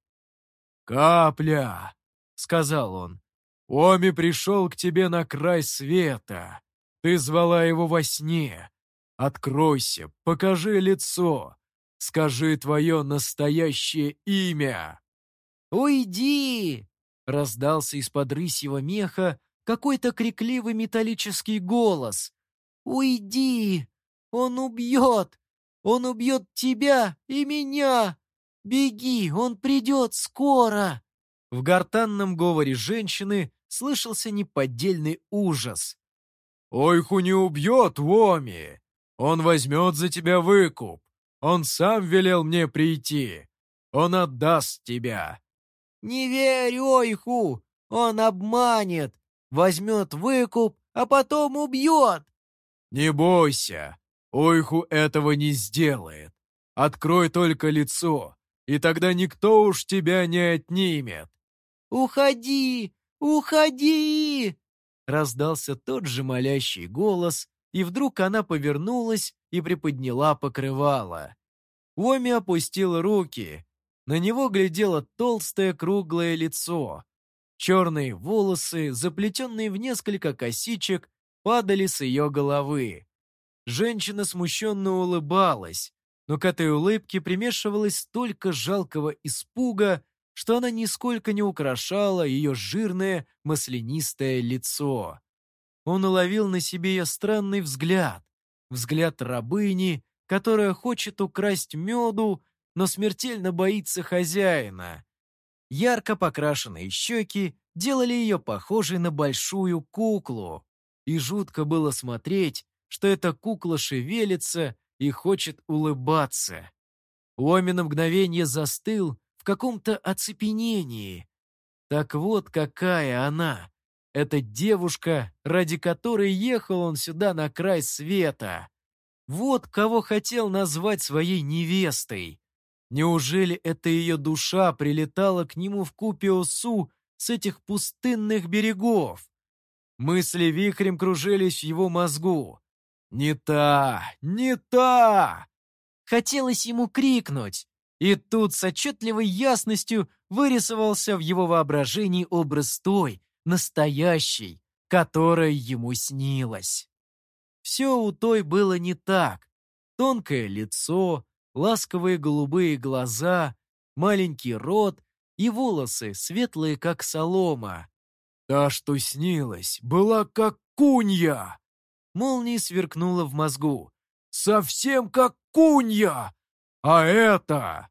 Speaker 2: «Капля!» — сказал он. «Оми пришел к тебе на край света. Ты звала его во сне. Откройся, покажи лицо. Скажи твое настоящее имя».
Speaker 1: «Уйди!» — раздался из-под рысьего меха какой-то крикливый металлический голос. «Уйди! Он убьет! Он убьет тебя и меня! Беги, он придет скоро!» В гортанном говоре женщины слышался неподдельный ужас.
Speaker 2: «Ойху не убьет, Воми! Он возьмет за тебя выкуп! Он сам велел мне прийти! Он отдаст тебя!»
Speaker 1: «Не верь Ойху! Он обманет! Возьмет выкуп, а потом убьет!»
Speaker 2: «Не бойся! Ойху этого не сделает. Открой только лицо, и тогда никто уж тебя не отнимет.
Speaker 1: «Уходи! Уходи!» Раздался тот же молящий голос, и вдруг она повернулась и приподняла покрывало. Уоми опустил руки. На него глядело толстое круглое лицо. Черные волосы, заплетенные в несколько косичек, падали с ее головы. Женщина смущенно улыбалась, но к этой улыбке примешивалось столько жалкого испуга, что она нисколько не украшала ее жирное маслянистое лицо. Он уловил на себе ее странный взгляд, взгляд рабыни, которая хочет украсть меду, но смертельно боится хозяина. Ярко покрашенные щеки делали ее похожей на большую куклу, и жутко было смотреть, что эта кукла шевелится и хочет улыбаться. Уоми на мгновение застыл в каком-то оцепенении. Так вот какая она, эта девушка, ради которой ехал он сюда на край света. Вот кого хотел назвать своей невестой. Неужели это ее душа прилетала к нему в Купиосу с этих пустынных берегов? Мысли вихрем кружились в его мозгу. «Не та! Не та!» Хотелось ему крикнуть, и тут с отчетливой ясностью вырисовался в его воображении образ той, настоящей, которая ему снилась. Все у той было не так.
Speaker 2: Тонкое лицо, ласковые голубые глаза, маленький рот и волосы, светлые, как солома.
Speaker 3: Та, что снилась, была как кунья.
Speaker 2: Молния сверкнула в мозгу.
Speaker 3: Совсем как кунья! А это...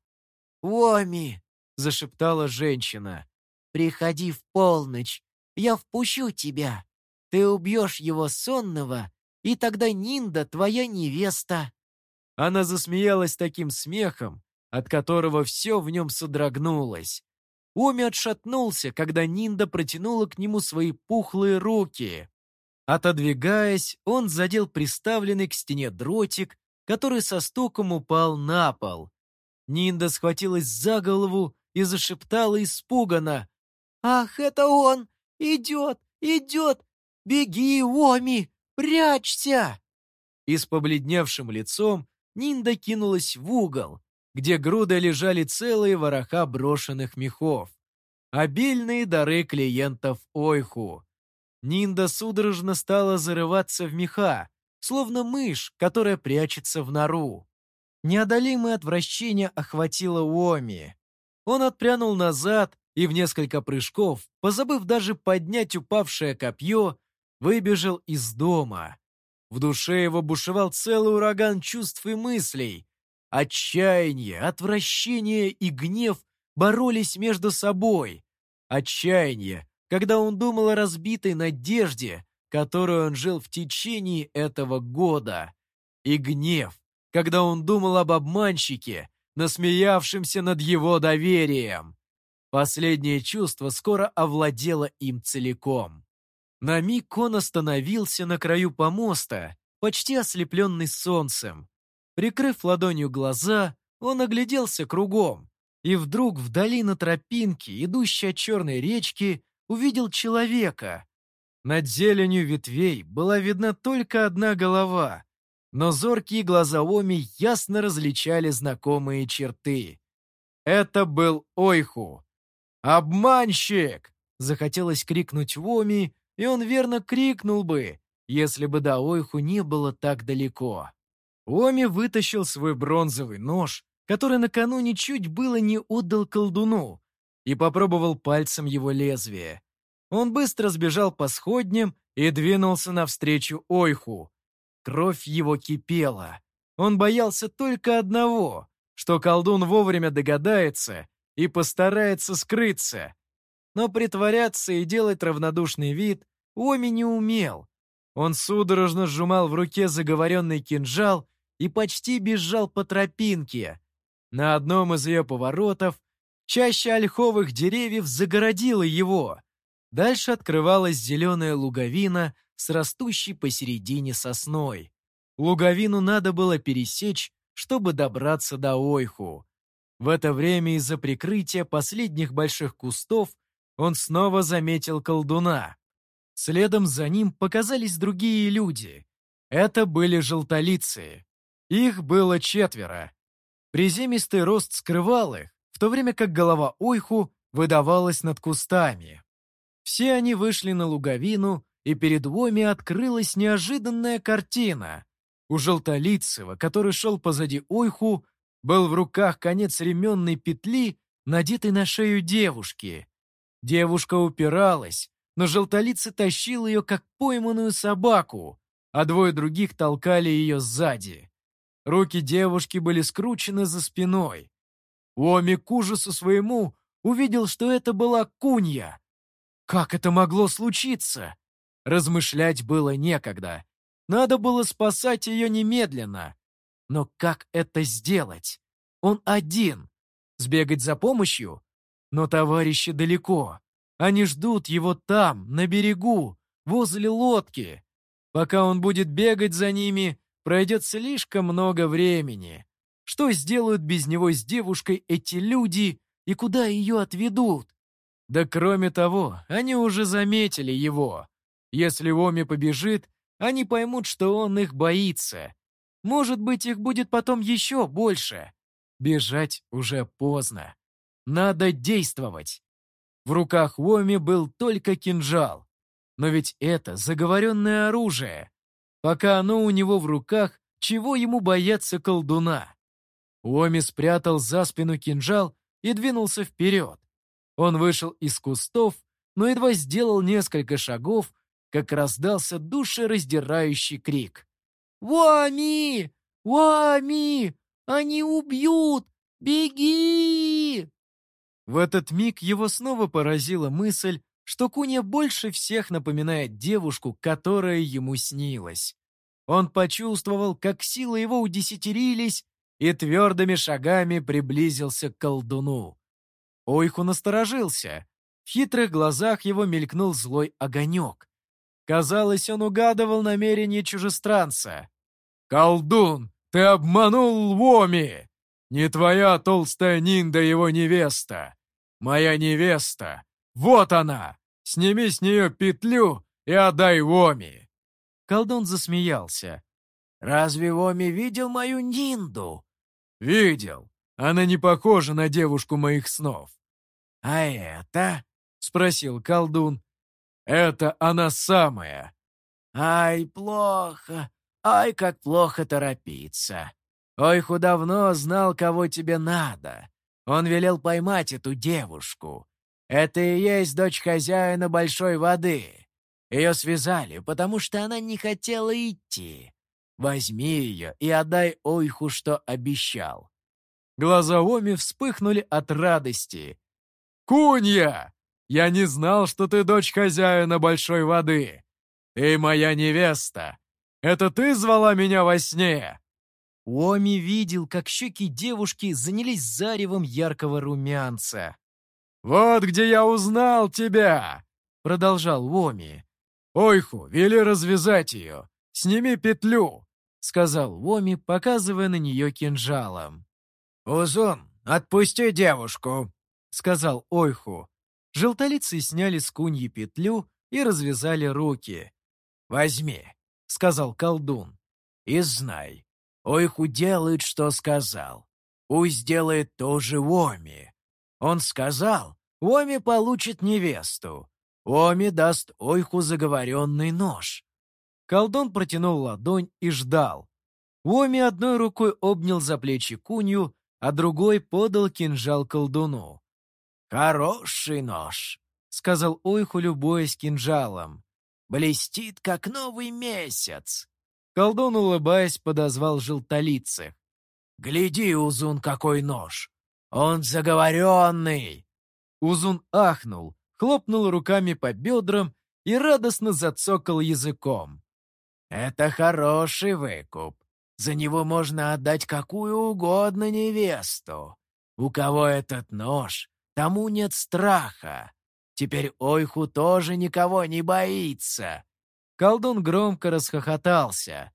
Speaker 4: «Оми!»
Speaker 2: — зашептала женщина.
Speaker 4: «Приходи в полночь, я впущу тебя. Ты убьешь его сонного, и тогда Нинда твоя невеста».
Speaker 2: Она засмеялась таким смехом, от которого все в нем содрогнулось. Оми отшатнулся, когда Нинда протянула к нему свои пухлые руки. Отодвигаясь, он задел приставленный к стене дротик, который со стуком упал на пол. Нинда схватилась за голову и зашептала испуганно.
Speaker 4: «Ах, это он! Идет! Идет! Беги, Оми! Прячься!»
Speaker 2: И с побледневшим лицом Нинда кинулась в угол, где грудой лежали целые вороха брошенных мехов. Обильные дары клиентов Ойху. Нинда судорожно стала зарываться в меха, словно мышь, которая прячется в нору. Неодолимое отвращение охватило Уоми. Он отпрянул назад и в несколько прыжков, позабыв даже поднять упавшее копье, выбежал из дома. В душе его бушевал целый ураган чувств и мыслей, Отчаяние, отвращение и гнев боролись между собой. Отчаяние, когда он думал о разбитой надежде, которую он жил в течение этого года. И гнев, когда он думал об обманщике, насмеявшемся над его доверием. Последнее чувство скоро овладело им целиком. На миг он остановился на краю помоста, почти ослепленный солнцем. Прикрыв ладонью глаза, он огляделся кругом, и вдруг вдали на тропинке, идущей от черной речки, увидел человека. Над зеленью ветвей была видна только одна голова, но зоркие глаза Оми ясно различали знакомые черты. Это был Ойху. «Обманщик!» — захотелось крикнуть Оми, и он верно крикнул бы, если бы до Ойху не было так далеко. Оми вытащил свой бронзовый нож, который накануне чуть было не отдал колдуну, и попробовал пальцем его лезвие. Он быстро сбежал по сходням и двинулся навстречу Ойху. Кровь его кипела. Он боялся только одного, что колдун вовремя догадается и постарается скрыться. Но притворяться и делать равнодушный вид Оми не умел. Он судорожно сжимал в руке заговоренный кинжал и почти бежал по тропинке. На одном из ее поворотов чаще ольховых деревьев загородила его. Дальше открывалась зеленая луговина с растущей посередине сосной. Луговину надо было пересечь, чтобы добраться до Ойху. В это время из-за прикрытия последних больших кустов он снова заметил колдуна. Следом за ним показались другие люди. Это были желтолицы. Их было четверо. Приземистый рост скрывал их, в то время как голова Ойху выдавалась над кустами. Все они вышли на луговину, и перед Воми открылась неожиданная картина. У Желтолицева, который шел позади Ойху, был в руках конец ременной петли, надетой на шею девушки. Девушка упиралась, но Желтолицы тащил ее, как пойманную собаку, а двое других толкали ее сзади. Руки девушки были скручены за спиной. Уоми к ужасу своему увидел, что это была кунья. Как это могло случиться? Размышлять было некогда. Надо было спасать ее немедленно. Но как это сделать? Он один. Сбегать за помощью? Но товарищи далеко. Они ждут его там, на берегу, возле лодки. Пока он будет бегать за ними, Пройдет слишком много времени. Что сделают без него с девушкой эти люди и куда ее отведут? Да кроме того, они уже заметили его. Если Оми побежит, они поймут, что он их боится. Может быть, их будет потом еще больше. Бежать уже поздно. Надо действовать. В руках Уоми был только кинжал. Но ведь это заговоренное оружие. Пока оно у него в руках,
Speaker 1: чего ему бояться колдуна? Уоми спрятал за спину кинжал и двинулся вперед. Он вышел из кустов, но едва сделал несколько шагов, как раздался душераздирающий крик. «Уами! Уами! Они убьют! Беги!» В этот миг его снова поразила мысль, что Куня больше всех напоминает девушку, которая ему снилась. Он почувствовал, как силы его удесятерились, и твердыми шагами приблизился к колдуну. Ойху насторожился. В хитрых глазах его мелькнул злой огонек. Казалось, он угадывал намерение чужестранца. «Колдун, ты обманул Воми! Не твоя толстая Нинда его невеста! Моя невеста! Вот она! Сними с нее петлю и отдай Воми!» Колдун засмеялся.
Speaker 3: «Разве Воми видел мою Нинду?»
Speaker 1: «Видел. Она не похожа на девушку моих снов».
Speaker 3: «А это?»
Speaker 1: — спросил колдун. «Это она самая».
Speaker 3: «Ай, плохо. Ай, как плохо торопиться. Ойху давно знал, кого тебе надо. Он велел поймать эту девушку. Это и есть дочь хозяина большой воды. Ее связали, потому что она не хотела идти. Возьми ее и отдай Ойху, что обещал».
Speaker 1: Глаза Оми вспыхнули от радости. «Кунья! Я не знал, что ты дочь хозяина большой воды. Ты моя невеста. Это ты звала меня во сне?» Уоми видел, как щеки девушки занялись заревом яркого румянца. «Вот где я узнал тебя!» — продолжал Уоми. «Ойху, вели развязать ее. Сними петлю!» — сказал Уоми, показывая на нее кинжалом.
Speaker 3: «Узун, отпусти девушку!»
Speaker 1: — сказал Ойху. Желтолицы сняли с куньи петлю и развязали руки.
Speaker 3: «Возьми», — сказал колдун, — «и знай, Ойху делает, что сказал. Пусть делает то же Оми. Он сказал, Оми получит невесту. Оми даст Ойху заговоренный нож».
Speaker 1: Колдун протянул ладонь и ждал. Оми одной рукой обнял за плечи кунью, а другой подал кинжал колдуну.
Speaker 3: «Хороший нож», — сказал Ойху, любуясь кинжалом. «Блестит, как новый месяц».
Speaker 1: Колдун, улыбаясь, подозвал желтолицых.
Speaker 3: «Гляди, Узун, какой нож! Он заговоренный!»
Speaker 1: Узун ахнул, хлопнул руками по бедрам и радостно зацокал языком.
Speaker 3: «Это хороший выкуп. За него можно отдать какую угодно невесту. У кого этот нож, Тому нет страха. Теперь Ойху тоже никого не боится.
Speaker 1: Колдун громко расхохотался.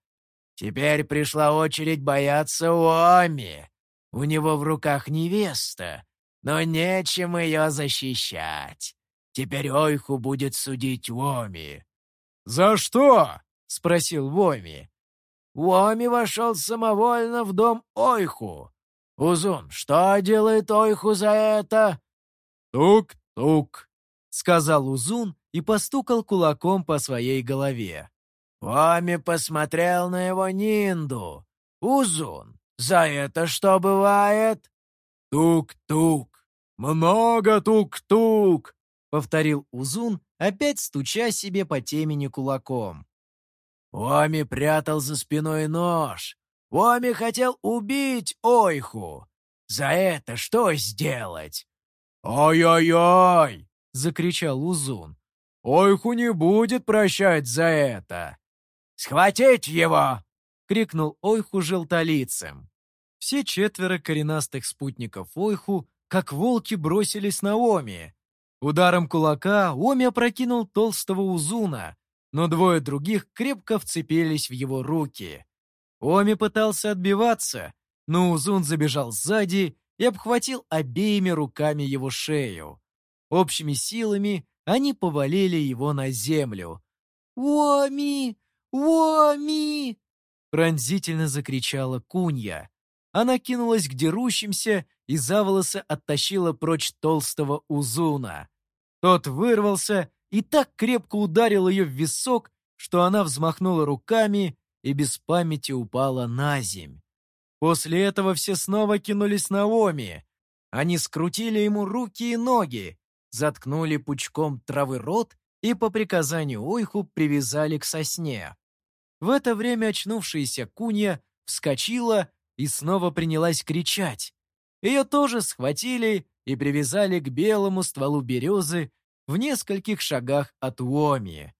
Speaker 3: Теперь пришла очередь бояться Уоми. У него в руках невеста, но нечем ее защищать. Теперь Ойху будет судить Уоми.
Speaker 1: «За что?» — спросил Воми.
Speaker 3: Уоми вошел самовольно в дом Ойху. Узун, что делает Ойху за это?
Speaker 1: «Тук-тук», — сказал Узун и постукал кулаком по своей голове.
Speaker 3: Вами посмотрел на его Нинду. Узун, за это что бывает?»
Speaker 1: «Тук-тук, много тук-тук», — повторил Узун, опять стуча себе по темени кулаком.
Speaker 3: Оми прятал за спиной нож. Оми хотел убить Ойху. За это что сделать?
Speaker 1: «Ой-ой-ой!» — закричал Узун. «Ойху не будет прощать за это!»
Speaker 3: «Схватить его!»
Speaker 1: — крикнул Ойху желтолицем. Все четверо коренастых спутников Ойху, как волки, бросились на Оми. Ударом кулака Оми опрокинул толстого Узуна, но двое других крепко вцепились в его руки. Оми пытался отбиваться, но Узун забежал сзади и обхватил обеими руками его шею. Общими силами они повалили его на землю. «Уоми! Уоми!» Пронзительно закричала Кунья. Она кинулась к дерущимся и за волосы оттащила прочь толстого Узуна. Тот вырвался и так крепко ударил ее в висок, что она взмахнула руками
Speaker 2: и без памяти упала на земь. После этого все снова кинулись на Оми. Они скрутили ему руки и ноги, заткнули пучком травы рот и по приказанию Ойху привязали к сосне. В это время очнувшаяся Кунья вскочила и снова принялась кричать. Ее тоже схватили и привязали к белому стволу березы в нескольких шагах от Уоми.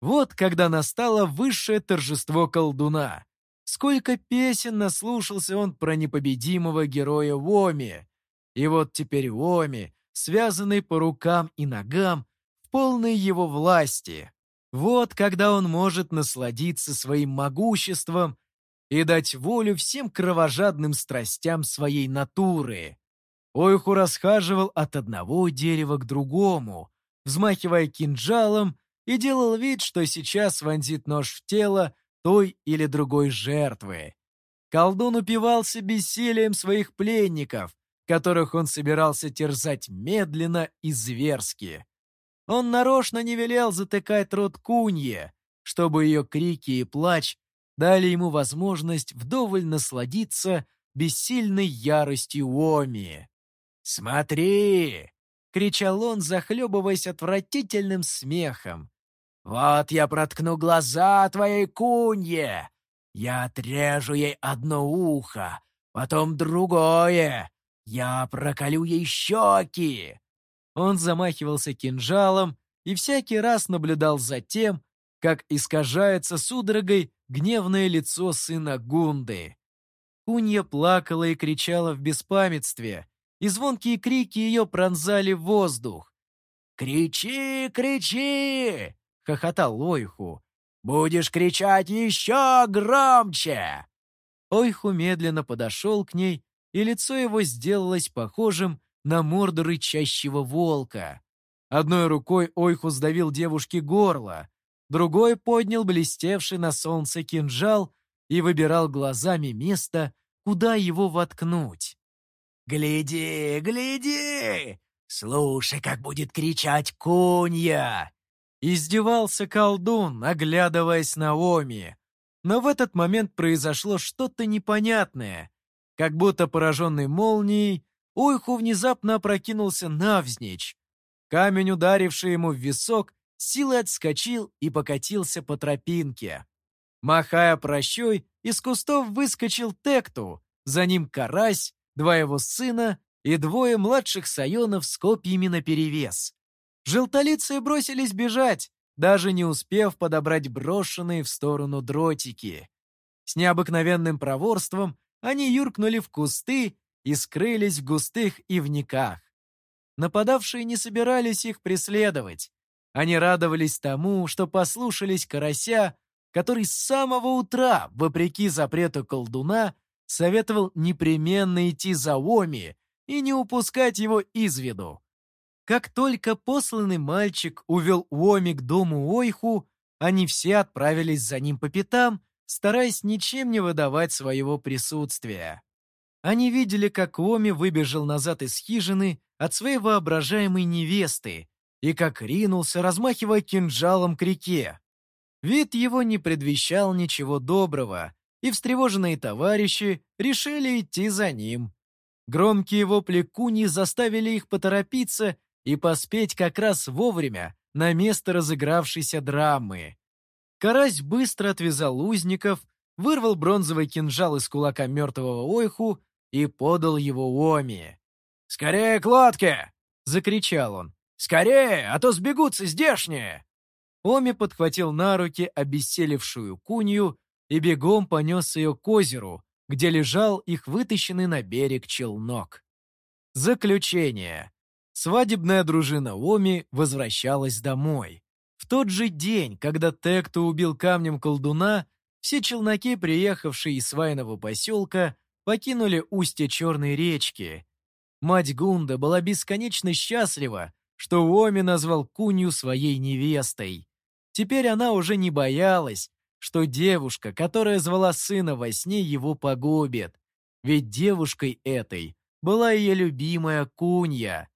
Speaker 2: Вот когда настало высшее торжество колдуна. Сколько песен наслушался он про непобедимого героя Уоми. И вот теперь Уоми, связанный по рукам и ногам, в полной его власти. Вот когда он может насладиться своим могуществом и дать волю всем кровожадным страстям своей натуры. Ойху расхаживал от одного дерева к другому, взмахивая кинжалом, и делал вид, что сейчас вонзит нож в тело той или другой жертвы. Колдун упивался бессилием своих пленников, которых он собирался терзать медленно и зверски. Он нарочно не велел затыкать рот кунье, чтобы ее крики и плач дали ему возможность вдоволь насладиться бессильной яростью Оми. «Смотри!» — кричал он, захлебываясь отвратительным смехом. «Вот я проткну глаза твоей кунье! Я отрежу ей одно ухо, потом другое! Я проколю ей щеки!» Он замахивался кинжалом и всякий раз наблюдал за тем, как искажается судорогой гневное лицо сына Гунды. Кунья плакала и кричала в беспамятстве, и звонкие крики ее пронзали воздух. «Кричи, кричи!» — хохотал Ойху. «Будешь кричать еще громче!» Ойху медленно подошел к ней, и лицо его сделалось похожим на морду рычащего волка. Одной рукой Ойху сдавил девушке горло, другой поднял блестевший на солнце кинжал и выбирал глазами место, куда его воткнуть. «Гляди, гляди! Слушай, как будет кричать кунья!» Издевался колдун, оглядываясь на Оми. Но в этот момент произошло что-то непонятное. Как будто пораженный молнией, Уйху внезапно опрокинулся навзничь. Камень, ударивший ему в висок, силой отскочил и покатился по тропинке. Махая прощой, из кустов выскочил Текту, за ним карась, два его сына и двое младших сайонов с копьями наперевес. Желтолицы бросились бежать, даже не успев подобрать брошенные в сторону дротики. С необыкновенным проворством они юркнули в кусты и скрылись в густых ивниках. Нападавшие не собирались их преследовать. Они радовались тому, что послушались карася, который с самого утра, вопреки запрету колдуна, советовал непременно идти за Оми и не упускать его из виду. Как только посланный мальчик увел Уоми к дому Ойху, они все отправились за ним по пятам, стараясь ничем не выдавать своего присутствия. Они видели, как Уоми выбежал назад из хижины от своей воображаемой невесты и как ринулся, размахивая кинжалом к реке. Вид его не предвещал ничего доброго, и встревоженные товарищи решили идти за ним. Громкие вопли Куни заставили их поторопиться и поспеть как раз вовремя на место разыгравшейся драмы. Карась быстро отвязал узников, вырвал бронзовый кинжал из кулака мертвого Ойху и подал его Оми. «Скорее к лодке!» — закричал он. «Скорее, а то сбегутся здешние!» Оми подхватил на руки обессилевшую кунью и бегом понес ее к озеру, где лежал их вытащенный на берег челнок. Заключение. Свадебная дружина Оми возвращалась домой. В тот же день, когда Текто убил камнем колдуна, все челноки, приехавшие из свайного поселка, покинули устье Черной речки. Мать Гунда была бесконечно счастлива, что Оми назвал Кунью своей невестой. Теперь она уже не боялась, что девушка, которая звала сына во сне, его погубит. Ведь девушкой этой была ее любимая Кунья.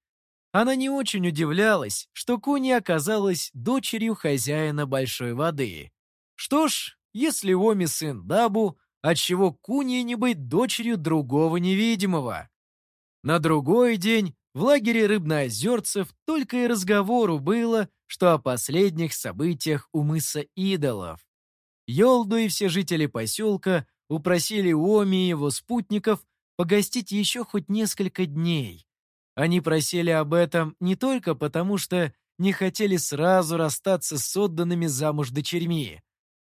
Speaker 2: Она не очень удивлялась, что Кунья оказалась дочерью хозяина Большой воды. Что ж, если Оми сын Дабу, отчего Куни не быть дочерью другого невидимого? На другой день в лагере рыбноозерцев только и разговору было, что о последних событиях у мыса идолов. Йолду и все жители поселка упросили Оми и его спутников погостить еще хоть несколько дней. Они просили об этом не только потому, что не хотели сразу расстаться с отданными замуж дочерьми.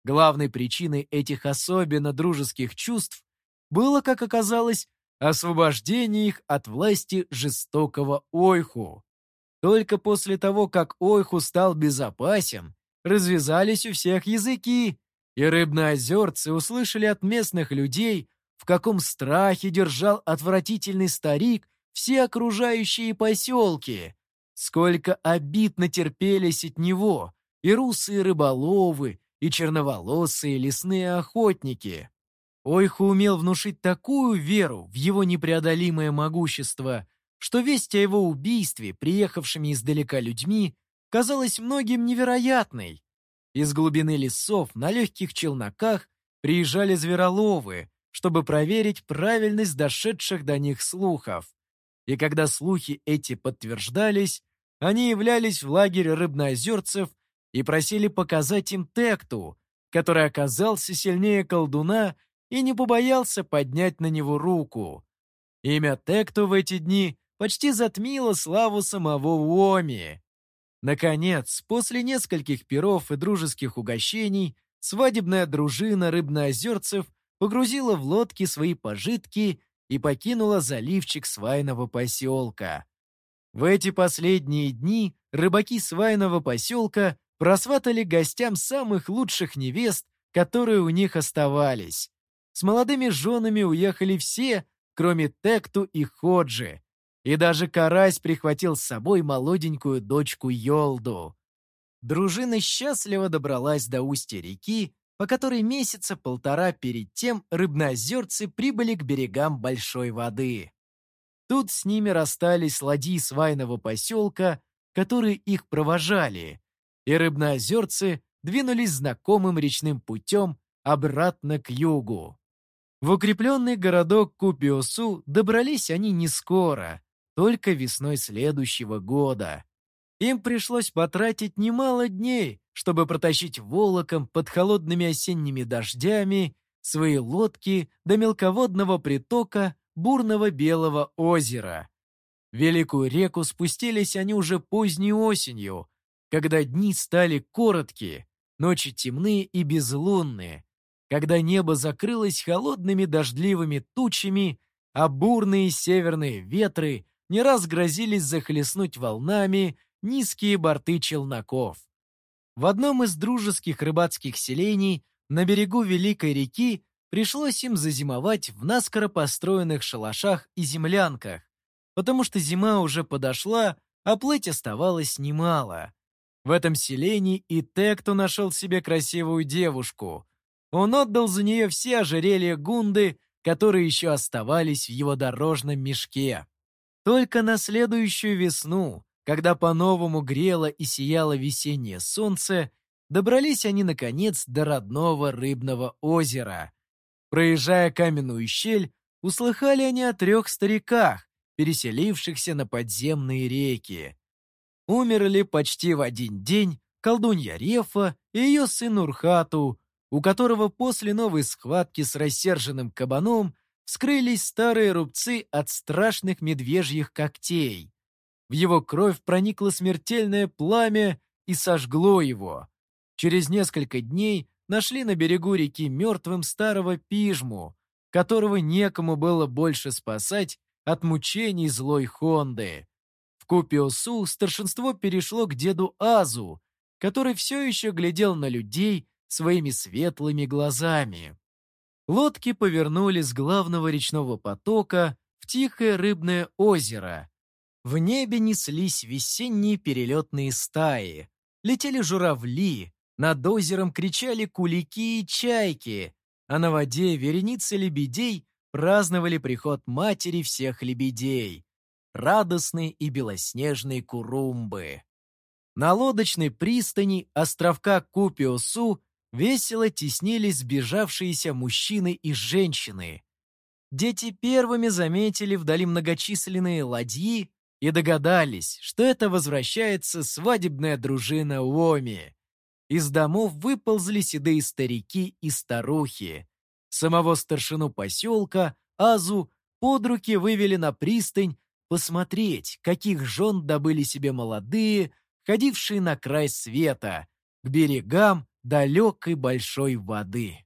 Speaker 2: Главной причиной этих особенно дружеских чувств было, как оказалось, освобождение их от власти жестокого Ойху. Только после того, как Ойху стал безопасен, развязались у всех языки, и рыбноозерцы услышали от местных людей, в каком страхе держал отвратительный старик все окружающие поселки, сколько обид натерпелись от него и русые рыболовы, и черноволосые лесные охотники. Ойху умел внушить такую веру в его непреодолимое могущество, что весть о его убийстве, приехавшими издалека людьми, казалась многим невероятной. Из глубины лесов на легких челноках приезжали звероловы, чтобы проверить правильность дошедших до них слухов. И когда слухи эти подтверждались, они являлись в лагерь рыбноозерцев и просили показать им Текту, который оказался сильнее колдуна и не побоялся поднять на него руку. Имя Текту в эти дни почти затмило славу самого Уоми. Наконец, после нескольких перов и дружеских угощений, свадебная дружина рыбноозерцев погрузила в лодки свои пожитки и покинула заливчик свайного поселка. В эти последние дни рыбаки свайного поселка просватали гостям самых лучших невест, которые у них оставались. С молодыми женами уехали все, кроме Текту и Ходжи. И даже Карась прихватил с собой молоденькую дочку Йолду. Дружина счастливо добралась до устья реки, по которой месяца полтора перед тем рыбноозерцы прибыли к берегам большой воды. Тут с ними расстались ладьи свайного поселка, которые их провожали, и рыбноозерцы двинулись знакомым речным путем обратно к югу. В укрепленный городок Купиосу добрались они не скоро, только весной следующего года. Им пришлось потратить немало дней, чтобы протащить волоком под холодными осенними дождями свои лодки до мелководного притока бурного белого озера. В Великую реку спустились они уже поздней осенью, когда дни стали короткие, ночи темные и безлунные, когда небо закрылось холодными дождливыми тучами, а бурные северные ветры не раз грозились захлестнуть волнами низкие борты челноков. В одном из дружеских рыбацких селений на берегу Великой реки пришлось им зазимовать в наскоро построенных шалашах и землянках, потому что зима уже подошла, а плыть оставалось немало. В этом селении и Текто нашел себе красивую девушку, он отдал за нее все ожерелья Гунды, которые еще оставались в его дорожном мешке. Только на следующую весну, когда по-новому грело и сияло весеннее солнце, добрались они, наконец, до родного рыбного озера. Проезжая каменную щель, услыхали они о трех стариках, переселившихся на подземные реки. Умерли почти в один день колдунья Рефа и ее сын Урхату, у которого после новой схватки с рассерженным кабаном вскрылись старые рубцы от страшных медвежьих когтей. В его кровь проникло смертельное пламя и сожгло его. Через несколько дней нашли на берегу реки мертвым старого пижму, которого некому было больше спасать от мучений злой Хонды. В Купиосу старшинство перешло к деду Азу, который все еще глядел на людей, своими светлыми глазами. Лодки повернули с главного речного потока в тихое рыбное озеро. В небе неслись весенние перелетные стаи, летели журавли, над озером кричали кулики и чайки, а на воде вереницы лебедей праздновали приход матери всех лебедей, радостные и белоснежные курумбы. На лодочной пристани островка Купиосу
Speaker 1: весело теснились сбежавшиеся мужчины и женщины. Дети первыми заметили вдали многочисленные ладьи и догадались, что это возвращается свадебная дружина Уоми. Из домов выползли седые старики и старухи. Самого старшину поселка, Азу, под руки вывели на пристань посмотреть, каких жен добыли себе молодые, ходившие на край света, к берегам далекой большой воды.